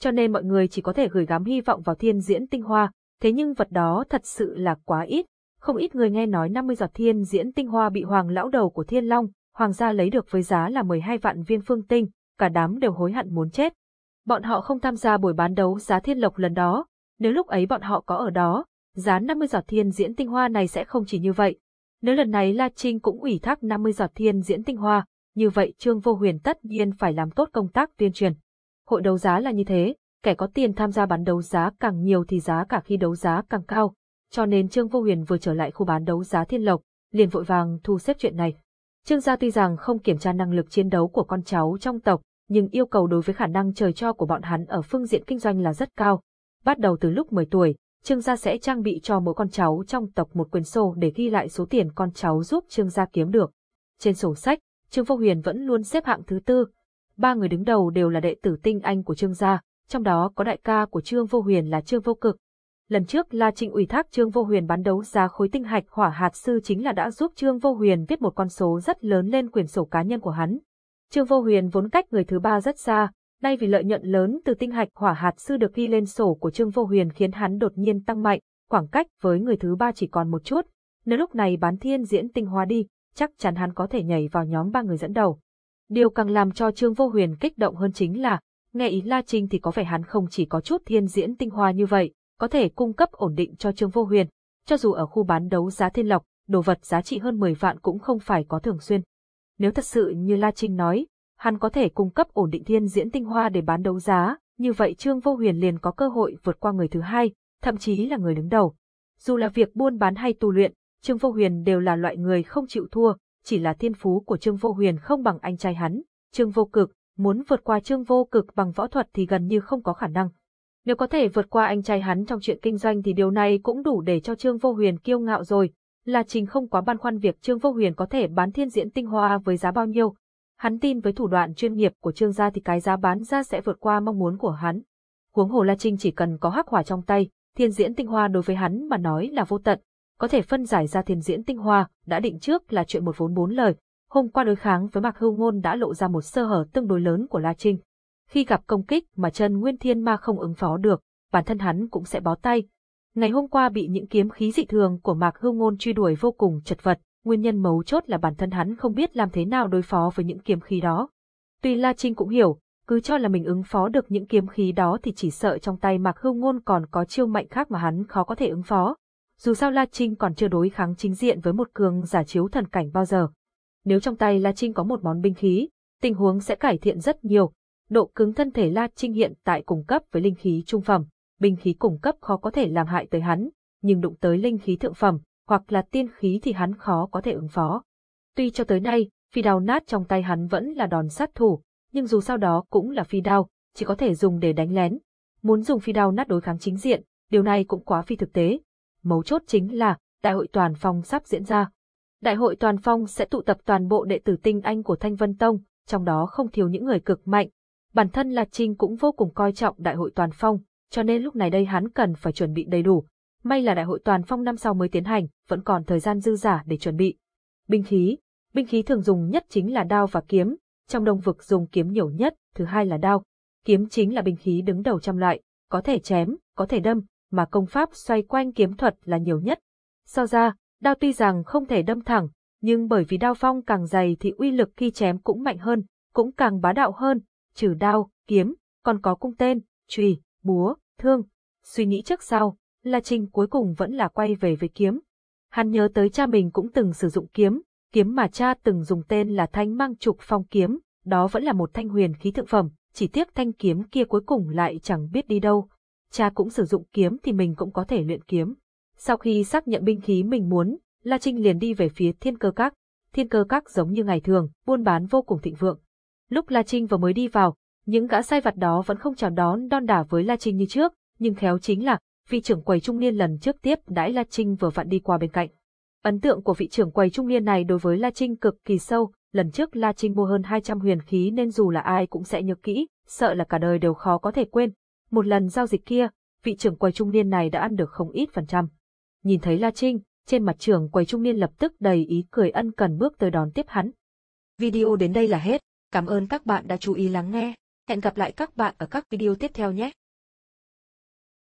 Cho nên mọi người chỉ có thể gửi gắm hy vọng vào thiên diễn tinh hoa, thế nhưng vật đó thật sự là quá ít. Không ít người nghe nói 50 giọt thiên diễn tinh hoa bị hoàng lão đầu của thiên long, hoàng gia lấy được với giá là 12 vạn viên phương tinh, cả đám đều hối hận muốn chết. Bọn họ không tham gia buổi bán đấu giá thiên lộc lần đó, nếu lúc ấy bọn họ có ở đó, giá 50 giọt thiên diễn tinh hoa này sẽ không chỉ như vậy. Nếu lần này La Trinh cũng ủy thác 50 giọt thiên diễn tinh hoa, như vậy Trương Vô Huyền tất nhiên phải làm tốt công tác tuyên truyền. Hội đấu giá là như thế, kẻ có tiền tham gia bán đấu giá càng nhiều thì giá cả khi đấu giá càng cao, cho nên Trương Vô Huyền vừa trở lại khu bán đấu giá Thiên Lộc, liền vội vàng thu xếp chuyện này. Trương gia tuy rằng không kiểm tra năng lực chiến đấu của con cháu trong tộc, nhưng yêu cầu đối với khả năng trời cho của bọn hắn ở phương diện kinh doanh là rất cao. Bắt đầu từ lúc 10 tuổi, Trương gia sẽ trang bị cho mỗi con cháu trong tộc một quyển sổ để ghi lại số tiền con cháu giúp Trương gia kiếm được. Trên sổ sách, Trương Vô Huyền vẫn luôn xếp hạng thứ tư. Ba người đứng đầu đều là đệ tử tinh anh của Trương gia, trong đó có đại ca của Trương Vô Huyền là Trương Vô Cực. Lần trước La Trịnh ủy thác Trương Vô Huyền bán đấu giá khối tinh hạch hỏa hạt sư chính là đã giúp Trương Vô Huyền viết một con số rất lớn lên quyển sổ cá nhân của hắn. Trương Vô Huyền vốn cách người thứ ba rất xa, nay vì lợi nhuận lớn từ tinh hạch hỏa hạt sư được ghi lên sổ của Trương Vô Huyền khiến hắn đột nhiên tăng mạnh, khoảng cách với người thứ ba chỉ còn một chút. Nếu lúc này bán thiên diễn tinh hoa đi, chắc chắn hắn có thể nhảy vào nhóm ba người dẫn đầu. Điều càng làm cho Trương Vô Huyền kích động hơn chính là, nghe ý La Trinh thì có vẻ hắn không chỉ có chút thiên diễn tinh hoa như vậy, có thể cung cấp ổn định cho Trương Vô Huyền, cho dù ở khu bán đấu giá thiên lộc, đồ vật giá trị hơn 10 vạn cũng không phải có thường xuyên. Nếu thật sự như La Trinh nói, hắn có thể cung cấp ổn định thiên diễn tinh hoa để bán đấu giá, như vậy Trương Vô Huyền liền có cơ hội vượt qua người thứ hai, thậm chí là người đứng đầu. Dù là việc buôn bán hay tu luyện, Trương Vô Huyền đều là loại người không chịu thua, chỉ là thiên phú của Trương Vô Huyền không bằng anh trai hắn. Trương Vô Cực, muốn vượt qua Trương Vô Cực bằng võ thuật thì gần như không có khả năng. Nếu có thể vượt qua anh trai hắn trong chuyện kinh doanh thì điều này cũng đủ để cho Trương Vô Huyền kiêu ngạo rồi. Là Trình không quá băn khoăn việc Trương Vô Huyền có thể bán thiên diễn tinh hoa với giá bao nhiêu. Hắn tin với thủ đoạn chuyên nghiệp của Trương gia thì cái giá bán ra sẽ vượt qua mong muốn của hắn. Huống hồ La Trinh chỉ cần có hắc hỏa trong tay, thiên diễn tinh hoa đối với hắn mà nói là vô tận, có thể phân giải ra thiên diễn tinh hoa, đã định trước là chuyện một vốn bốn lời. Hôm qua đối kháng với Mạc Hưu Ngôn đã lộ ra một sơ hở tương đối lớn của La Trinh. Khi gặp công kích mà chân Nguyên Thiên Ma không ứng phó được, bản thân hắn cũng sẽ bó tay. Ngày hôm qua bị những kiếm khí dị thường của Mạc Hưu Ngôn truy đuổi vô cùng chật vật, nguyên nhân mấu chốt là bản thân hắn không biết làm thế nào đối phó với những kiếm khí đó. Tuy La Trinh cũng hiểu, cứ cho là mình ứng phó được những kiếm khí đó thì chỉ sợ trong tay Mạc Hưu Ngôn còn có chiêu mạnh khác mà hắn khó có thể ứng phó. Dù sao La Trinh còn chưa đối kháng chính diện với một cường giả chiếu thần cảnh bao giờ. Nếu trong tay La Trinh có một món binh khí, tình huống sẽ cải thiện rất nhiều. Độ cứng thân thể La Trinh hiện tại cung cấp với linh khí trung phẩm, binh khí cung cấp khó có thể làm hại tới hắn, nhưng đụng tới linh khí thượng phẩm, hoặc là tiên khí thì hắn khó có thể ứng phó. Tuy cho tới nay, phi đao nát trong tay hắn vẫn là đòn sát thủ, nhưng dù sao đó cũng là phi đao, chỉ có thể dùng để đánh lén. Muốn dùng phi đao nát đối kháng chính diện, điều này cũng quá phi thực tế. Mấu chốt chính là, đại hội toàn phong sắp diễn ra. Đại hội toàn phong sẽ tụ tập toàn bộ đệ tử tinh anh của Thanh Vân Tông, trong đó không thiếu những người cực mạnh. Bản thân là Trinh cũng vô cùng coi trọng đại hội toàn phong, cho nên lúc này đây hắn cần phải chuẩn bị đầy đủ, May là đại hội toàn phong năm sau mới tiến hành, vẫn còn thời gian dư giả để chuẩn bị. Binh khí, binh khí thường dùng nhất chính là đao và kiếm, trong đông vực dùng kiếm nhiều nhất, thứ hai là đao. Kiếm chính là binh khí đứng đầu trăm loại, có thể chém, có thể đâm, mà công pháp xoay quanh kiếm thuật là nhiều nhất. So ra, đao tuy rằng không thể đâm thẳng, nhưng bởi vì đao phong càng dày thì uy lực khi chém cũng mạnh hơn, cũng càng bá đạo hơn, trừ đao, kiếm, còn có cung tên, chùy, búa, thương. Suy nghĩ trước sau, là trình cuối cùng vẫn là quay về với kiếm. Hắn nhớ tới cha mình cũng từng sử dụng kiếm, kiếm mà cha từng dùng tên là thanh mang trục phong kiếm, đó vẫn là một thanh huyền khí thượng phẩm, chỉ tiếc thanh kiếm kia cuối cùng lại chẳng biết đi đâu. Cha cũng sử dụng kiếm thì mình cũng có thể luyện kiếm. Sau khi xác nhận binh khí mình muốn, La Trinh liền đi về phía thiên cơ các. Thiên cơ các giống như ngày thường, buôn bán vô cùng thịnh vượng. Lúc La Trinh vừa mới đi vào, những gã sai vặt đó vẫn không chào đón đon đả với La Trinh như trước, nhưng khéo chính là vị trưởng quầy trung niên lần trước tiếp đãi La Trinh vừa vặn đi qua bên cạnh. Ấn tượng của vị trưởng quầy trung niên này đối với La Trinh cực kỳ sâu, lần trước La Trinh mua hơn 200 huyền khí nên dù là ai cũng sẽ nhớ kỹ, sợ là cả đời đều khó có thể quên. Một lần giao dịch kia, vị trưởng quầy trung niên này đã ăn được không ít phần trăm. Nhìn thấy La Trinh, trên mặt trưởng quầy trung niên lập tức đầy ý cười ân cần bước tới đón tiếp hắn. Video đến đây là hết, cảm ơn các bạn đã chú ý lắng nghe. Hẹn gặp lại các bạn ở các video tiếp theo nhé.